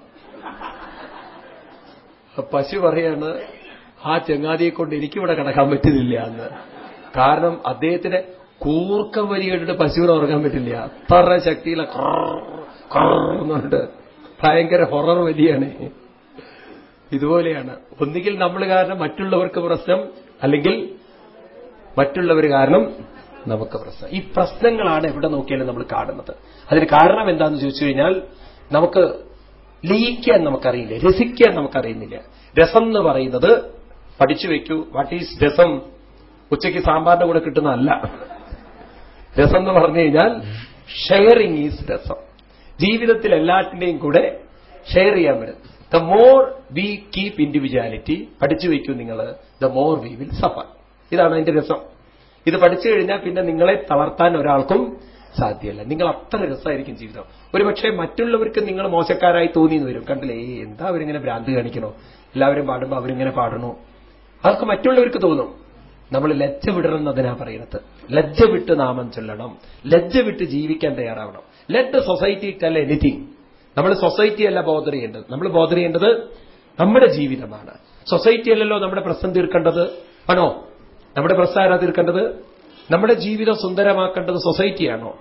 [SPEAKER 1] പശു പറയാണ് ആ ചെങ്ങാതിയെ കൊണ്ട് എനിക്കിവിടെ കിടക്കാൻ പറ്റുന്നില്ല എന്ന്. കാരണം അദ്ദേഹത്തിന് കൂർക്കം വലി കേട്ടിട്ട് പശുവിനെ ഉറങ്ങാൻ പറ്റില്ല. അത്ര ശക്തിയിലെ കറന്നുണ്ട് ഭയങ്കര ഹൊറർ വലിയാണ്. ഇതുപോലെയാണ്. ഒന്നുകിൽ നമ്മൾ കാരണം മറ്റുള്ളവർക്ക് പ്രശ്നം അല്ലെങ്കിൽ മറ്റുള്ളവർ കാരണം നമുക്ക് പ്രശ്നം. ഈ പ്രശ്നങ്ങളാണ് എവിടെ നോക്കിയാലും നമ്മൾ കാണുന്നത്. അതിന് കാരണം എന്താണെന്ന് ചോദിച്ചു കഴിഞ്ഞാൽ നമുക്ക് ലയിക്കാൻ നമുക്കറിയില്ല രസിക്കാൻ നമുക്കറിയുന്നില്ല. രസം എന്ന് പറയുന്നത് പഠിച്ചു വെക്കൂ. വാട്ട് ഈസ് രസം? ഉച്ചയ്ക്ക് സാമ്പാറിന്റെ കൂടെ കിട്ടുന്നതല്ല. രസം എന്ന് പറഞ്ഞു കഴിഞ്ഞാൽ ഷെയറിംഗ് ഈസ് രസം. ജീവിതത്തിൽ എല്ലാറ്റിന്റെയും കൂടെ ഷെയർ ചെയ്യാൻ പറ്റും. The more we keep individuality പഠിച്ചു വയ്ക്കൂ നിങ്ങൾ the more we will suffer ഇതാണ് അതിന്റെ രസം. ഇത് പഠിച്ചു കഴിഞ്ഞാൽ പിന്നെ നിങ്ങളെ തളർത്താൻ ഒരാൾക്കും സാധ്യമല്ല നിങ്ങൾ അത്ര രസമായിരിക്കും ജീവിതം. ഒരുപക്ഷെ മറ്റുള്ളവർക്ക് നിങ്ങൾ മോശക്കാരായി തോന്നിയെന്ന് വരും. കണ്ടില്ലേ എന്താ അവരിങ്ങനെ ഭ്രാന്ത് കാണിക്കണോ? എല്ലാവരും പാടുമ്പോൾ അവരിങ്ങനെ പാടണോ? അതൊക്കെ മറ്റുള്ളവർക്ക് തോന്നും. നമ്മൾ ലജ്ജ വിടണം എന്നതിനാ പറയുന്നത് ലജ്ജ വിട്ട് നാമം ചൊല്ലണം. ലജ്ജ വിട്ട് ജീവിക്കാൻ തയ്യാറാവണം. Let the society tell anything നമ്മൾ സൊസൈറ്റി അല്ല ബോധർ ചെയ്യേണ്ടത്. നമ്മൾ ബോധർ ചെയ്യേണ്ടത് നമ്മുടെ ജീവിതമാണ്. സൊസൈറ്റി അല്ലല്ലോ നമ്മുടെ പ്രശ്നം തീർക്കേണ്ടത്. ആണോ? നമ്മുടെ പ്രശ്നം ആരാ തീർക്കേണ്ടത്? നമ്മുടെ ജീവിതം സുന്ദരമാക്കേണ്ടത് സൊസൈറ്റിയാണോ?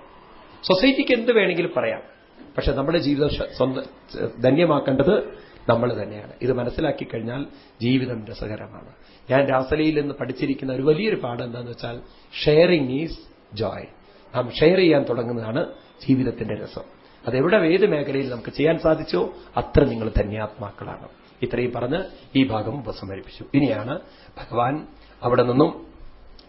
[SPEAKER 1] സൊസൈറ്റിക്ക് എന്ത് വേണമെങ്കിലും പറയാം. പക്ഷെ നമ്മുടെ ജീവിതം സ്വന്തം ധന്യമാക്കേണ്ടത് നമ്മൾ തന്നെയാണ്. ഇത് മനസ്സിലാക്കി കഴിഞ്ഞാൽ ജീവിതം രസകരമാണ്. ഞാൻ രാസലയിൽ നിന്ന് പഠിച്ചിരിക്കുന്ന ഒരു വലിയൊരു പാഠം എന്താണെന്ന് വെച്ചാൽ ഷെയറിംഗ് ഈസ് ജോയ്. നാം ഷെയർ ചെയ്യാൻ തുടങ്ങുന്നതാണ് ജീവിതത്തിന്റെ രസം. അതെവിടെ ഏത് മേഖലയിൽ നമുക്ക് ചെയ്യാൻ സാധിച്ചോ അത്ര നിങ്ങൾ ധന്യാത്മാക്കളാണ്. ഇത്രയും പറഞ്ഞ് ഈ ഭാഗം ഉപസംഹരിപ്പിച്ചു. ഇനിയാണ് ഭഗവാൻ അവിടെ നിന്നും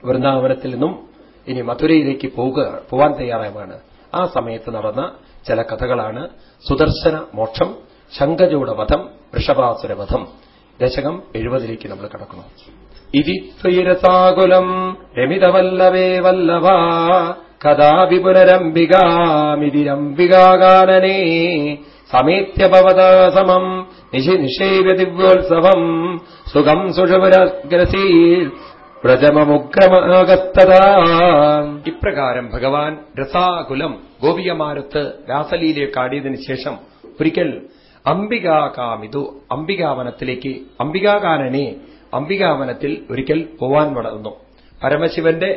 [SPEAKER 1] വൃന്ദാവനത്തിൽ നിന്നും ഇനി മധുരയിലേക്ക് പോവുക പോവാൻ തയ്യാറാവുകയാണ്. ആ സമയത്ത് നടന്ന ചില കഥകളാണ്. സുദർശന മോക്ഷം ശങ്കജോടവധം വൃഷഭാസുരവധം ദശകം എഴുപതിലേക്ക് നമ്മൾ കടക്കുന്നു. ഇതി ത്വയിരസാകുലം രമിതവല്ലവേ വല്ലഭ കഥാപി പുനരംബികാമിതിരംബികാകാനനേ സമേത്യഭവത സമം നിശി നിഷേവ്യ ദിവ്യോത്സവം സുഖം സുഷുപുരഗ്രസീ വ്രജമമുഗ്രമഗസ്തതാ
[SPEAKER 2] ഇപ്രകാരം ഭഗവാൻ രസാകുലം ഗോപികമാരത്ത് രാസലീലയൊക്കെ ശേഷം ഒരിക്കൽ അംബികാകാമിതു അംബികാവനത്തിലേക്ക് അംബികാകാനനെ അംബികാവനത്തിൽ ഒരിക്കൽ പോവാൻ വളർന്നു പരമശിവന്റെ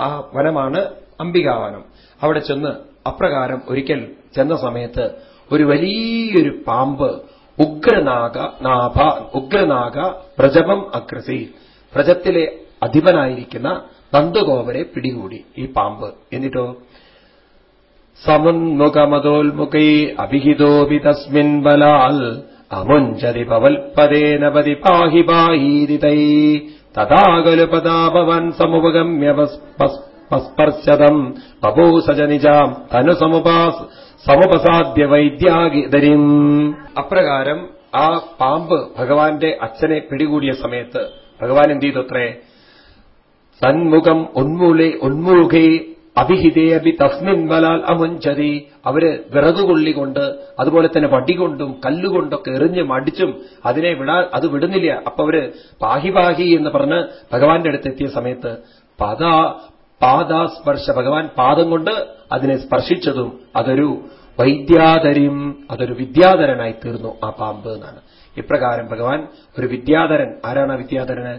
[SPEAKER 2] ആ വനമാണ് അംബികാവനം. അവിടെ ചെന്ന് അപ്രകാരം ഒരിക്കൽ ചെന്ന സമയത്ത് ഒരു വലിയൊരു പാമ്പ് ഉഗ്രനാഗ നാഭ ഉഗ്രനാഗ പ്രജപം അഗ്രസി പ്രജത്തിലെ അധിപനായിരിക്കുന്ന നന്ദഗോപരെ പിടികൂടി. ഈ പാമ്പ് എന്നിട്ടോ? സമുന്മുഖമതോൽമുഖൈ അഭിഹിതോപി തസ്മിൻ ബലാൽ അമുഞ്ചതി പവൽപദേന പതി പാഹി പാഹീരിതൈ തഥാകലു പദാപവൻ സമുപഗമ്യ പസ്പർശതം പപൂസജനിജാം തനു സമുപാസ് സമുപസാദ്യ വൈദ്യാഗിതരിം. അപ്രകാരം ആ പാമ്പ് ഭഗവാന്റെ അച്ഛനെ പിടികൂടിയ സമയത്ത് ഭഗവാൻ എന്ത് ചെയ്തത്രേ
[SPEAKER 1] സന്മുഖം ഉന്മൂലെ ഉന്മൂഖേ അഭിഹിതേ അഭി തസ്മിൻ ബലാൽ അമുഞ്ചതി. അവർ വിറകുകൊള്ളികൊണ്ട് അതുപോലെ തന്നെ വടികൊണ്ടും കല്ലുകൊണ്ടൊക്കെ എറിഞ്ഞും മടിച്ചും അതിനെ വിടാ അത് വിടുന്നില്ല. അപ്പൊ അവർ പാഹി പാഹി എന്ന് പറഞ്ഞ് ഭഗവാന്റെ അടുത്തെത്തിയ സമയത്ത് പാദാ പാദാസ്പർശ ഭഗവാൻ പാദം കൊണ്ട് അതിനെ സ്പർശിച്ചതും അതൊരു വൈദ്യാധരിയും അതൊരു വിദ്യാധരനായി തീർന്നു ആ പാമ്പ് എന്നാണ്. ഇപ്രകാരം ഭഗവാൻ ഒരു വിദ്യാധരൻ ആരാണ് വിദ്യാധരന്?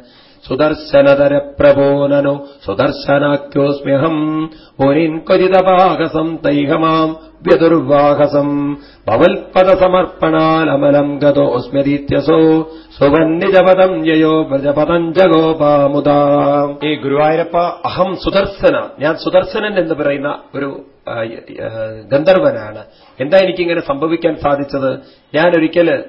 [SPEAKER 1] സുദർശനതര പ്രബോനനോ സുദർശനാഖ്യോസ്മ്യഹം മുനിൻ ക്വചിതപാകസം തൈഹമാം വ്യദുർവാഹസം ഭവൽപദസമർപ്പണാലമലം സമർപ്പണാലമലം ഗതോസ്മ്യതീത്യസോ സുവന്നിജപദം യയോ വ്രജപദം ജഗോപാമുദാ.
[SPEAKER 2] ഈ ഗുരുവായൂരപ്പ അഹം സുദർശന.
[SPEAKER 1] ഞാൻ സുദർശനൻ എന്ന് പറയുന്ന ഒരു ഗന്ധർവനാണ്. എന്താ എനിക്കിങ്ങനെ സംഭവിക്കാൻ സാധിച്ചത്? ഞാൻ ഒരിക്കൽ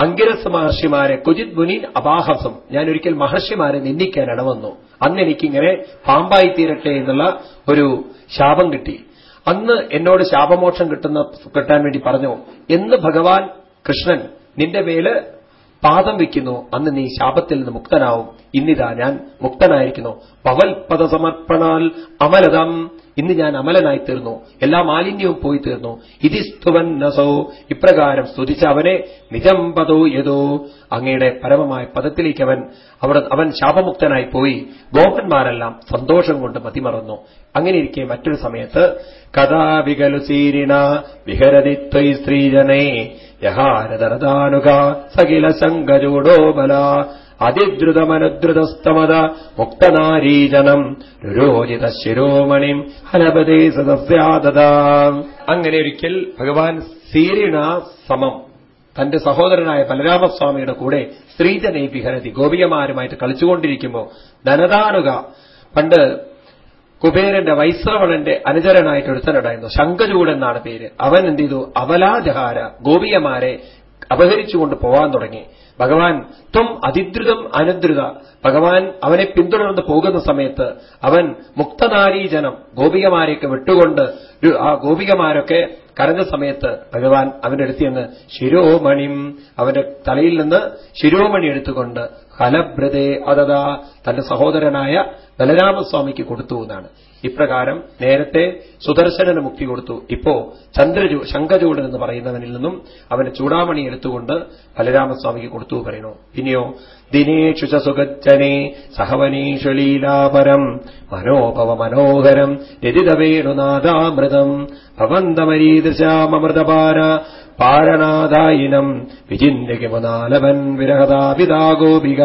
[SPEAKER 1] അങ്കിരസ് മഹർഷിമാരെ കുജിത് മുനീൻ അപാഹസം ഞാൻ ഒരിക്കൽ മഹർഷിമാരെ നിന്ദിക്കാൻ ഇടവന്നു. അന്ന് എനിക്കിങ്ങനെ പാമ്പായി തീരട്ടെ എന്നുള്ള ഒരു ശാപം കിട്ടി. അന്ന് എന്നോട് ശാപമോക്ഷം കിട്ടുന്ന കിട്ടാൻ വേണ്ടി പറഞ്ഞു എന്ന് ഭഗവാൻ കൃഷ്ണൻ നിന്റെ മേൽ പാദം വയ്ക്കുന്നു അന്ന് നീ ശാപത്തിൽ നിന്ന് മുക്തനാവും. ഇന്നിതാ ഞാൻ മുക്തനായിരിക്കുന്നു. പവൽ പദസമർപ്പണാൽ അമലതം. ഇന്ന് ഞാൻ അമലനായി തീർന്നു. എല്ലാ മാലിന്യവും പോയി തീർന്നു. ഇതിസ്തുവൻ നസോ. ഇപ്രകാരം സ്തുതിച്ച അവനെ നിജം പദോ യതോ അങ്ങയുടെ പരമമായ പദത്തിലേക്ക് അവൻ അവൻ ശാപമുക്തനായി പോയി. ഗോപന്മാരെല്ലാം സന്തോഷം കൊണ്ട് മതിമറന്നു. അങ്ങനെയിരിക്കെ മറ്റൊരു സമയത്ത് കഥാ വികലുസീരിണ വിഹരതി സ്ത്രീജനെ യഹാരദരദാനുക സകില ശങ്കജൂടോ ബല അതിദ്രുതമനുദ്രുതസ്തമത മുക്തനാരീജനം രുരോചിത ശിരോമണിം ഹലപതേ സദസ്യാദത.
[SPEAKER 2] അങ്ങനെ ഒരിക്കൽ ഭഗവാൻ സീരിണ സമം
[SPEAKER 1] തന്റെ സഹോദരനായ ബലരാമസ്വാമിയുടെ കൂടെ സ്ത്രീജനെ വിഹരതി ഗോപികമാരുമായിട്ട് കളിച്ചുകൊണ്ടിരിക്കുമ്പോൾ ധനദാനുക പണ്ട് കുബേരന്റെ വൈശ്രവണന്റെ അനുചരനായിട്ട് ഒരുത്തനുണ്ടായിരുന്നു ശങ്കചൂട് എന്നാണ് പേര്. അവൻ എന്ത് ചെയ്തു? അവലാജഹാര ഗോപികമാരെ അപഹരിച്ചുകൊണ്ട് പോവാൻ തുടങ്ങി. ഭഗവാൻ ത്വം അതിദ്രുതം അനുദ്രുത. ഭഗവാൻ അവനെ പിന്തുടർന്ന് പോകുന്ന സമയത്ത് അവൻ മുക്തനാരീജനം ഗോപികമാരെയൊക്കെ വിട്ടുകൊണ്ട് ആ ഗോപികമാരൊക്കെ കരഞ്ഞ സമയത്ത് ഭഗവാൻ അവന്റെ അടുത്ത് അവന്റെ തലയിൽ നിന്ന് ശിരോമണി എടുത്തുകൊണ്ട് ഹലഭ്രതേ അതതാ തന്റെ സഹോദരനായ ബലരാമസ്വാമിക്ക് കൊടുത്തു എന്നാണ്. ഇപ്രകാരം നേരത്തെ സുദർശനന് മുക്തി കൊടുത്തു. ഇപ്പോ ചന്ദ്രചൂ ശങ്കചൂടൻ എന്ന് പറയുന്നവനിൽ നിന്നും അവന്റെ ചൂടാമണി എടുത്തുകൊണ്ട് ബലരാമസ്വാമിക്ക് കൊടുത്തു പറയുന്നു. പിന്നെയോ ദിനേഷു ച സഹവനീഷു ലീലാപരം മനോഭവ മനോഹരം രതിതവേണുനാദാമൃതം ഭവന്തമരീദൃശാമൃതപാര പാരണാദായിനം വിചിന്തകമനാലവൻ വിരഹതാപിതാ ഗോപിക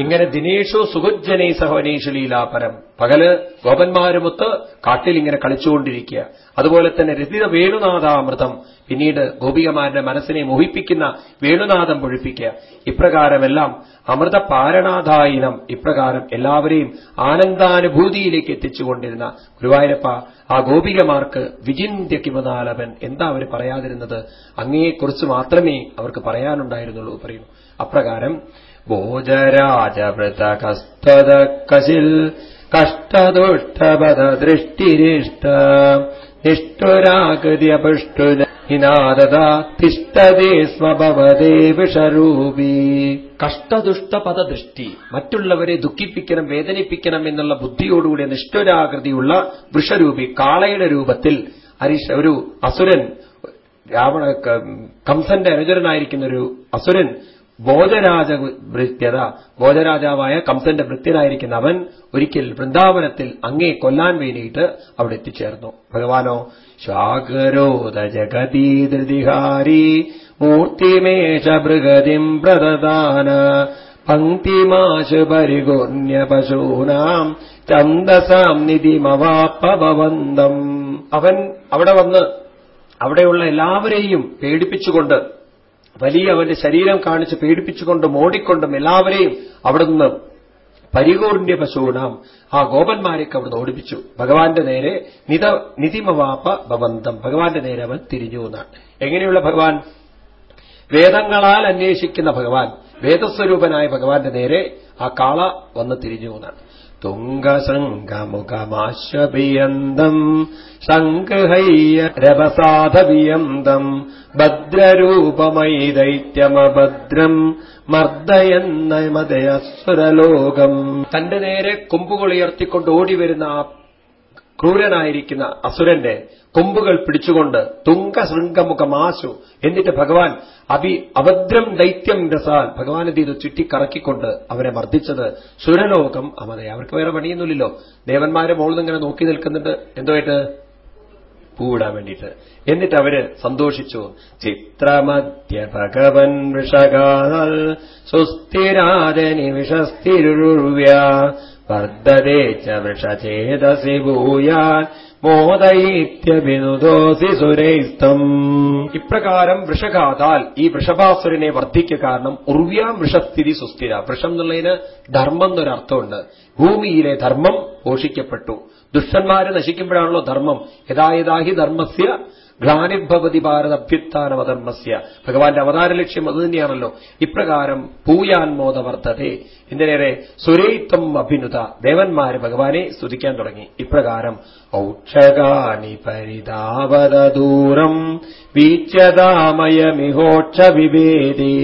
[SPEAKER 1] ഇങ്ങനെ ദിനേഷു സുഖജ്ജനൈ സഹവനീഷു ലീലാപരം. പകൽ ഗോപന്മാരുമൊത്ത് കാട്ടിൽ ഇങ്ങനെ കളിച്ചുകൊണ്ടിരിക്കുക. അതുപോലെ തന്നെ രതിത വേണുനാഥാമൃതം പിന്നീട് ഗോപികമാരുടെ മനസ്സിനെ മോഹിപ്പിക്കുന്ന വേണുനാഥം പൊഴിപ്പിക്കുക. ഇപ്രകാരമെല്ലാം അമൃത പാരണാധായിനം ഇപ്രകാരം എല്ലാവരെയും ആനന്ദാനുഭൂതിയിലേക്ക് എത്തിച്ചുകൊണ്ടിരുന്ന ഗുരുവായൂരപ്പ ആ ഗോപികമാർക്ക് വിചിന്യ കിമനാലവൻ എന്താ അവർ പറയാതിരുന്നത്? അങ്ങയെക്കുറിച്ച് മാത്രമേ അവർക്ക് പറയാനുണ്ടായിരുന്നുള്ളൂ പറയുന്നു അപ്രകാരം ഭോജരാജമൃതകസ്തകശിൽ കഷ്ടദുഷ്ടപദ ദൃഷ്ടിരിഷ്ട നിഷ്ഠുരാകൃതി അപുഷ്ടു ഹിനാദത തിഷ്ടതേ സ്വഭവതേ വിഷരൂപീ. കഷ്ടദുഷ്ടപദ ദൃഷ്ടി മറ്റുള്ളവരെ ദുഃഖിപ്പിക്കണം വേദനിപ്പിക്കണം എന്നുള്ള ബുദ്ധിയോടുകൂടിയ നിഷ്ഠുരാകൃതിയുള്ള വൃഷരൂപി കാളയുടെ രൂപത്തിൽ അരിഷ ഒരു അസുരൻ രാവണ കംസന്റെ അനുചരനായിരിക്കുന്ന ഒരു അസുരൻ ഭോജരാജ ഭൃത്യത ഭോജരാജാവായ കംസന്റെ ഭൃത്യനായിരിക്കുന്ന അവൻ ഒരിക്കൽ വൃന്ദാവനത്തിൽ അങ്ങേ കൊല്ലാൻ വേണ്ടിയിട്ട് അവിടെ എത്തിച്ചേർന്നു. ഭഗവാനോ ശാകരോദ ജഗതീ ധൃതിഹാരി മൂർത്തിമേഷ ഭൃഗതിം പ്രദദാന പങ്ക്തിമാശു പരിഗുണ്യ പശൂനാം ചന്ദസാം നിധിമവാപ്പവന്തം അവൻ അവിടെ വന്ന് അവിടെയുള്ള എല്ലാവരെയും പേടിപ്പിച്ചുകൊണ്ട് വലിയ അവന്റെ ശരീരം കാണിച്ച് പേടിപ്പിച്ചുകൊണ്ടും ഓടിക്കൊണ്ടും എല്ലാവരെയും അവിടെ നിന്ന് പശൂനാം ആ ഗോപന്മാരെയൊക്കെ അവിടുന്ന് ഓടിപ്പിച്ചു. ഭഗവാന്റെ നേരെ നിത നിതിമവാപ ഭവന്തം. ഭഗവാന്റെ നേരെ അവൻ തിരിഞ്ഞു എന്നാണ്. എങ്ങനെയുള്ള ഭഗവാൻ? വേദങ്ങളാൽ അന്വേഷിക്കുന്ന ഭഗവാൻ. വേദസ്വരൂപനായ ഭഗവാന്റെ നേരെ ആ കാള വന്ന് തിരിഞ്ഞു എന്നാണ്. തുംഗശൃംഗമുഖമാശ്വപിയന്തം ശംഖഹയ്യ രവസാധവിയന്തം ഭദ്രരൂപമൈ ദൈത്യമഭദ്രം മർദ്ദയെന്ന മതയസ്വരലോകം തന്റെ നേരെ കൊമ്പുകൾ ഉയർത്തിക്കൊണ്ട് ഓടിവരുന്ന ആ ക്രൂരനായിരിക്കുന്ന അസുരന്റെ കൊമ്പുകൾ പിടിച്ചുകൊണ്ട് തുങ്കശൃംഗമുഖമാശു എന്നിട്ട് ഭഗവാൻ അഭി അഭദ്രം ദൈത്യം രസാൽ. ഭഗവാൻ എന്ത് ചെയ്തു? ചുറ്റിക്കറക്കിക്കൊണ്ട് അവരെ മർദ്ദിച്ചത് സുരലോകം അമതയെ അവർക്ക് വേറെ പണിയൊന്നുമില്ലല്ലോ. ദേവന്മാരെ മോളിൽ ഇങ്ങനെ നോക്കി നിൽക്കുന്നുണ്ട്. എന്തുമായിട്ട് പൂവിടാൻ വേണ്ടിയിട്ട്. എന്നിട്ട് അവർ സന്തോഷിച്ചു. ചിത്രമധ്യ ഭഗവൻ വൃഷകാൽ സുസ്ഥിരാജനി വിഷസ്ഥിരുവ്യ വർദ്ധതേ ച വൃഷചേതസി ഭൂയാൻ മോദയിത്യഭിനുദോസി സുരൈസ്തം. ഇപ്രകാരം വൃഷഘാതാൽ ഈ വൃഷഭാസുരനെ വർദ്ധിക്ക കാരണം ഉർവ്യാം വൃഷസ്ഥിതി സുസ്ഥിര. വൃഷം എന്നുള്ളതിന് ധർമ്മം എന്നൊരർത്ഥമുണ്ട് ഭൂമിയിലെ ധർമ്മം പോഷിക്കപ്പെട്ടു. ദുഷ്ടന്മാരെ നശിക്കുമ്പോഴാണല്ലോ ധർമ്മം. യഥായഥാഹി ധർമ്മസ്യ ഗ്ലാനിഭവതി ഭാരത അഭ്യുത്ഥാനമധർമ്മസ്യ ഭഗവാന്റെ അവതാര ലക്ഷ്യം അത് തന്നെയാണല്ലോ. ഇപ്രകാരം പൂയാൻമോദവർദ്ധതെ എന്തിനേറെ സുരേത്വം അഭിനുത ദേവന്മാര് ഭഗവാനെ സ്തുതിക്കാൻ തുടങ്ങി. ഇപ്രകാരം ഔക്ഷകാനി പരിതാവത ദൂരം വീച്യതാമയമിഹോക്ഷ വിവേദി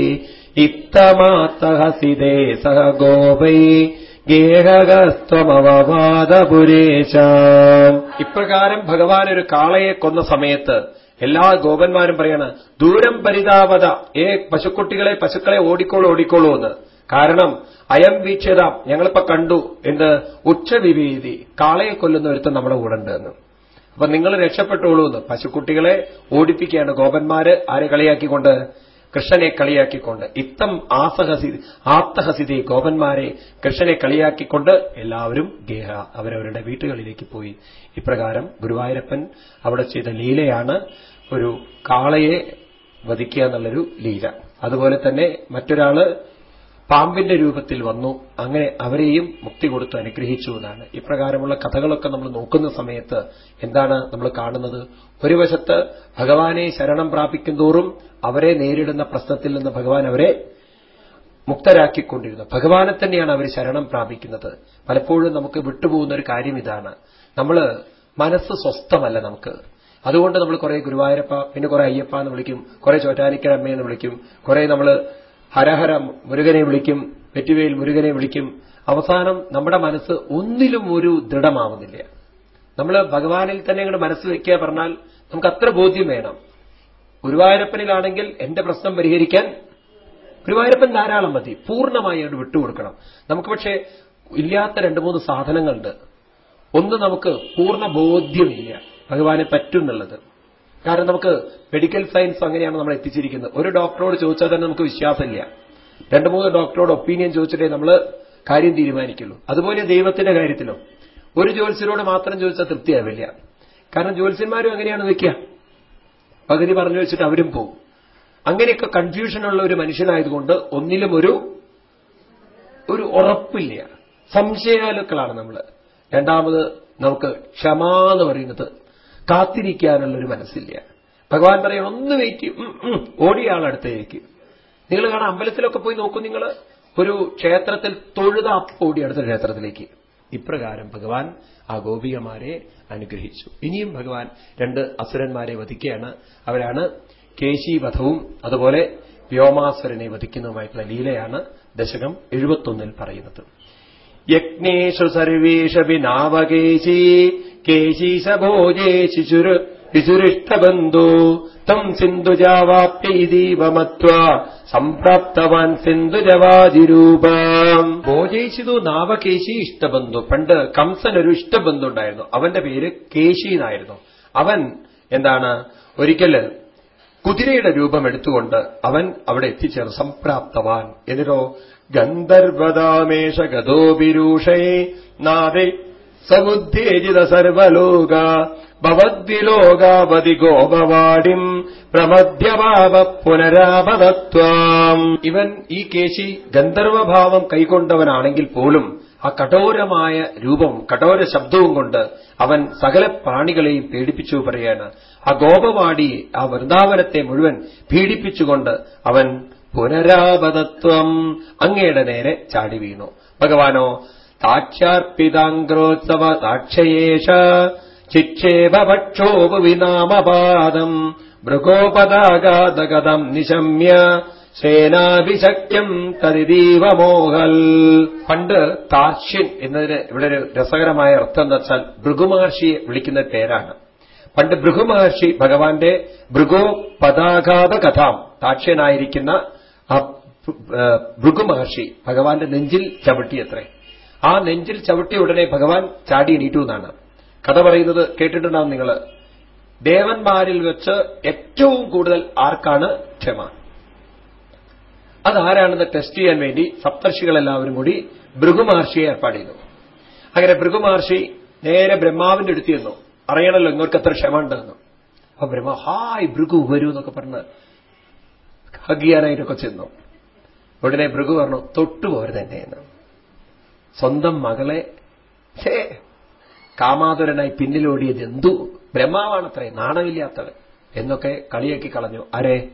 [SPEAKER 1] ഇത്തമാത്തഹസിതേ സഹ ഗോപൈ ഗേഹകസ്ത്വമവവാദപുരേശ ഇപ്രകാരം ഭഗവാൻ ഒരു കാളയെ കൊന്ന സമയത്ത് എല്ലാ ഗോപന്മാരും പറയാണ് ദൂരം പരിതാപത ഏ പശുക്കുട്ടികളെ പശുക്കളെ ഓടിക്കോളൂ ഓടിക്കോളൂ എന്ന്. കാരണം അയം വീക്ഷത ഞങ്ങളിപ്പോ കണ്ടു എന്ത് ഉച്ചവിവേദി കാളയെ കൊല്ലുന്ന ഒരുത്തം നമ്മുടെ കൂടെ ഉണ്ടെന്ന് അപ്പൊ നിങ്ങൾ രക്ഷപ്പെട്ടോളൂ എന്ന്. പശുക്കുട്ടികളെ ഓടിപ്പിക്കുകയാണ് ഗോപന്മാര്. ആരെ കളിയാക്കിക്കൊണ്ട്? കൃഷ്ണനെ കളിയാക്കിക്കൊണ്ട് ഇത്തം ആസഹസി ആത്തഹസിതി ഗോപന്മാരെ കൃഷ്ണനെ കളിയാക്കിക്കൊണ്ട് എല്ലാവരും ഗേഹ അവരവരുടെ വീട്ടുകളിലേക്ക് പോയി. ഇപ്രകാരം ഗുരുവായൂരപ്പൻ അവിടെ ചെയ്ത ലീലയാണ് ഒരു കാളയെ വധിക്കുക എന്നുള്ളൊരു ലീല. അതുപോലെ തന്നെ മറ്റൊരാൾ പാമ്പിന്റെ രൂപത്തിൽ വന്നു. അങ്ങനെ അവരെയും മുക്തി കൊടുത്തു അനുഗ്രഹിച്ചു എന്നാണ്. ഇപ്രകാരമുള്ള കഥകളൊക്കെ നമ്മൾ നോക്കുന്ന സമയത്ത് എന്താണ് നമ്മൾ കാണുന്നത്? ഒരു വശത്ത് ഭഗവാനെ ശരണം പ്രാപിക്കും തോറും അവരെ നേരിടുന്ന പ്രശ്നത്തിൽ നിന്ന് ഭഗവാൻ അവരെ മുക്തരാക്കിക്കൊണ്ടിരുന്നു. ഭഗവാനെ തന്നെയാണ് അവർ ശരണം പ്രാപിക്കുന്നത്. പലപ്പോഴും നമുക്ക് വിട്ടുപോകുന്ന ഒരു കാര്യം ഇതാണ്. നമ്മൾ മനസ്സ് സ്വസ്ഥമല്ല നമുക്ക്. അതുകൊണ്ട് നമ്മൾ കുറെ ഗുരുവായൂരപ്പ പിന്നെ കുറെ അയ്യപ്പ എന്ന് വിളിക്കും. കുറെ ചോറ്റാനിക്കര അമ്മയെന്ന് വിളിക്കും. കുറെ നമ്മൾ ഹരഹര മുരുകനെ വിളിക്കും വെറ്റുവേൽ മുരുകനെ വിളിക്കും. അവസാനം നമ്മുടെ മനസ്സ് ഒന്നിലും ഒരു ദൃഢമാവുന്നില്ല. നമ്മൾ ഭഗവാനിൽ തന്നെ ഇങ്ങോട്ട് മനസ്സ് വയ്ക്കുക പറഞ്ഞാൽ നമുക്ക് അത്ര ബോധ്യം വേണം. ഗുരുവായൂരപ്പനിലാണെങ്കിൽ എന്റെ പ്രശ്നം പരിഹരിക്കാൻ ഗുരുവായൂരപ്പൻ ധാരാളം മതി. പൂർണമായി അങ്ങോട്ട് വിട്ടുകൊടുക്കണം. നമുക്ക് പക്ഷേ ഇല്ലാത്ത രണ്ടു മൂന്ന് സാധനങ്ങളുണ്ട്. ഒന്ന് നമുക്ക് പൂർണ ബോധ്യമില്ല. ഭഗവാനെ പറ്റുന്നുള്ളത് കാരണം നമുക്ക് മെഡിക്കൽ സയൻസ് അങ്ങനെയാണ് നമ്മൾ എത്തിച്ചിരിക്കുന്നത്. ഒരു ഡോക്ടറോട് ചോദിച്ചാൽ തന്നെ നമുക്ക് വിശ്വാസമില്ല. രണ്ടു മൂന്ന് ഡോക്ടറോട് ഒപ്പീനിയൻ ചോദിച്ചിട്ടേ നമ്മൾ കാര്യം തീരുമാനിക്കുള്ളൂ. അതുപോലെ ദൈവത്തിന്റെ കാര്യത്തിലോ. ഒരു ജ്യോത്സ്യരോട് മാത്രം ചോദിച്ചാൽ തൃപ്തിയാവില്ല. കാരണം ജ്യോത്സ്യന്മാരും അങ്ങനെയാണ് നിൽക്കുക പകുതി പറഞ്ഞു വെച്ചിട്ട് അവരും പോകും അങ്ങനെയൊക്കെ കൺഫ്യൂഷനുള്ള ഒരു മനുഷ്യനായതുകൊണ്ട് ഒന്നിലും ഒരു ഒരു ഉറപ്പില്ല. സംശയാലുക്കളാണ് നമ്മൾ രണ്ടാമത് നമുക്ക് ക്ഷമ എന്ന് പറയുന്നത് കാത്തിരിക്കാനുള്ള ഒരു മനസ്സില്ല. ഭഗവാൻ പറയാൻ ഒന്ന് വെയിറ്റ് ചെയ്യും ഓടിയ ആളടുത്തേക്ക് നിങ്ങൾ കാണാം അമ്പലത്തിലൊക്കെ പോയി നോക്കൂ നിങ്ങൾ ഒരു ക്ഷേത്രത്തിൽ തൊഴുത ഓടി അടുത്ത ക്ഷേത്രത്തിലേക്ക്. ഇപ്രകാരം ഭഗവാൻ ആ ഗോപികമാരെ അനുഗ്രഹിച്ചു. ഇനിയും ഭഗവാൻ രണ്ട് അസുരന്മാരെ വധിക്കുകയാണ്. അവരാണ് കേശീവധവും അതുപോലെ വ്യോമാസുരനെ വധിക്കുന്നതുമായിട്ടുള്ള ലീലയാണ് ദശകം എഴുപത്തൊന്നിൽ പറയുന്നത്. യജ്ഞേഷു സർവേഷ നാവകേശി കേശീശഭോജേ ശിശുർ വിസുരിഷ്ടബന്ധു തം സിന്ധുജാവാപ്യൈതീവമത്വ സംപ്രാപ്തവാൻ സിന്ധുജവാതിരൂപം ഭോജയിച്ചതു നാവകേശി ഇഷ്ടബന്ധു. പണ്ട് കംസൻ ഒരു ഇഷ്ടബന്ധു ഉണ്ടായിരുന്നു അവന്റെ പേര് കേശി എന്നായിരുന്നു. അവൻ എന്താണ്? ഒരിക്കൽ കുതിരയുടെ രൂപം എടുത്തുകൊണ്ട് അവൻ അവിടെ എത്തിച്ചേർന്നു. സംപ്രാപ്തവാൻ. എന്നിട്ടോ ഗന്ധർവദാമേഷ ഗതോപിരൂഷേ നാദേ സമുദ്ധ്യേജിത സർവലോക ഭവദ്വിലോകാവതി ഗോപവാടിം പ്രമധ്യഭാവ പുനരാപതത്വാം ഇവൻ ഈ കേശി ഗന്ധർവഭാവം കൈക്കൊണ്ടവനാണെങ്കിൽ പോലും ആ കഠോരമായ രൂപം കഠോര ശബ്ദവും കൊണ്ട് അവൻ സകല പ്രാണികളെയും പേടിപ്പിച്ചു പറയാണ്. ആ ഗോപവാടി ആ വൃന്ദാവനത്തെ മുഴുവൻ പീഡിപ്പിച്ചുകൊണ്ട് അവൻ പുനരാപതത്വം അങ്ങയുടെ നേരെ ചാടി വീണു. ഭഗവാനോ താക്ഷാർപ്പിതാംഗ്രോത്സവ സാക്ഷയേഷ ചിക്ഷേപക്ഷോപവിനാമപാദം മൃഗോപദാഗാതഗതം നിശമ്യ സേനാഭിശക്യം തരിദീവമോഹൽ പണ്ട് താർഷ്യൻ എന്നതിന് ഇവിടെ ഒരു രസകരമായ അർത്ഥം എന്ന് വെച്ചാൽ ഭൃഗുമഹർഷിയെ വിളിക്കുന്ന പേരാണ്. പണ്ട് ഭൃഗുമഹർഷി ഭഗവാന്റെ ഭൃഗോ പതാഘാത കഥാം താക്ഷ്യനായിരിക്കുന്ന ആ ഭൃഗുമഹർഷി ഭഗവാന്റെ നെഞ്ചിൽ ചവിട്ടിയത്രേ. ആ നെഞ്ചിൽ ചവിട്ടിയ ഉടനെ ഭഗവാൻ ചാടി എണീറ്റു എന്നാണ്. കഥ പറയുന്നത് കേട്ടിട്ടുണ്ടാവും നിങ്ങൾ ദേവന്മാരിൽ വെച്ച് ഏറ്റവും കൂടുതൽ ആർക്കാണ് ക്ഷമ? അതാരാണെന്ന് ടെസ്റ്റ് ചെയ്യാൻ വേണ്ടി സപ്തർഷികളെല്ലാവരും കൂടി ഭൃഗുമഹർഷിയെ ഏർപ്പാട് ചെയ്തു. അങ്ങനെ ഭൃഗുമഹർഷി നേരെ ബ്രഹ്മാവിന്റെ അടുത്ത് ചെന്നു. അറിയണല്ലോ ഇങ്ങോട്ട് എത്ര ക്ഷമ ഉണ്ടെന്ന് അപ്പൊ ബ്രഹ്മ ഹായ് ഭൃഗു വരൂ എന്നൊക്കെ പറഞ്ഞ് ഹഗ് ചെയ്യാനായിട്ടൊക്കെ ചെന്നു. ഉടനെ ഭൃഗു പറഞ്ഞു തൊട്ടുപോര് തന്നെ എന്ന്. സ്വന്തം മകളെ ഹേ കാമാതുരനായി പിന്നിലോടിയത് എന്തു? ബ്രഹ്മാവാണത്രേ നാണമില്ലാത്തവൻ. എന്നൊക്കെ കളിയാക്കി കളഞ്ഞു. ആരെ?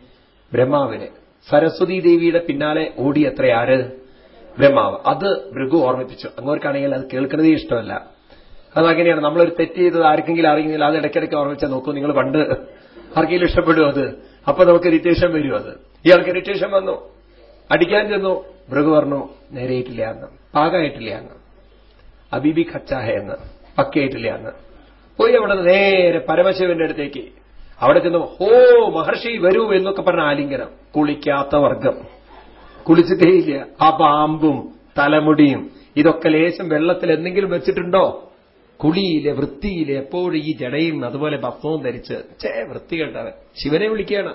[SPEAKER 1] ബ്രഹ്മാവിനെ. സരസ്വതീ ദേവിയുടെ പിന്നാലെ ഓടിയത്രേ ആര്? ബ്രഹ്മാവ്. അത് ഭൃഗു ഓർമ്മിപ്പിച്ചു. അങ്ങോർക്കാണെങ്കിൽ അത് കേൾക്കുന്നതേ ഇഷ്ടമല്ല. അതങ്ങനെയാണ്. നമ്മളൊരു തെറ്റ് ചെയ്തത് ആർക്കെങ്കിലും അറിയുന്നില്ല അത് ഇടയ്ക്കിടയ്ക്ക് ഓർമ്മിച്ചാൽ നോക്കൂ നിങ്ങൾ പണ്ട് ആർക്കെങ്കിലും ഇഷ്ടപ്പെടും അത്? അപ്പൊ നമുക്ക് ഇറിറ്റേഷൻ വരും അത്? ഇയാൾക്ക് ഇറിറ്റേഷൻ വന്നു. അടിക്കാൻ ചെന്നു. ഭൃഗു പറഞ്ഞു നേരെയിട്ടില്ല എന്ന്. പാകമായിട്ടില്ല എന്ന് അബിബി ഖച്ചാഹ എന്ന് പക്കയായിട്ടില്ല എന്ന് പോയി അവിടെ നേരെ പരമശിവന്റെ അടുത്തേക്ക്. അവിടെ ചെന്ന് ഹോ മഹർഷി വരൂ എന്നൊക്കെ പറഞ്ഞ ആലിംഗനം. കുളിക്കാത്ത വർഗം. കുളിച്ചിട്ടേയില്ല ആ പാമ്പും തലമുടിയും ഇതൊക്കെ ലേശം വെള്ളത്തിൽ എന്തെങ്കിലും വെച്ചിട്ടുണ്ടോ? കുളിയിലെ വൃത്തിയിലെ എപ്പോഴും ഈ ജടയും അതുപോലെ ഭസ്മവും ധരിച്ച് ചേ വൃത്തി കേട്ടവൻ ശിവനെ വിളിക്കുകയാണ്.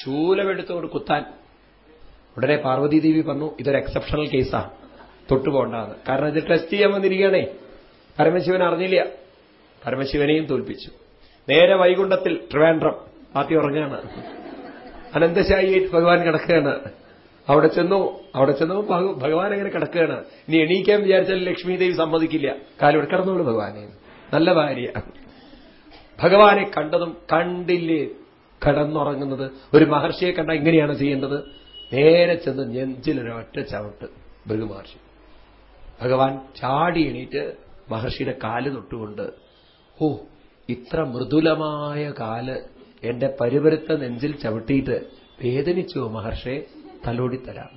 [SPEAKER 1] ശൂലമെടുത്തോട് കുത്താൻ. ഉടനെ പാർവതീദേവി പറഞ്ഞു ഇതൊരു എക്സെപ്ഷണൽ കേസാ തൊട്ടുപോണ്ടാന്ന് കാരണം ഇത് ടെസ്റ്റ് ചെയ്യാൻ വന്നിരിക്കുകയാണേ. പരമശിവൻ അറിഞ്ഞില്ല. പരമശിവനെയും തോൽപ്പിച്ചു. നേരെ വൈകുണ്ഠത്തിൽ ട്രിവാൻഡ്രം. ആദ്യം ഉറങ്ങുകയാണ് അനന്തശായിയായിട്ട് ഭഗവാൻ കിടക്കുകയാണ്. അവിടെ ചെന്നു അവിടെ ചെന്നു ഭഗവാൻ അങ്ങനെ കിടക്കുകയാണ്. ഇനി എണീക്കാൻ വിചാരിച്ചാൽ ലക്ഷ്മി സമ്മതിക്കില്ല. ഇവിടെ കിടന്നോളൂ ഭഗവാനെ. നല്ല ഭാര്യ. ഭഗവാനെ കണ്ടതും കണ്ടില്ലേ കടന്നുറങ്ങുന്നത്? ഒരു മഹർഷിയെ കണ്ട ഇങ്ങനെയാണ് ചെയ്യേണ്ടത്? നേരെ ചെന്ന് നെഞ്ചിലൊരൊറ്റ ചവിട്ട്. ഭൃഗു മഹർഷി. ഭഗവാൻ ചാടി എണീറ്റ് മഹർഷിയുടെ കാൽ തൊട്ടുകൊണ്ട് ഓ ഇത്ര മൃദുലമായ കാൽ എന്റെ പരിവരുത്ത നെഞ്ചിൽ ചവിട്ടിയിട്ട് വേദനിച്ചോ മഹർഷെ തലോടിത്തരാം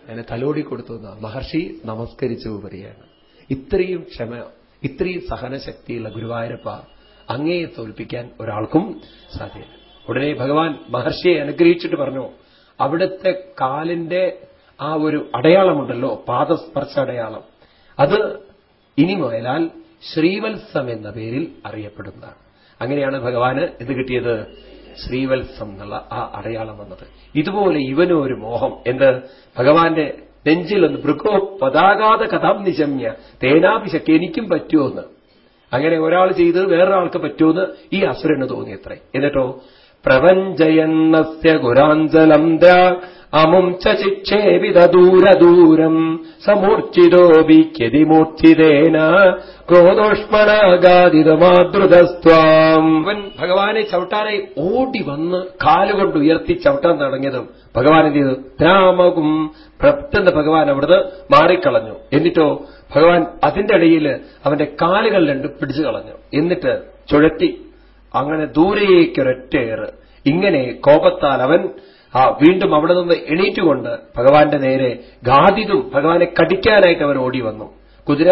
[SPEAKER 1] അങ്ങനെ തലോടി കൊടുത്തു മഹർഷി നമസ്കരിച്ചു പറയാണ് ഇത്രയും ക്ഷമ ഇത്രയും സഹനശക്തിയുള്ള ഗുരുവായൂരപ്പ അങ്ങയെ തോൽപ്പിക്കാൻ ഒരാൾക്കും സാധ്യത ഉടനെ ഭഗവാൻ മഹർഷിയെ അനുഗ്രഹിച്ചിട്ട് പറഞ്ഞു അവിടുത്തെ കാലിന്റെ ആ ഒരു അടയാളമുണ്ടല്ലോ പാദസ്പർശ അടയാളം അത് ഇനി മുതലാൽ ശ്രീവത്സം എന്ന പേരിൽ അറിയപ്പെടുന്നതാണ്. അങ്ങനെയാണ് ഭഗവാന് ഇത് കിട്ടിയത് ശ്രീവത്സം എന്നുള്ള ആ അടയാളം വന്നത്. ഇതുപോലെ ഇവനും ഒരു മോഹം. എന്ത്? ഭഗവാന്റെ നെഞ്ചിലൊന്ന് ഭൃഗോ പതാകാത കഥാം നിശമ്യ തേനാഭിഷക്ക് എനിക്കും പറ്റുമോ എന്ന് അങ്ങനെ ഒരാൾ ചെയ്ത് വേറൊരാൾക്ക് പറ്റുമെന്ന് ഈ അസുരന് തോന്നിയത്രേ. എന്നിട്ടോ പ്രപഞ്ചയന്നസ്യ ദ അമും ചിക്ഷേപിത ദൂരദൂരം. സമൂർച്ഛിതോപിക്യതി മൂർച്ഛിതേന ക്രോധോഷ്മണാഗാദിതമാതൃതസ്വാം ഭഗവാനെ ചവിട്ടാനായി ഓടി വന്ന് കാലുകൊണ്ട് ഉയർത്തി ചവിട്ടാൻ തുടങ്ങിയതും. ഭഗവാൻ എന്ത് ചെയ്തു? രാമകും പ്രപ്തെന്ന് ഭഗവാൻ അവിടുന്ന് മാറിക്കളഞ്ഞു. എന്നിട്ടോ ഭഗവാൻ അതിന്റെ ഇടയിൽ അവന്റെ കാലുകൾ രണ്ട് പിടിച്ചു കളഞ്ഞു. എന്നിട്ട് ചുഴറ്റി അങ്ങനെ ദൂരേക്കൊരൊറ്റയേറ് ഇങ്ങനെ കോപത്താൽ അവൻ ആ വീണ്ടും അവിടെ നിന്ന് എണീറ്റുകൊണ്ട് ഭഗവാന്റെ നേരെ ഗാദിതും ഭഗവാനെ കടിക്കാനായിട്ട് അവൻ ഓടി വന്നു. കുതിര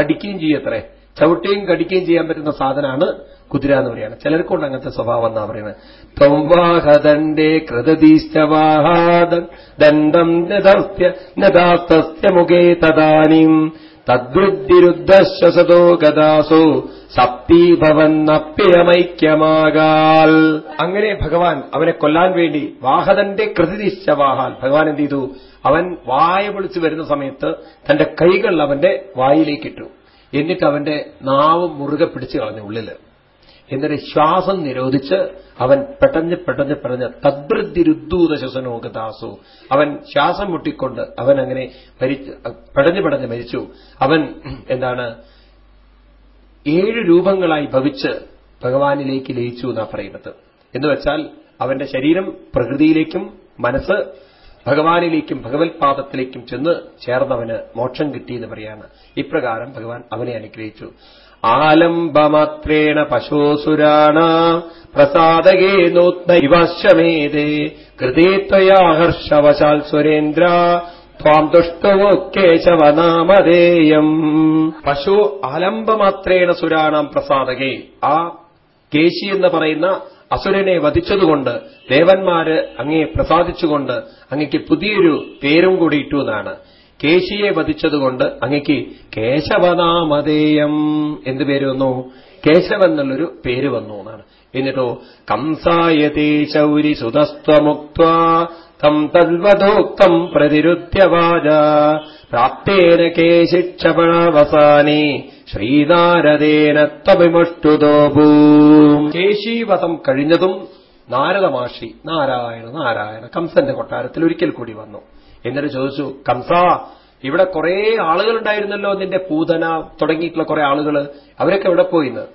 [SPEAKER 1] കടിക്കുകയും ചെയ്യത്രേ. ചവിട്ടുകയും കടിക്കുകയും ചെയ്യാൻ പറ്റുന്ന സാധനമാണ് കുതിര എന്ന് പറയുന്നത്. ചിലർക്കൊണ്ട് അങ്ങനത്തെ സ്വഭാവം എന്നാ പറയുന്നത്. ത്വംവാഹദണ്ഡേ കൃതദീശ്ചവാഹാദൻ ദണ്ഡം നദസ്യ നദാസ്തസ്യ മുഖേ തദാനിം തദ്വൃദ്ധിരുദ്ധശ്വസതോ ഗതാസോ സപ്തീഭവന്നപ്യമൈക്യമാകാൽ അങ്ങനെ ഭഗവാൻ അവനെ കൊല്ലാൻ വേണ്ടി വാഹതന്റെ കൃതിനിശ്ചവാഹാൽ ഭഗവാൻ എന്ത് ചെയ്തു? അവൻ വായ പൊളിച്ചു വരുന്ന സമയത്ത് തന്റെ കൈകൾ അവന്റെ വായിലേക്കിട്ടു. എന്നിട്ട് അവന്റെ നാവ് മുറുകെ പിടിച്ചു കളഞ്ഞു ഉള്ളിൽ. എന്നിട്ട് ശ്വാസം നിരോധിച്ച് അവൻ പെട്ടഞ്ഞ് പെട്ടഞ്ഞ് പെട്ടഞ്ഞ് തദ്വൃദ്ധിരുദ്ധൂത ദാസു. അവൻ ശ്വാസം മുട്ടിക്കൊണ്ട് അവൻ അങ്ങനെ മരിച്ചു പെടഞ്ഞു പെടഞ്ഞ് മരിച്ചു. അവൻ എന്താണ് ഏഴ് രൂപങ്ങളായി ഭവിച്ച് ഭഗവാനിലേക്ക് ലയിച്ചു എന്നാ പറയുന്നത്. എന്ന് വെച്ചാൽ അവന്റെ ശരീരം പ്രകൃതിയിലേക്കും മനസ്സ് ഭഗവാനിലേക്കും ഭഗവത് പാദത്തിലേക്കും ചെന്ന് ചേർന്നവന് മോക്ഷം കിട്ടിയെന്ന് പറയാണ്. ഇപ്രകാരം ഭഗവാൻ അവനെ അനുഗ്രഹിച്ചു. ആലംബമാത്രേണ പശോസുരാണ. പ്രസാദകേ നൂത്ന ഇവശ്യമേതേ കൃതേ ത്വയാ ഹർഷവശാൽ സുരേന്ദ്ര. ത്വാം ദുഷ്ടവോ കേശവനാമധേയം പശു ആലംബമാത്രേണ സുരാണാം പ്രസാദകേ. ആ കേശി എന്ന് പറയുന്ന അസുരനെ വധിച്ചതുകൊണ്ട് ദേവന്മാര് അങ്ങയെ പ്രസാദിച്ചുകൊണ്ട് അങ്ങയ്ക്ക് പുതിയൊരു പേരും കൂടി ഇട്ടു എന്നാണ്. കേശിയെ വധിച്ചതുകൊണ്ട് അങ്ങയ്ക്ക് കേശവനാമധേയം എന്ത് പേര് വന്നു? കേശവൻ എന്നുള്ളൊരു പേര് വന്നു എന്നാണ്. എന്നിട്ടോ കംസായതേ ശൗരി സുതസ്ത്വമുക്ത തം പ്രതിരുദ്ധ്യവാച പ്രാപ്തേന കേശിക്ഷപണവസാനി ശ്രീനാരദേന ത്വമിമുഷ്ടുതോഭൂ കേശീവധം കഴിഞ്ഞതും നാരദമാഷി നാരായണ നാരായണ കംസന്റെ കൊട്ടാരത്തിൽ ഒരിക്കൽ കൂടി വന്നു. എന്നിട്ട് ചോദിച്ചു കംസ ഇവിടെ കുറെ ആളുകളുണ്ടായിരുന്നല്ലോ നിന്റെ പൂതന തുടങ്ങിയിട്ടുള്ള കുറെ ആളുകൾ അവരൊക്കെ എവിടെ പോയിന്ന്?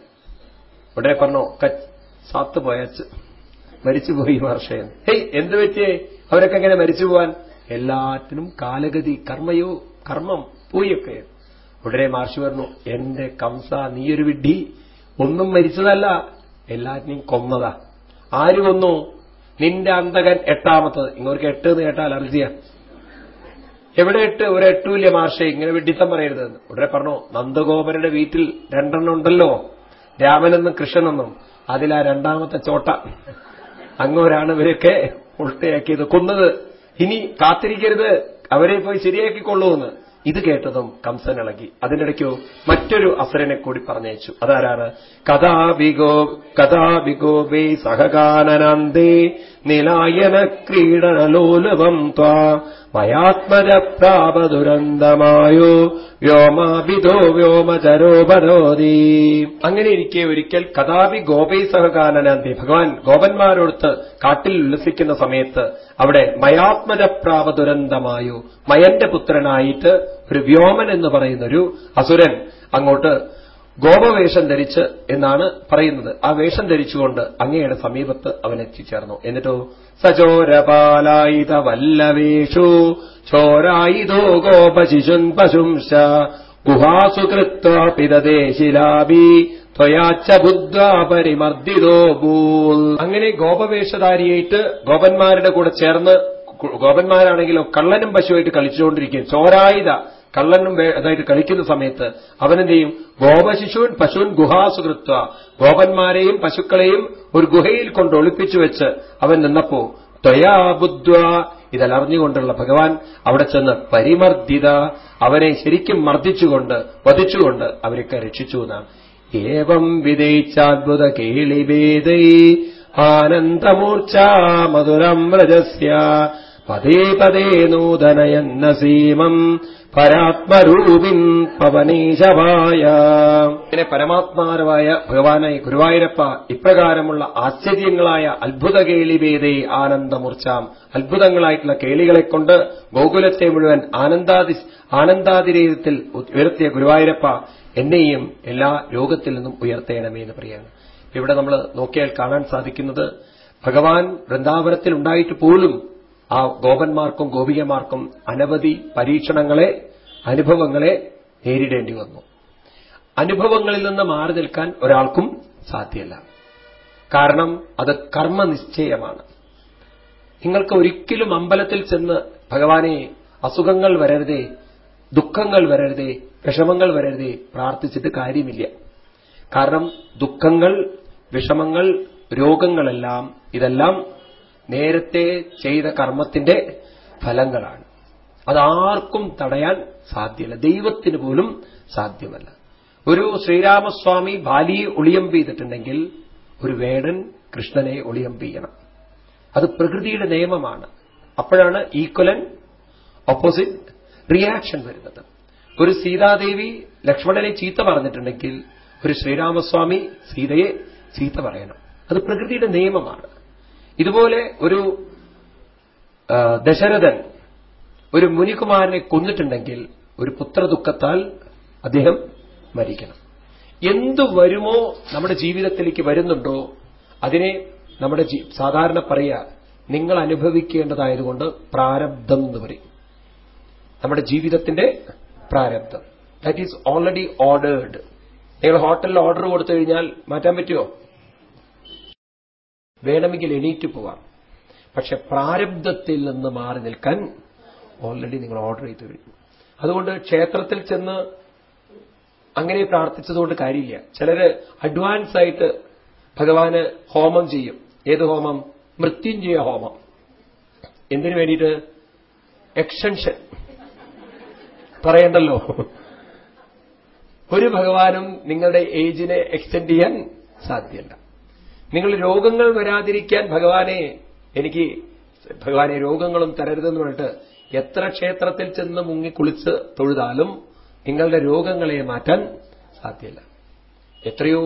[SPEAKER 1] ഉടനെ പറഞ്ഞു സാത്ത് പോയച്ച് മരിച്ചുപോയി മഹർഷയൻ ഹേയ് എന്ത് പറ്റിയേ? അവരൊക്കെ എങ്ങനെ മരിച്ചു പോവാൻ എല്ലാത്തിനും കാലഗതി കർമ്മയോ കർമ്മം പോയൊക്കെ. ഉടനെ മഹർഷി പറഞ്ഞു എന്റെ കംസ നീയൊരു വിഡ്ഢി. ഒന്നും മരിച്ചതല്ല എല്ലാറ്റിനെയും കൊന്നതാ. ആര് കൊന്നു? നിന്റെ അന്തകൻ എട്ടാമത്തത്. ഇങ്ങോർക്ക് എട്ട് എന്ന് കേട്ടാൽ അലർജിയ. എവിടെ ഇട്ട് ഒരു എട്ടൂല്യ മാർഷെ ഇങ്ങനെ വിഡിത്തം പറയരുതെന്ന്. ഉടനെ പറഞ്ഞു നന്ദഗോപരുടെ വീട്ടിൽ രണ്ടെണ്ണം ഉണ്ടല്ലോ രാമനെന്നും കൃഷ്ണനെന്നും. അതിലാ രണ്ടാമത്തെ ചോട്ട. അങ്ങോരാണ് ഇവരൊക്കെ ഉൾട്ടയാക്കിയത് കൊന്നത്. ഇനി കാത്തിരിക്കരുത്. അവരെ പോയി ശരിയാക്കിക്കൊള്ളൂന്ന് ഇത് കേട്ടതും കംസൻ ഇളകി. അതിനിടയ്ക്കോ മറ്റൊരു അസുരനെ കൂടി പറഞ്ഞയച്ചു. അതാരാണ്? കഥാവിഗോ കഥാവിഗോപേ സഹകാനനന്ദേ നിലായന ക്രീഡലോലവം ത്വാ. മയാത്മജ പ്രാപദുരന്തമായോ വ്യോമാഭിതോ വ്യോമചരോപരോധി അങ്ങനെ ഇരിക്കെ ഒരിക്കൽ കഥാപി ഗോപൈ സഹകാനനാന്തി ഭഗവാൻ ഗോപന്മാരോടുത്ത് കാട്ടിൽ ഉല്ലസിക്കുന്ന സമയത്ത് അവിടെ മയാത്മജ പ്രാപദുരന്തമായോ മയന്റെ പുത്രനായിട്ട് ഒരു വ്യോമൻ എന്ന് പറയുന്നൊരു അസുരൻ അങ്ങോട്ട് ഗോപവേഷം ധരിച്ച് എന്നാണ് പറയുന്നത്. ആ വേഷം ധരിച്ചുകൊണ്ട് അങ്ങയുടെ സമീപത്ത് അവൻ എത്തിച്ചേർന്നു. എന്നിട്ടോ സചോരപാലായുധ വല്ലവേഷു ചോരായുധോ ഗോപശിശുൻ പശുംശ ഗുഹാസു ത്വയാച്ച ബുദ്ധ്വാ പരിമർദ്ദിതോ അങ്ങനെ ഗോപവേഷധാരിയായിട്ട് ഗോപന്മാരുടെ കൂടെ ചേർന്ന് ഗോപന്മാരാണെങ്കിലോ കള്ളനും പശുവായിട്ട് കളിച്ചുകൊണ്ടിരിക്കുകയും ചോരായുധ കള്ളനും അതായത് കളിക്കുന്ന സമയത്ത് അവനെന്തെയും ഗോപശിശുൻ പശുൻ ഗുഹാസുകൃത്വ ഗോപന്മാരെയും പശുക്കളെയും ഒരു ഗുഹയിൽ കൊണ്ട് ഒളിപ്പിച്ചു വെച്ച് അവൻ നിന്നപ്പോ ത്വയാബുദ്ധ ഇതലറിഞ്ഞുകൊണ്ടുള്ള ഭഗവാൻ അവിടെ ചെന്ന് പരിമർദ്ദിത. അവനെ ശരിക്കും മർദ്ദിച്ചുകൊണ്ട് വധിച്ചുകൊണ്ട് അവരൊക്കെ രക്ഷിച്ചു എന്നാണ് ഏവം വിദയിച്ചാത്ഭുത കേളിവേദൈ ആനന്ദമൂർച്ച മധുരം രജസ്യ പദേ പദേ നൂതനയന്ന സീമം പരാത്മരൂപിൻ പവനേശവായ. ഇങ്ങനെ പരമാത്മാരവായ ഭഗവാനായി ഗുരുവായൂരപ്പ ഇപ്രകാരമുള്ള ആശ്ചര്യങ്ങളായ അത്ഭുത കേളിവേദേ ആനന്ദമൂർച്ചാം. അത്ഭുതങ്ങളായിട്ടുള്ള കേളികളെ കൊണ്ട് ഗോകുലത്തെ മുഴുവൻ ആനന്ദാതി ആനന്ദാതിരേതത്തിൽ ഉയർത്തിയ ഗുരുവായൂരപ്പ എന്നെയും എല്ലാ രോഗത്തിൽ നിന്നും ഉയർത്തേണമേ എന്ന് പറയാണ്. ഇവിടെ നമ്മൾ നോക്കിയാൽ കാണാൻ സാധിക്കുന്നത് ഭഗവാൻ വൃന്ദാവനത്തിൽ ഉണ്ടായിട്ട് പോലും ആ ഗോപന്മാർക്കും ഗോപികമാർക്കും അനവധി പരീക്ഷണങ്ങളെ അനുഭവങ്ങളെ നേരിടേണ്ടി വന്നു. അനുഭവങ്ങളിൽ നിന്ന് മാറി നിൽക്കാൻ ഒരാൾക്കും സാധ്യമല്ല കാരണം അത് കർമ്മനിശ്ചയമാണ്. നിങ്ങൾക്ക് ഒരിക്കലും അമ്പലത്തിൽ ചെന്ന് ഭഗവാനെ അസുഖങ്ങൾ വരരുതേ ദുഃഖങ്ങൾ വരരുതേ വിഷമങ്ങൾ വരരുതേ പ്രാർത്ഥിച്ചിട്ട് കാര്യമില്ല. കാരണം ദുഃഖങ്ങൾ വിഷമങ്ങൾ രോഗങ്ങളെല്ലാം ഇതെല്ലാം നേരത്തെ ചെയ്ത കർമ്മത്തിന്റെ ഫലങ്ങളാണ്. അതാർക്കും തടയാൻ സാധ്യമല്ല ദൈവത്തിന് പോലും സാധ്യമല്ല. ഒരു ശ്രീരാമസ്വാമി ബാലിയെ ഒളിയം ചെയ്തിട്ടുണ്ടെങ്കിൽ ഒരു വേടൻ കൃഷ്ണനെ ഒളിയം ചെയ്യണം. അത് പ്രകൃതിയുടെ നിയമമാണ്. അപ്പോഴാണ് ഈക്വലൻ ഓപ്പോസിറ്റ് റിയാക്ഷൻ വരുന്നത്. ഒരു സീതാദേവി ലക്ഷ്മണനെ ചീത്ത പറഞ്ഞിട്ടുണ്ടെങ്കിൽ ഒരു ശ്രീരാമസ്വാമി സീതയെ ചീത്ത പറയണം. അത് പ്രകൃതിയുടെ നിയമമാണ്. ഇതുപോലെ ഒരു ദശരഥൻ ഒരു മുനികുമാരനെ കൊന്നിട്ടുണ്ടെങ്കിൽ ഒരു പുത്രദുഃഖത്താൽ അദ്ദേഹം മരിക്കണം. എന്തു വരുമോ നമ്മുടെ ജീവിതത്തിലേക്ക് വരുന്നുണ്ടോ അതിനെ നമ്മുടെ സാധാരണ പറയുക നിങ്ങൾ അനുഭവിക്കേണ്ടതായതുകൊണ്ട് പ്രാരബ്ധം എന്ന് പറയും. നമ്മുടെ ജീവിതത്തിന്റെ പ്രാരബ്ധം. ദാറ്റ് ഈസ് ഓൾറെഡി ഓർഡേർഡ് നിങ്ങൾ ഹോട്ടലിൽ ഓർഡർ കൊടുത്തു കഴിഞ്ഞാൽ മാറ്റാൻ പറ്റുമോ വേണമെങ്കിൽ എണീറ്റ് പോവാം. പക്ഷെ പ്രാരബ്ധത്തിൽ നിന്ന് മാറി നിൽക്കാൻ ഓൾറെഡി നിങ്ങൾ ഓർഡർ ചെയ്തു കഴിഞ്ഞു. അതുകൊണ്ട് ക്ഷേത്രത്തിൽ ചെന്ന് അങ്ങനെ പ്രാർത്ഥിച്ചതുകൊണ്ട് കാര്യമില്ല. ചിലര് അഡ്വാൻസ് ആയിട്ട് ഭഗവാന് ഹോമം ചെയ്യും. ഏത് ഹോമം? മൃത്യുഞ്ജയ ഹോമം. എന്തിനു വേണ്ടിയിട്ട്? എക്സ്റ്റൻഷൻ പറയണ്ടല്ലോ. ഒരു ഭഗവാനും നിങ്ങളുടെ ഏജിനെ എക്സ്റ്റെൻഡ് ചെയ്യാൻ സാധ്യമല്ല നിങ്ങൾ രോഗങ്ങൾ വരാതിരിക്കാൻ ഭഗവാനെ എനിക്ക് ഭഗവാനെ രോഗങ്ങളും തരരുതെന്ന് പറഞ്ഞിട്ട് എത്ര ക്ഷേത്രത്തിൽ ചെന്ന് മുങ്ങി കുളിച്ച് തൊഴുതാലും നിങ്ങളുടെ രോഗങ്ങളെ മാറ്റാൻ സാധ്യമല്ല എത്രയോ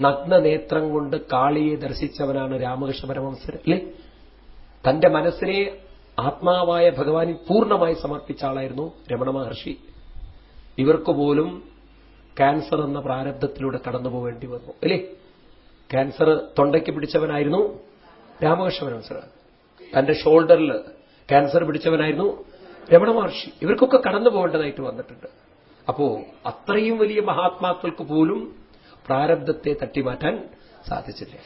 [SPEAKER 1] നഗ്ന നേത്രം കൊണ്ട് കാളിയെ ദർശിച്ചവനാണ് രാമകൃഷ്ണ പരമംസർ അല്ലേ? തന്റെ മനസ്സിനെ ആത്മാവായ ഭഗവാനിൽ പൂർണമായി സമർപ്പിച്ച ആളായിരുന്നു രമണ മഹർഷി. ഇവർക്ക് പോലും ക്യാൻസർ എന്ന പ്രാരബ്ധത്തിലൂടെ കടന്നുപോകേണ്ടി വന്നു അല്ലേ? ക്യാൻസർ തൊണ്ടയ്ക്ക് പിടിച്ചവനായിരുന്നു രാമകൃഷ്ണ പരമസർ തന്റെ ഷോൾഡറിൽ ക്യാൻസർ പിടിച്ചവനായിരുന്നു രമണ മഹർഷി. ഇവർക്കൊക്കെ കടന്നു പോകേണ്ടതായിട്ട് വന്നിട്ടുണ്ട്. അപ്പോ അത്രയും വലിയ മഹാത്മാക്കൾക്ക് പോലും പ്രാരബ്ധത്തെ തട്ടിമാറ്റാൻ സാധിച്ചില്ല.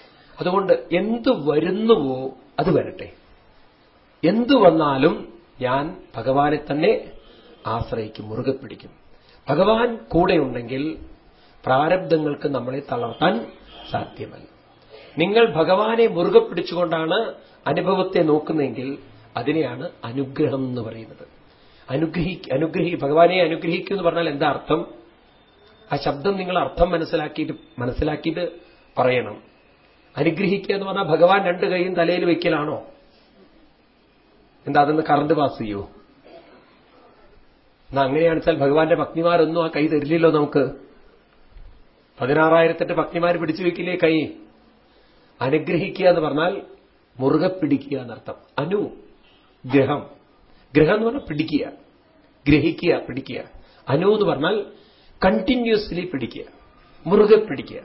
[SPEAKER 1] അതുകൊണ്ട് എന്തു വരുന്നുവോ അത് വരട്ടെ. എന്തു വന്നാലും ഞാൻ ഭഗവാനെ തന്നെ ആശ്രയിക്കും മുറുകെ പിടിക്കും. ഭഗവാൻ കൂടെയുണ്ടെങ്കിൽ പ്രാരബ്ധങ്ങൾക്ക് നമ്മളെ തളർത്താൻ സാധ്യമല്ല. നിങ്ങൾ ഭഗവാനെ മുറുകെ പിടിച്ചുകൊണ്ടാണ് അനുഭവത്തെ നോക്കുന്നതെങ്കിൽ അതിനെയാണ് അനുഗ്രഹം എന്ന് പറയുന്നത്. അനുഗ്രഹി അനുഗ്രഹി ഭഗവാനെ അനുഗ്രഹിക്കൂ എന്ന് പറഞ്ഞാൽ എന്താ അർത്ഥം? ആ ശബ്ദം നിങ്ങൾ അർത്ഥം മനസ്സിലാക്കിയിട്ട് മനസ്സിലാക്കിയിട്ട് പറയണം. അനുഗ്രഹിക്കുക എന്ന് പറഞ്ഞാൽ ഭഗവാൻ രണ്ട് കൈയും തലയിൽ വയ്ക്കലാണോ എന്താ അതൊന്ന് കറണ്ട് പാസ് ചെയ്യോ? എന്നാ അങ്ങനെയാണെച്ചാൽ ഭഗവാന്റെ ഭക്തിമാരൊന്നും ആ കൈ തരില്ലല്ലോ നമുക്ക്. പതിനാറായിരത്തെട്ട് ഭക്തിമാർ പിടിച്ചു വെക്കില്ലേ കൈ? അനുഗ്രഹിക്കുക എന്ന് പറഞ്ഞാൽ മുറുകെ പിടിക്കുക എന്നർത്ഥം. അനു ഗ്രഹം. ഗ്രഹം എന്ന് പറഞ്ഞാൽ പിടിക്കുക. ഗ്രഹിക്കുക പിടിക്കുക. അനു എന്ന് പറഞ്ഞാൽ കണ്ടിന്യൂസ്ലി പിടിക്കുക. മുറുകെ പിടിക്കുക.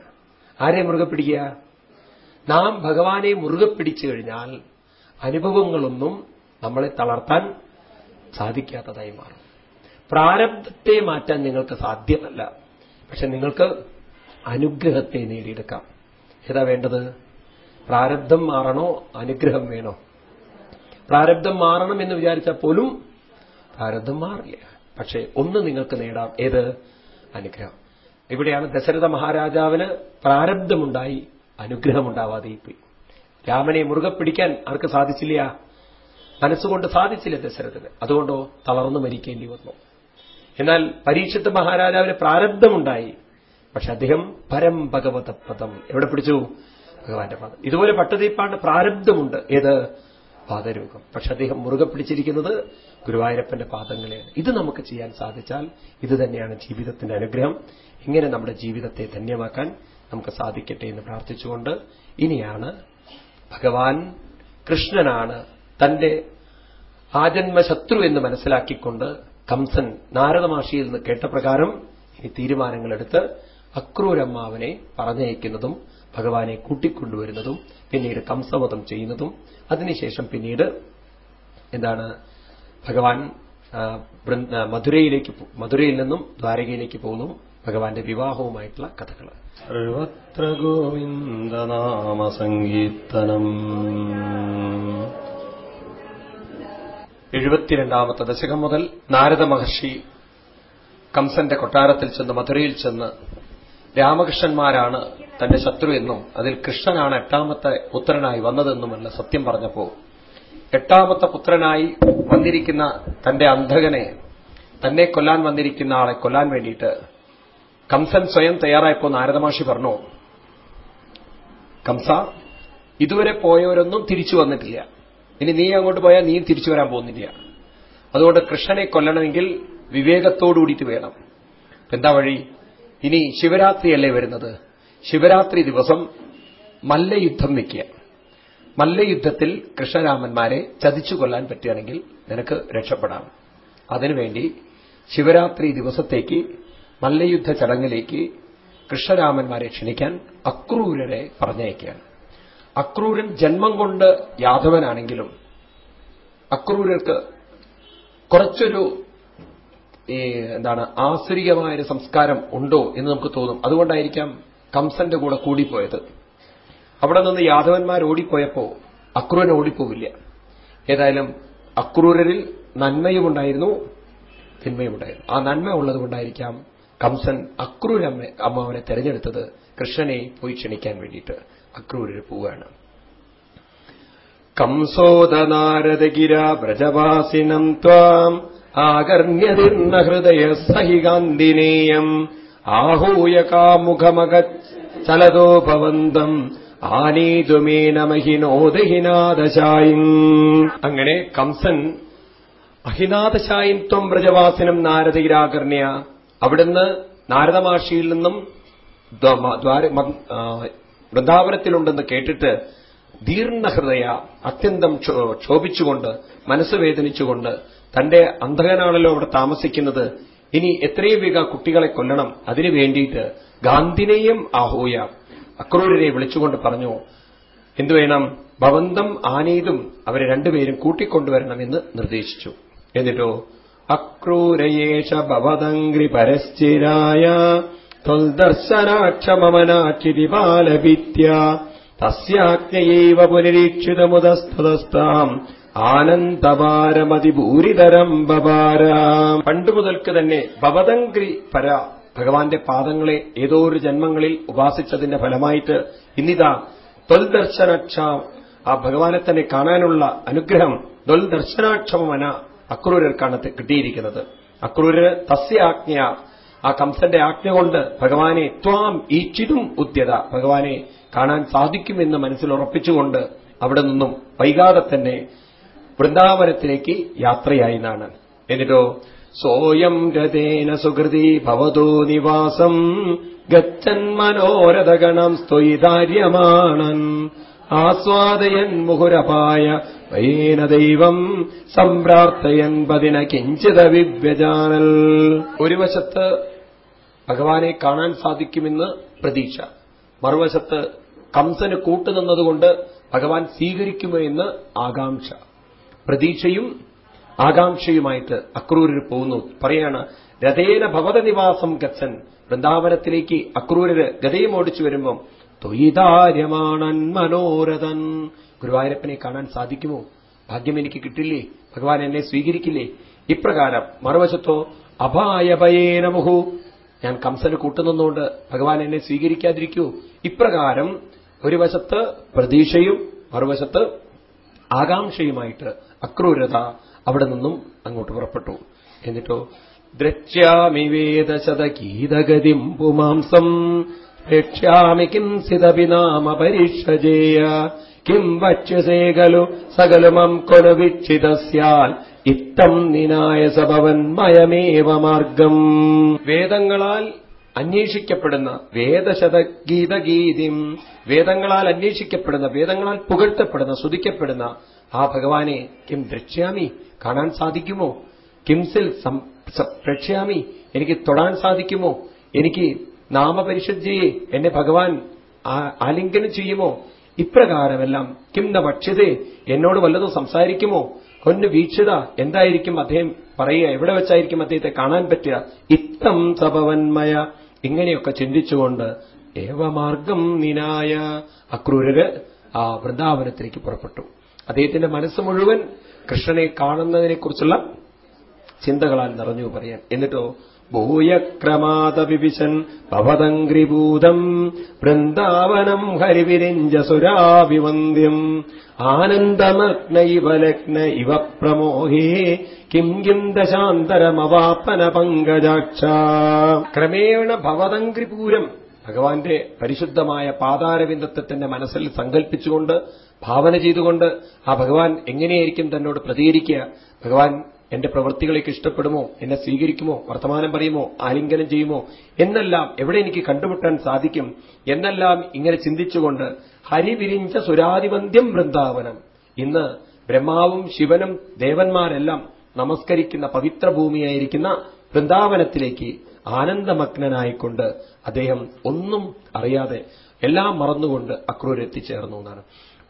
[SPEAKER 1] ആരെ മുറുകെ പിടിക്കുക? നാം ഭഗവാനെ മുറുകെ പിടിച്ചു കഴിഞ്ഞാൽ അനുഭവങ്ങളൊന്നും നമ്മളെ തളർത്താൻ സാധിക്കാത്തതായി മാറും. പ്രാരബ്ധത്തെ മാറ്റാൻ നിങ്ങൾക്ക് സാധ്യമല്ല. പക്ഷെ നിങ്ങൾക്ക് അനുഗ്രഹത്തെ നേടിയെടുക്കാം. ഏതാ വേണ്ടത്? പ്രാരബ്ധം മാറണോ? അനുഗ്രഹം വേണോ? പ്രാരബ്ധം മാറണം എന്ന് വിചാരിച്ചാൽ പോലും പ്രാരബ്ധം മാറില്ല. പക്ഷേ ഒന്ന് നിങ്ങൾക്ക് നേടാം. ഏത്? അനുഗ്രഹം. ഇവിടെയാണ് ദശരഥ മഹാരാജാവിന് പ്രാരബ്ധമുണ്ടായി അനുഗ്രഹമുണ്ടാവാതെ പോയി രാമനെ മുറുകെ പിടിക്കാൻ ആർക്ക് സാധിച്ചില്ല? മനസ്സുകൊണ്ട് സാധിച്ചില്ല ദശരഥന്. അതുകൊണ്ടോ തളർന്നു മരിക്കേണ്ടി വന്നു. എന്നാൽ പരീക്ഷത്ത് മഹാരാജാവിന് പ്രാരബ്ധമുണ്ടായി പക്ഷെ അദ്ദേഹം പരം ഭഗവത പദം. എവിടെ പിടിച്ചു? ഭഗവാന്റെ പദം. ഇതുപോലെ പട്ടതിപ്പാണ്ട് പ്രാരബ്ധമുണ്ട്. ഏത്? പാദരൂപം. പക്ഷെ അദ്ദേഹം മുറുകെ പിടിച്ചിരിക്കുന്നത് ഗുരുവായൂരപ്പന്റെ പാദങ്ങളെയാണ്. ഇത് നമുക്ക് ചെയ്യാൻ സാധിച്ചാൽ ഇത് തന്നെയാണ് ജീവിതത്തിന്റെ അനുഗ്രഹം. ഇങ്ങനെ നമ്മുടെ ജീവിതത്തെ ധന്യമാക്കാൻ നമുക്ക് സാധിക്കട്ടെ എന്ന് പ്രാർത്ഥിച്ചുകൊണ്ട് ഇനിയാണ് ഭഗവാൻ കൃഷ്ണനാണ് തന്റെ ആജന്മശത്രു എന്ന് മനസ്സിലാക്കിക്കൊണ്ട് കംസൻ നാരദമാഷിയിൽ നിന്ന് കേട്ട പ്രകാരം ഇനി തീരുമാനങ്ങളെടുത്ത് അക്രൂരമ്മാവനെ പറഞ്ഞയക്കുന്നതും ഭഗവാനെ കൂട്ടിക്കൊണ്ടുവരുന്നതും പിന്നീട് കംസവധം ചെയ്യുന്നതും. അതിനുശേഷം പിന്നീട് എന്താണ് ഭഗവാൻ മധുരയിലേക്ക് മധുരയിൽ നിന്നും ദ്വാരകയിലേക്ക് പോകുന്നു. ഭഗവാന്റെ വിവാഹവുമായിട്ടുള്ള കഥകൾ.
[SPEAKER 3] സർവത്ര ഗോവിന്ദനാമസങ്കീർത്തനം
[SPEAKER 1] എഴുപത്തിരണ്ടാമത്തെ ദശകം മുതൽ നാരദ മഹർഷി കംസന്റെ കൊട്ടാരത്തിൽ ചെന്ന് മധുരയിൽ ചെന്ന് രാമകൃഷ്ണന്മാരാണ് തന്റെ ശത്രു എന്നും അതിൽ കൃഷ്ണനാണ് എട്ടാമത്തെ പുത്രനായി വന്നതെന്നുമല്ല സത്യം പറഞ്ഞപ്പോ എട്ടാമത്തെ പുത്രനായി വന്നിരിക്കുന്ന തന്റെ അന്ധകനെ തന്നെ കൊല്ലാൻ വന്നിരിക്കുന്ന ആളെ കൊല്ലാൻ വേണ്ടിയിട്ട് കംസൻ സ്വയം തയ്യാറായപ്പോ നാരദമാഷി പറഞ്ഞു കംസ ഇതുവരെ പോയവരൊന്നും തിരിച്ചു വന്നിട്ടില്ല. ഇനി നീ അങ്ങോട്ട് പോയാൽ നീ തിരിച്ചു വരാൻ പോകുന്നില്ല. അതുകൊണ്ട് കൃഷ്ണനെ കൊല്ലണമെങ്കിൽ വിവേകത്തോടുകൂടിയിട്ട് വേണം. എന്താ വഴി? ഇനി ശിവരാത്രിയല്ലേ വരുന്നത്? ശിവരാത്രി ദിവസം മല്ലയുദ്ധം വയ്ക്കുക മല്ലയുദ്ധത്തിൽ കൃഷ്ണരാമന്മാരെ ചതിച്ചു കൊല്ലാൻ പറ്റുകയാണെങ്കിൽ നിനക്ക് രക്ഷപ്പെടാം. അതിനുവേണ്ടി ശിവരാത്രി ദിവസത്തേക്ക് മല്ലയുദ്ധ ചടങ്ങിലേക്ക് കൃഷ്ണരാമന്മാരെ ക്ഷണിക്കാൻ അക്രൂരരെ പറഞ്ഞയക്കുകയാണ്. അക്രൂരൻ ജന്മം കൊണ്ട് യാദവനാണെങ്കിലും അക്രൂരർക്ക് കുറച്ചൊരു ഈ ആസുരികമായ ഒരു സംസ്കാരം ഉണ്ടോ എന്ന് നമുക്ക് തോന്നും. അതുകൊണ്ടായിരിക്കാം കംസന്റെ കൂടെ കൂടിപ്പോയത്. അവിടെ നിന്ന് യാദവന്മാർ ഓടിപ്പോയപ്പോ അക്രൂരൻ ഓടിപ്പോവില്ല. ഏതായാലും അക്രൂരരിൽ നന്മയുമുണ്ടായിരുന്നു തിന്മയുമുണ്ടായിരുന്നു. ആ നന്മ ഉള്ളതുകൊണ്ടായിരിക്കാം കംസൻ അക്രൂര അമ്മാവനെ തെരഞ്ഞെടുത്തത് കൃഷ്ണനെ പോയി ക്ഷണിക്കാൻ വേണ്ടിയിട്ട് അക്രൂരർ പോവുകയാണ്. കംസോദനാരദഗിര വ്രജവാസിനം ത്വാം ആകർണ്യതിർന്ന ഹൃദയ സഹികാന്തിനേയം ആഹൂയ കാമുഖമക ചലതോപവന്തം ആനീതുമേനമഹിനോദഹിനാദശായിൻ അങ്ങനെ കംസൻ അഹിനാദശായി ത്വം വ്രജവാസിനം നാരദയിരാകർണ്യ അവിടുന്ന് നാരദമാഷിയിൽ നിന്നും വൃന്ദാവനത്തിലുണ്ടെന്ന് കേട്ടിട്ട് ദീർണഹൃദയ അത്യന്തം ക്ഷോഭിച്ചുകൊണ്ട് മനസ്സ് വേദനിച്ചുകൊണ്ട് തന്റെ അന്ധകനാണല്ലോ അവിടെ താമസിക്കുന്നത്. ഇനി എത്രയും വേഗം കുട്ടികളെ കൊല്ലണം. അതിനു വേണ്ടിയിട്ട് ഗാന്ധിനെയും ആഹൂയ അക്രൂരരെ വിളിച്ചുകൊണ്ട് പറഞ്ഞു എന്തു വേണം? ഭവന്തം ആനീതും അവരെ രണ്ടുപേരും കൂട്ടിക്കൊണ്ടുവരണമെന്ന് നിർദ്ദേശിച്ചു. എന്നിട്ടോ അക്രൂരയേഷ ഭവതംഗ്രി പരശ്ചിരായ ത്വൽദർശനാക്ഷമമനാക്ഷിതിപാലഭിത്യ തസ്യാജ്ഞയൈവ പുനരീക്ഷിതമുതസ്തുതസ്താം ആനന്ദഭാരമതിഭൂരിതരം ബഭാര പണ്ടു മുതൽക്ക് തന്നെ ഭവതങ്കി പര ഭഗവാന്റെ പാദങ്ങളെ ഏതോ ഒരു ജന്മങ്ങളിൽ ഉപാസിച്ചതിന്റെ ഫലമായിട്ട് ഇന്നിതാ ദൊൽദർശനക്ഷാം ആ ഭഗവാനെ തന്നെ കാണാനുള്ള അനുഗ്രഹം ദൊൽദർശനാക്ഷമന അക്രൂരർക്കാണ് കിട്ടിയിരിക്കുന്നത്. അക്രൂര് തസ്യ ആജ്ഞ ആ കംസന്റെ ആജ്ഞ കൊണ്ട് ഭഗവാനെ ത്വാം ഈച്ചിതും ഉദ്യത ഭഗവാനെ കാണാൻ സാധിക്കുമെന്ന് മനസ്സിലുറപ്പിച്ചുകൊണ്ട് അവിടെ നിന്നും വൈകാതെ തന്നെ വൃന്ദാവനത്തിലേക്ക് യാത്രയായി എന്നിട്ടോ സോയം രഥേന സുഹൃതി ഭവതോ നിവാസം ഗച്ഛൻ മനോരഥഗണം സ്ത്വയിതാര്യമാണൻ ആസ്വാദയൻ മുഹുരപായ വയേന ദൈവം സംപ്രാർത്ഥയൻ പതിന കിഞ്ചിത വിവ്യജാനൽ ഒരു വശത്ത് ഭഗവാനെ കാണാൻ സാധിക്കുമെന്ന് പ്രതീക്ഷ. മറുവശത്ത് കംസന് കൂട്ടുനിന്നതുകൊണ്ട് ഭഗവാൻ സ്വീകരിക്കുമോ എന്ന് ആകാംക്ഷ. പ്രതീക്ഷയും ആകാംക്ഷയുമായിട്ട് അക്രൂരിൽ പോകുന്നു. പറയാണ് രഥേന ഭവത നിവാസം ഗച്ഛൻ. വൃന്ദാവനത്തിലേക്ക് അക്രൂരര് ഗതയും ഓടിച്ചു വരുമ്പം തൊയ്താര്യമാണൻ മനോരഥൻ. ഗുരുവായൂരപ്പനെ കാണാൻ സാധിക്കുമോ? ഭാഗ്യം എനിക്ക് കിട്ടില്ലേ? ഭഗവാൻ എന്നെ സ്വീകരിക്കില്ലേ? ഇപ്രകാരം മറുവശത്തോ അപായഭയേന മുഹു. ഞാൻ കംസന് കൂട്ടുനിന്നുകൊണ്ട് ഭഗവാൻ എന്നെ സ്വീകരിക്കാതിരിക്കൂ. ഇപ്രകാരം ഒരു വശത്ത് പ്രതീക്ഷയും മറുവശത്ത് ആകാംക്ഷയുമായിട്ട് അക്രൂരത അവിടെ നിന്നും അങ്ങോട്ട് പുറപ്പെട്ടു. എന്നിട്ടോ ദ്രക്ഷ്യാമി വേദശതഗീതഗതിം പുമാംസം പ്രേക്ഷ്യാമി കിം സിതപി നാമ പരീക്ഷജേയ കിം വക്ഷ്യസേ ഖലു സകലമം കൊലു വീക്ഷിതസ്യാൽ ഇത്തം നിനായ മയമേവ മാർഗം. വേദങ്ങളാൽ അന്വേഷിക്കപ്പെടുന്ന വേദശതഗീതഗീതിം വേദങ്ങളാൽ അന്വേഷിക്കപ്പെടുന്ന വേദങ്ങളാൽ പുകഴ്ത്തപ്പെടുന്ന സ്തുതിക്കപ്പെടുന്ന ആ ഭഗവാനെ കിം ദ്രക്ഷ്യാമി കാണാൻ സാധിക്കുമോ? കിംസിൽ പ്രക്ഷ്യാമി എനിക്ക് തൊടാൻ സാധിക്കുമോ? എനിക്ക് നാമപരിശുദ്ധിയെ എന്നെ ഭഗവാൻ ആലിംഗനം ചെയ്യുമോ? ഇപ്രകാരമെല്ലാം കിം ന എന്നോട് വല്ലതും സംസാരിക്കുമോ? കൊന്നു വീക്ഷിത എന്തായിരിക്കും അദ്ദേഹം പറയുക? എവിടെ വെച്ചായിരിക്കും അദ്ദേഹത്തെ കാണാൻ പറ്റുക? ഇത്തം സഭവന്മയ ഇങ്ങനെയൊക്കെ ചിന്തിച്ചുകൊണ്ട് ഏവമാർഗം നിനായ അക്രൂരര് ആ വൃന്ദാവനത്തിലേക്ക് പുറപ്പെട്ടു. അദ്ദേഹത്തിന്റെ മനസ്സ് മുഴുവൻ കൃഷ്ണനെ കാണുന്നതിനെക്കുറിച്ചുള്ള ചിന്തകളാൽ നിറഞ്ഞു പറയാൻ. എന്നിട്ടോ ഭൂയക്രമാതപിപിശൻ ഭവതംഗ്രിഭൂതം വൃന്ദാവനം ഹരിവിരിഞ്ച ആനന്ദമഗ്നൈവലഗ്ന ആനന്ദമഗ്ന ഇവ പ്രമോഹേ കിം കിം ദശാന്തരമവാപന പങ്കജാക്ഷ ക്രമേണ ഭവതംഗ്രിപൂരം ഭഗവാന്റെ പരിശുദ്ധമായ പാതാരവിന്ദത്തെ തന്നെ മനസ്സിൽ സങ്കല്പിച്ചുകൊണ്ട് ഭാവന ചെയ്തുകൊണ്ട് ആ ഭഗവാൻ എങ്ങനെയായിരിക്കും തന്നോട് പ്രതികരിക്കുക? ഭഗവാൻ എന്റെ പ്രവൃത്തികളേക്ക് ഇഷ്ടപ്പെടുമോ? എന്നെ സ്വീകരിക്കുമോ? വർത്തമാനം പറയുമോ? ആലിംഗനം ചെയ്യുമോ? എന്നെല്ലാം എവിടെ എനിക്ക് കണ്ടുമുട്ടാൻ സാധിക്കും? എന്നെല്ലാം ഇങ്ങനെ ചിന്തിച്ചുകൊണ്ട് ഹരിവിരിഞ്ച സുരാതിവന്ധ്യം വൃന്ദാവനം. ഇന്ന് ബ്രഹ്മാവും ശിവനും ദേവന്മാരെല്ലാം നമസ്കരിക്കുന്ന പവിത്ര ഭൂമിയായിരിക്കുന്ന വൃന്ദാവനത്തിലേക്ക് ആനന്ദമഗ്നനായിക്കൊണ്ട് അദ്ദേഹം ഒന്നും അറിയാതെ എല്ലാം മറന്നുകൊണ്ട് അക്രൂർ എത്തിച്ചേർന്നു എന്നാണ്.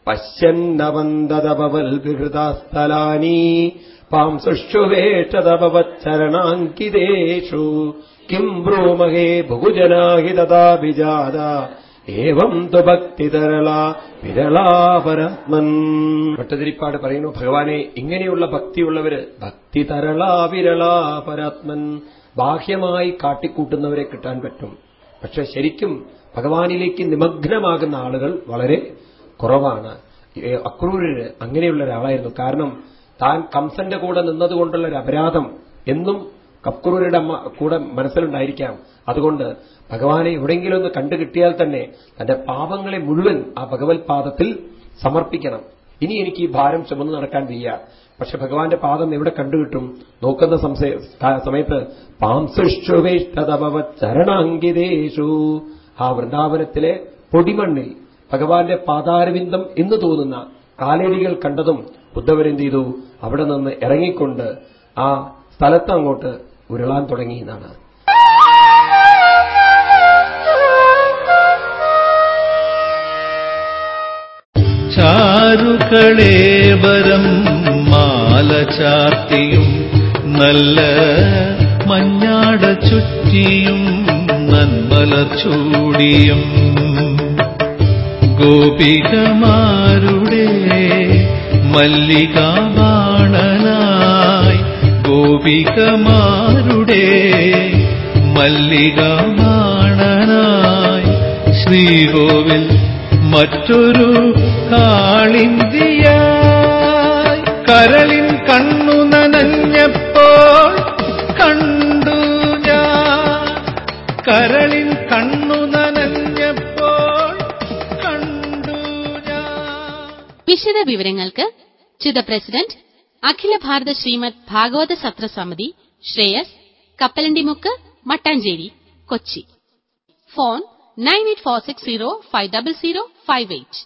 [SPEAKER 1] പശ്യന്നവന്തതപവൽ പാം പാംസുഷുവേഷതപവച്ചരണാങ്കിതേഷു കിം ബ്രൂമഹേ ബഹുജനാഹിതതാഭിജാത. ഏവം തു ഭക്തിതരള വിരളാപരാത്മൻ ഭട്ടതിരിപ്പാട് പറയുന്നു ഭഗവാനെ ഇങ്ങനെയുള്ള ഭക്തിയുള്ളവര് ഭക്തിതരള വിരളാപരാത്മൻ ബാഹ്യമായി കാട്ടിക്കൂട്ടുന്നവരെ കിട്ടാൻ പറ്റും. പക്ഷെ ശരിക്കും ഭഗവാനിലേക്ക് നിമഗ്നമാകുന്ന ആളുകൾ വളരെ കുറവാണ്. അക്രൂരര് അങ്ങനെയുള്ള ഒരാളായിരുന്നു. കാരണം താൻ കംസന്റെ കൂടെ നിന്നതുകൊണ്ടുള്ള ഒരു അപരാധം എന്നും കക്രൂരുടെ കൂടെ മനസ്സിലുണ്ടായിരിക്കാം. അതുകൊണ്ട് ഭഗവാനെ എവിടെയെങ്കിലും ഒന്ന് കണ്ടുകിട്ടിയാൽ തന്നെ തന്റെ പാപങ്ങളെ മുഴുവൻ ആ ഭഗവത് പാദത്തിൽ സമർപ്പിക്കണം. ഇനി എനിക്ക് ഈ ഭാരം ചുമന്ന് നടക്കാൻ വയ്യ. പക്ഷെ ഭഗവാന്റെ പാദം എവിടെ കണ്ടുകിട്ടും? നോക്കുന്ന സമയത്ത് പാംസുഷ്ടുവേഷ്ടതമവ ചരണാങ്കിതേഷു ആ വൃന്ദാവനത്തിലെ പൊടിമണ്ണിൽ ഭഗവാന്റെ പാതാരവിന്ദം എന്ന് തോന്നുന്ന കാലടികൾ കണ്ടതും ഉദ്ധവരെന്ത് ചെയ്തു? അവിടെ നിന്ന് ഇറങ്ങിക്കൊണ്ട് ആ സ്ഥലത്ത് അങ്ങോട്ട് ഉരുളാൻ തുടങ്ങി എന്നാണ്.
[SPEAKER 4] ചാരുകളേവരം മാല ചാർത്തിയും നല്ല മഞ്ഞാട ചുറ്റിയും നന്മല ചൂടിയും ഗോപികമാരുടെ മല്ലികാമാണനായി ഗോപികമാരുടെ മല്ലികാമാണനായി ശ്രീകോവിൽ മറ്റൊരു കാളിന്തിയായി കരളിൻ കണ്ണു നനഞ്ഞപ്പോൾ കണ്ടു ഞാൻ. കരളിൻ കണ്ണു നനഞ്ഞപ്പോൾ കണ്ടു
[SPEAKER 5] വിശദ വിവരങ്ങൾക്ക് ചിത president Akhila Bharata Shrimad Bhagavata Satra Samiti Shreyas Kappalandimukku Mattancherry Kochi. Phone nine eight four six zero five double zero five eight.